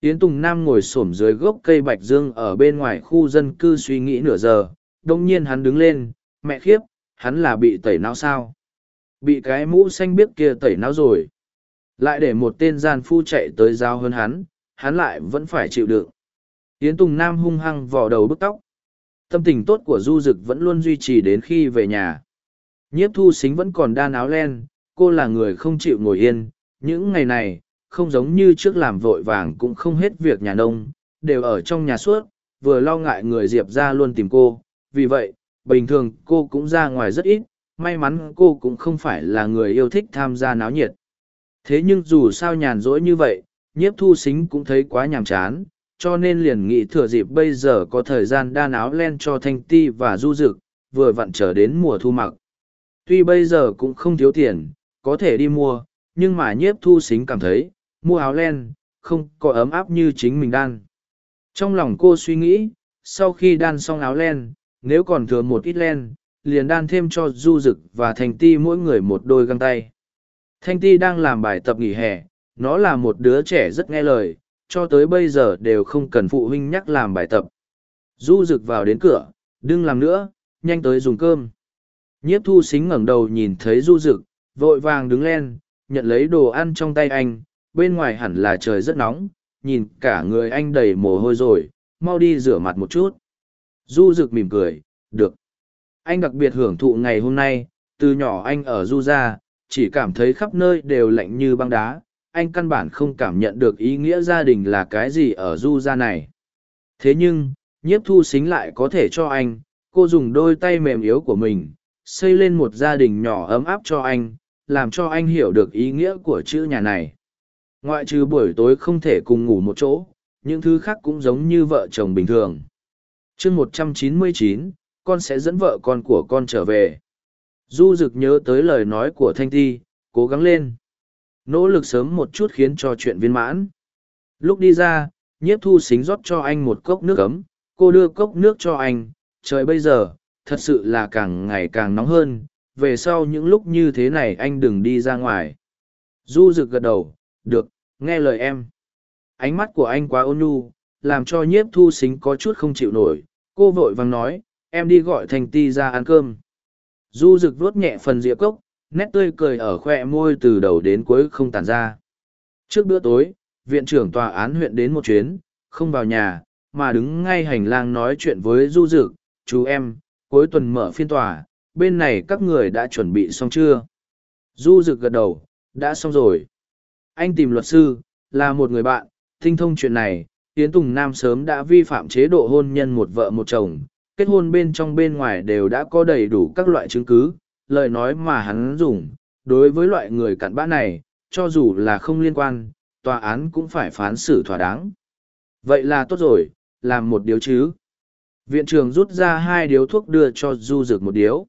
Yến Tùng Nam ngồi xổm dưới gốc cây bạch dương ở bên ngoài khu dân cư suy nghĩ nửa giờ, đông nhiên hắn đứng lên, mẹ khiếp, hắn là bị tẩy não sao? Bị cái mũ xanh biếc kia tẩy não rồi. Lại để một tên gian phu chạy tới giao hơn hắn, hắn lại vẫn phải chịu đựng. Yến Tùng Nam hung hăng vò đầu bức tóc. Tâm tình tốt của Du Dực vẫn luôn duy trì đến khi về nhà. Nhiếp thu xính vẫn còn đan áo len, cô là người không chịu ngồi yên. Những ngày này, không giống như trước làm vội vàng cũng không hết việc nhà nông, đều ở trong nhà suốt, vừa lo ngại người Diệp ra luôn tìm cô. Vì vậy, bình thường cô cũng ra ngoài rất ít, may mắn cô cũng không phải là người yêu thích tham gia náo nhiệt. Thế nhưng dù sao nhàn rỗi như vậy, nhiếp thu xính cũng thấy quá nhàm chán, cho nên liền nghĩ thừa dịp bây giờ có thời gian đan áo len cho thanh ti và du dực, vừa vặn trở đến mùa thu mặc. Tuy bây giờ cũng không thiếu tiền, có thể đi mua, nhưng mà nhiếp thu xính cảm thấy, mua áo len, không có ấm áp như chính mình đan. Trong lòng cô suy nghĩ, sau khi đan xong áo len, nếu còn thừa một ít len, liền đan thêm cho du dực và thanh ti mỗi người một đôi găng tay. Thanh ti đang làm bài tập nghỉ hè, nó là một đứa trẻ rất nghe lời, cho tới bây giờ đều không cần phụ huynh nhắc làm bài tập. Du rực vào đến cửa, đừng làm nữa, nhanh tới dùng cơm. Nhiếp thu xính ngẩng đầu nhìn thấy du rực, vội vàng đứng lên, nhận lấy đồ ăn trong tay anh, bên ngoài hẳn là trời rất nóng, nhìn cả người anh đầy mồ hôi rồi, mau đi rửa mặt một chút. Du rực mỉm cười, được. Anh đặc biệt hưởng thụ ngày hôm nay, từ nhỏ anh ở du ra, chỉ cảm thấy khắp nơi đều lạnh như băng đá, anh căn bản không cảm nhận được ý nghĩa gia đình là cái gì ở du Ra này. Thế nhưng, nhiếp thu xính lại có thể cho anh, cô dùng đôi tay mềm yếu của mình, xây lên một gia đình nhỏ ấm áp cho anh, làm cho anh hiểu được ý nghĩa của chữ nhà này. Ngoại trừ buổi tối không thể cùng ngủ một chỗ, những thứ khác cũng giống như vợ chồng bình thường chương một trăm chín mươi chín, con sẽ dẫn vợ con của con trở về. Du Dực nhớ tới lời nói của Thanh Ti, cố gắng lên. Nỗ lực sớm một chút khiến cho chuyện viên mãn. Lúc đi ra, nhiếp thu xính rót cho anh một cốc nước ấm, cô đưa cốc nước cho anh, trời bây giờ, thật sự là càng ngày càng nóng hơn, về sau những lúc như thế này anh đừng đi ra ngoài. Du rực gật đầu, được, nghe lời em. Ánh mắt của anh quá ôn nhu, làm cho nhiếp thu xính có chút không chịu nổi, cô vội vàng nói, em đi gọi thành ti ra ăn cơm. Du rực vuốt nhẹ phần rĩa cốc, nét tươi cười ở khoe môi từ đầu đến cuối không tàn ra. Trước bữa tối, viện trưởng tòa án huyện đến một chuyến, không vào nhà, mà đứng ngay hành lang nói chuyện với Du Dực, chú em, cuối tuần mở phiên tòa, bên này các người đã chuẩn bị xong chưa? Du Dực gật đầu, đã xong rồi. Anh tìm luật sư, là một người bạn, tinh thông chuyện này, Tiến Tùng Nam sớm đã vi phạm chế độ hôn nhân một vợ một chồng, kết hôn bên trong bên ngoài đều đã có đầy đủ các loại chứng cứ, lời nói mà hắn dùng, đối với loại người cặn bã này, cho dù là không liên quan, tòa án cũng phải phán xử thỏa đáng. Vậy là tốt rồi, làm một điều chứ. Viện trưởng rút ra hai điếu thuốc đưa cho Du Dực một điếu.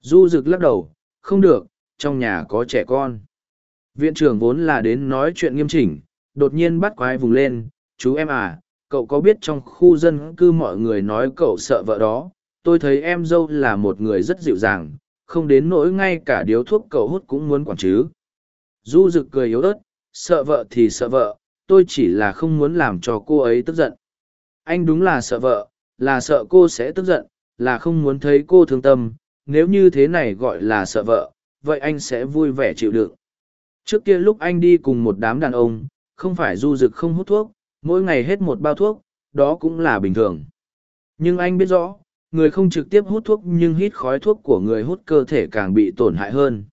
Du Dực lắc đầu, không được, trong nhà có trẻ con. Viện trưởng vốn là đến nói chuyện nghiêm chỉnh, đột nhiên bắt quái vùng lên, chú em à, cậu có biết trong khu dân cư mọi người nói cậu sợ vợ đó, tôi thấy em dâu là một người rất dịu dàng, không đến nỗi ngay cả điếu thuốc cậu hút cũng muốn quản chứ. Du Dực cười yếu ớt, sợ vợ thì sợ vợ, tôi chỉ là không muốn làm cho cô ấy tức giận. Anh đúng là sợ vợ, là sợ cô sẽ tức giận, là không muốn thấy cô thương tâm, nếu như thế này gọi là sợ vợ, vậy anh sẽ vui vẻ chịu đựng. Trước kia lúc anh đi cùng một đám đàn ông, không phải du dực không hút thuốc, mỗi ngày hết một bao thuốc, đó cũng là bình thường. Nhưng anh biết rõ, người không trực tiếp hút thuốc nhưng hít khói thuốc của người hút cơ thể càng bị tổn hại hơn.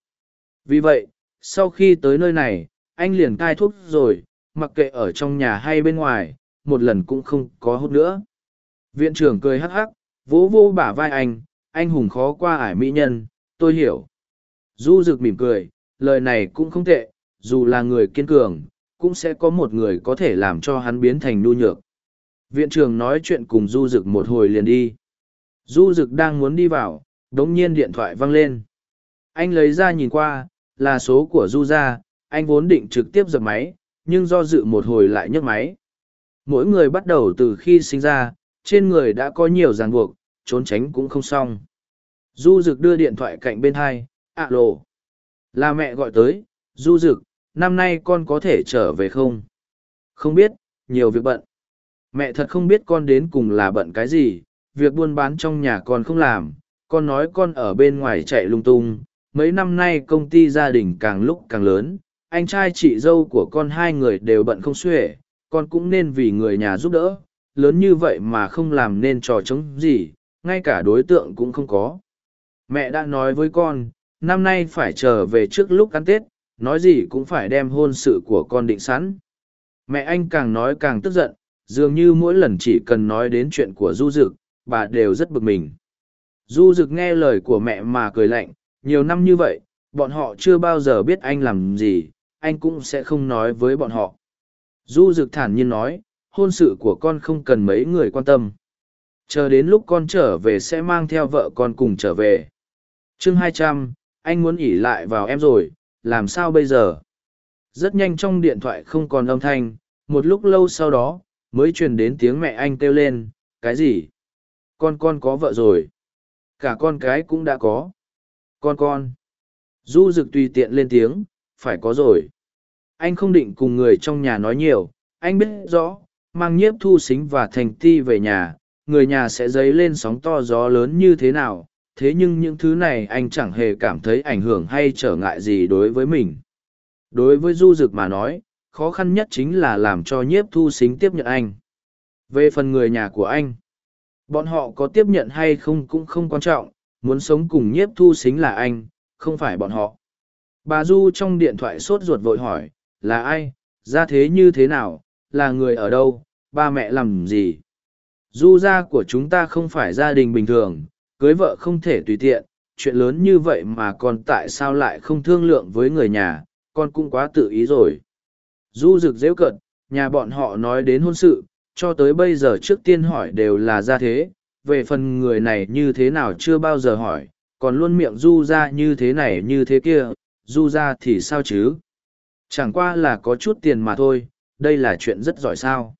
Vì vậy, sau khi tới nơi này, anh liền cai thuốc rồi, mặc kệ ở trong nhà hay bên ngoài, một lần cũng không có hút nữa. Viện trưởng cười hắc hắc, vỗ vô bả vai anh, anh hùng khó qua ải mỹ nhân, tôi hiểu. Du rực mỉm cười, lời này cũng không tệ, dù là người kiên cường, cũng sẽ có một người có thể làm cho hắn biến thành nhu nhược. Viện trưởng nói chuyện cùng Du Dực một hồi liền đi. Du Dực đang muốn đi vào, đống nhiên điện thoại văng lên. Anh lấy ra nhìn qua, là số của Du gia, anh vốn định trực tiếp dập máy, nhưng do dự một hồi lại nhấc máy. Mỗi người bắt đầu từ khi sinh ra, trên người đã có nhiều ràng buộc, trốn tránh cũng không xong. Du Dực đưa điện thoại cạnh bên hai, ạ lộ. Là mẹ gọi tới, Du Dực, năm nay con có thể trở về không? Không biết, nhiều việc bận. Mẹ thật không biết con đến cùng là bận cái gì, việc buôn bán trong nhà con không làm, con nói con ở bên ngoài chạy lung tung. Mấy năm nay công ty gia đình càng lúc càng lớn, anh trai chị dâu của con hai người đều bận không xuể, con cũng nên vì người nhà giúp đỡ, lớn như vậy mà không làm nên trò chống gì, ngay cả đối tượng cũng không có. Mẹ đã nói với con, năm nay phải trở về trước lúc ăn Tết, nói gì cũng phải đem hôn sự của con định sẵn. Mẹ anh càng nói càng tức giận, dường như mỗi lần chỉ cần nói đến chuyện của Du Dực, bà đều rất bực mình. Du Dực nghe lời của mẹ mà cười lạnh, nhiều năm như vậy, bọn họ chưa bao giờ biết anh làm gì, anh cũng sẽ không nói với bọn họ. Du Dực thản nhiên nói, hôn sự của con không cần mấy người quan tâm. Chờ đến lúc con trở về sẽ mang theo vợ con cùng trở về. chương hai trăm, anh muốn ỉ lại vào em rồi, làm sao bây giờ? Rất nhanh trong điện thoại không còn âm thanh, một lúc lâu sau đó, mới truyền đến tiếng mẹ anh kêu lên, cái gì? Con con có vợ rồi. Cả con cái cũng đã có. Con con. Du rực tùy tiện lên tiếng, phải có rồi. Anh không định cùng người trong nhà nói nhiều, anh biết rõ, mang nhiếp thu xính và thành ti về nhà, người nhà sẽ dấy lên sóng to gió lớn như thế nào, thế nhưng những thứ này anh chẳng hề cảm thấy ảnh hưởng hay trở ngại gì đối với mình. Đối với Du Dực mà nói, khó khăn nhất chính là làm cho nhiếp thu xính tiếp nhận anh. Về phần người nhà của anh, bọn họ có tiếp nhận hay không cũng không quan trọng, muốn sống cùng nhiếp thu xính là anh, không phải bọn họ. Bà Du trong điện thoại sốt ruột vội hỏi, là ai, ra thế như thế nào, là người ở đâu, ba mẹ làm gì? Du gia của chúng ta không phải gia đình bình thường, cưới vợ không thể tùy tiện, chuyện lớn như vậy mà còn tại sao lại không thương lượng với người nhà, con cũng quá tự ý rồi. Du rực dễ cận, nhà bọn họ nói đến hôn sự, cho tới bây giờ trước tiên hỏi đều là ra thế, về phần người này như thế nào chưa bao giờ hỏi, còn luôn miệng du ra như thế này như thế kia, du ra thì sao chứ? Chẳng qua là có chút tiền mà thôi, đây là chuyện rất giỏi sao.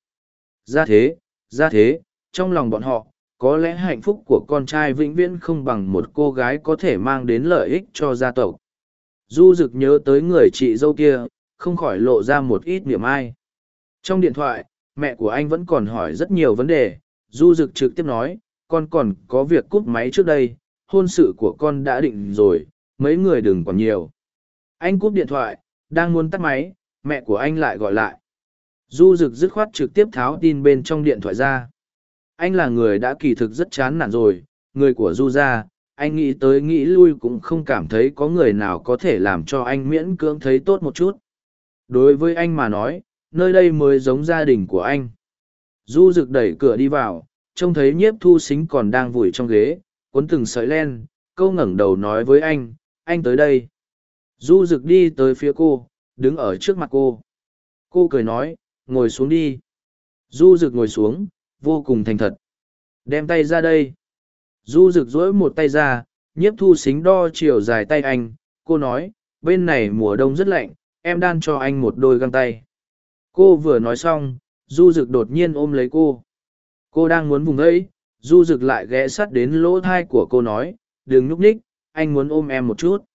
Ra thế, ra thế, trong lòng bọn họ, có lẽ hạnh phúc của con trai vĩnh viễn không bằng một cô gái có thể mang đến lợi ích cho gia tộc. Du rực nhớ tới người chị dâu kia, không khỏi lộ ra một ít niềm ai. Trong điện thoại, mẹ của anh vẫn còn hỏi rất nhiều vấn đề. Du rực trực tiếp nói, con còn có việc cúp máy trước đây, hôn sự của con đã định rồi, mấy người đừng còn nhiều. Anh cúp điện thoại, đang muốn tắt máy, mẹ của anh lại gọi lại. Du rực dứt khoát trực tiếp tháo tin bên trong điện thoại ra anh là người đã kỳ thực rất chán nản rồi, người của du gia, anh nghĩ tới nghĩ lui cũng không cảm thấy có người nào có thể làm cho anh miễn cưỡng thấy tốt một chút. Đối với anh mà nói, nơi đây mới giống gia đình của anh. Du rực đẩy cửa đi vào, trông thấy nhiếp thu xính còn đang vùi trong ghế, cuốn từng sợi len, câu ngẩng đầu nói với anh anh tới đây. Du rực đi tới phía cô, đứng ở trước mặt cô. Cô cười nói, ngồi xuống đi. Du rực ngồi xuống vô cùng thành thật. Đem tay ra đây. Du rực rỗi một tay ra, nhiếp thu xính đo chiều dài tay anh. Cô nói, bên này mùa đông rất lạnh, em đan cho anh một đôi găng tay. Cô vừa nói xong, du rực đột nhiên ôm lấy cô. Cô đang muốn vùng ấy, du rực lại ghé sắt đến lỗ thai của cô nói, đừng nhúc nhích, anh muốn ôm em một chút.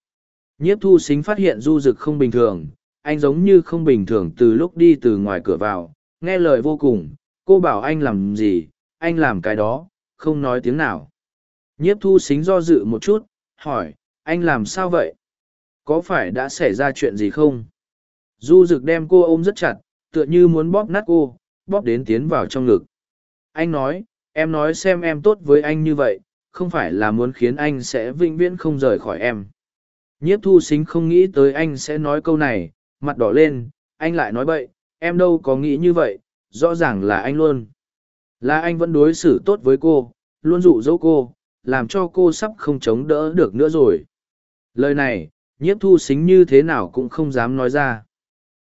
Nhiếp thu xính phát hiện du rực không bình thường, anh giống như không bình thường từ lúc đi từ ngoài cửa vào, nghe lời vô cùng, cô bảo anh làm gì, anh làm cái đó, không nói tiếng nào. Nhiếp thu xính do dự một chút, hỏi, anh làm sao vậy? Có phải đã xảy ra chuyện gì không? Du rực đem cô ôm rất chặt, tựa như muốn bóp nát cô, bóp đến tiến vào trong ngực. Anh nói, em nói xem em tốt với anh như vậy, không phải là muốn khiến anh sẽ vĩnh viễn không rời khỏi em. Nhiếp thu xính không nghĩ tới anh sẽ nói câu này, mặt đỏ lên, anh lại nói bậy, em đâu có nghĩ như vậy, rõ ràng là anh luôn. Là anh vẫn đối xử tốt với cô, luôn dụ dỗ cô, làm cho cô sắp không chống đỡ được nữa rồi. Lời này, nhiếp thu xính như thế nào cũng không dám nói ra.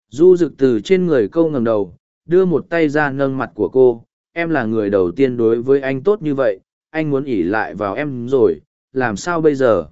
Du rực từ trên người câu ngầm đầu, đưa một tay ra nâng mặt của cô, em là người đầu tiên đối với anh tốt như vậy, anh muốn ỉ lại vào em rồi, làm sao bây giờ?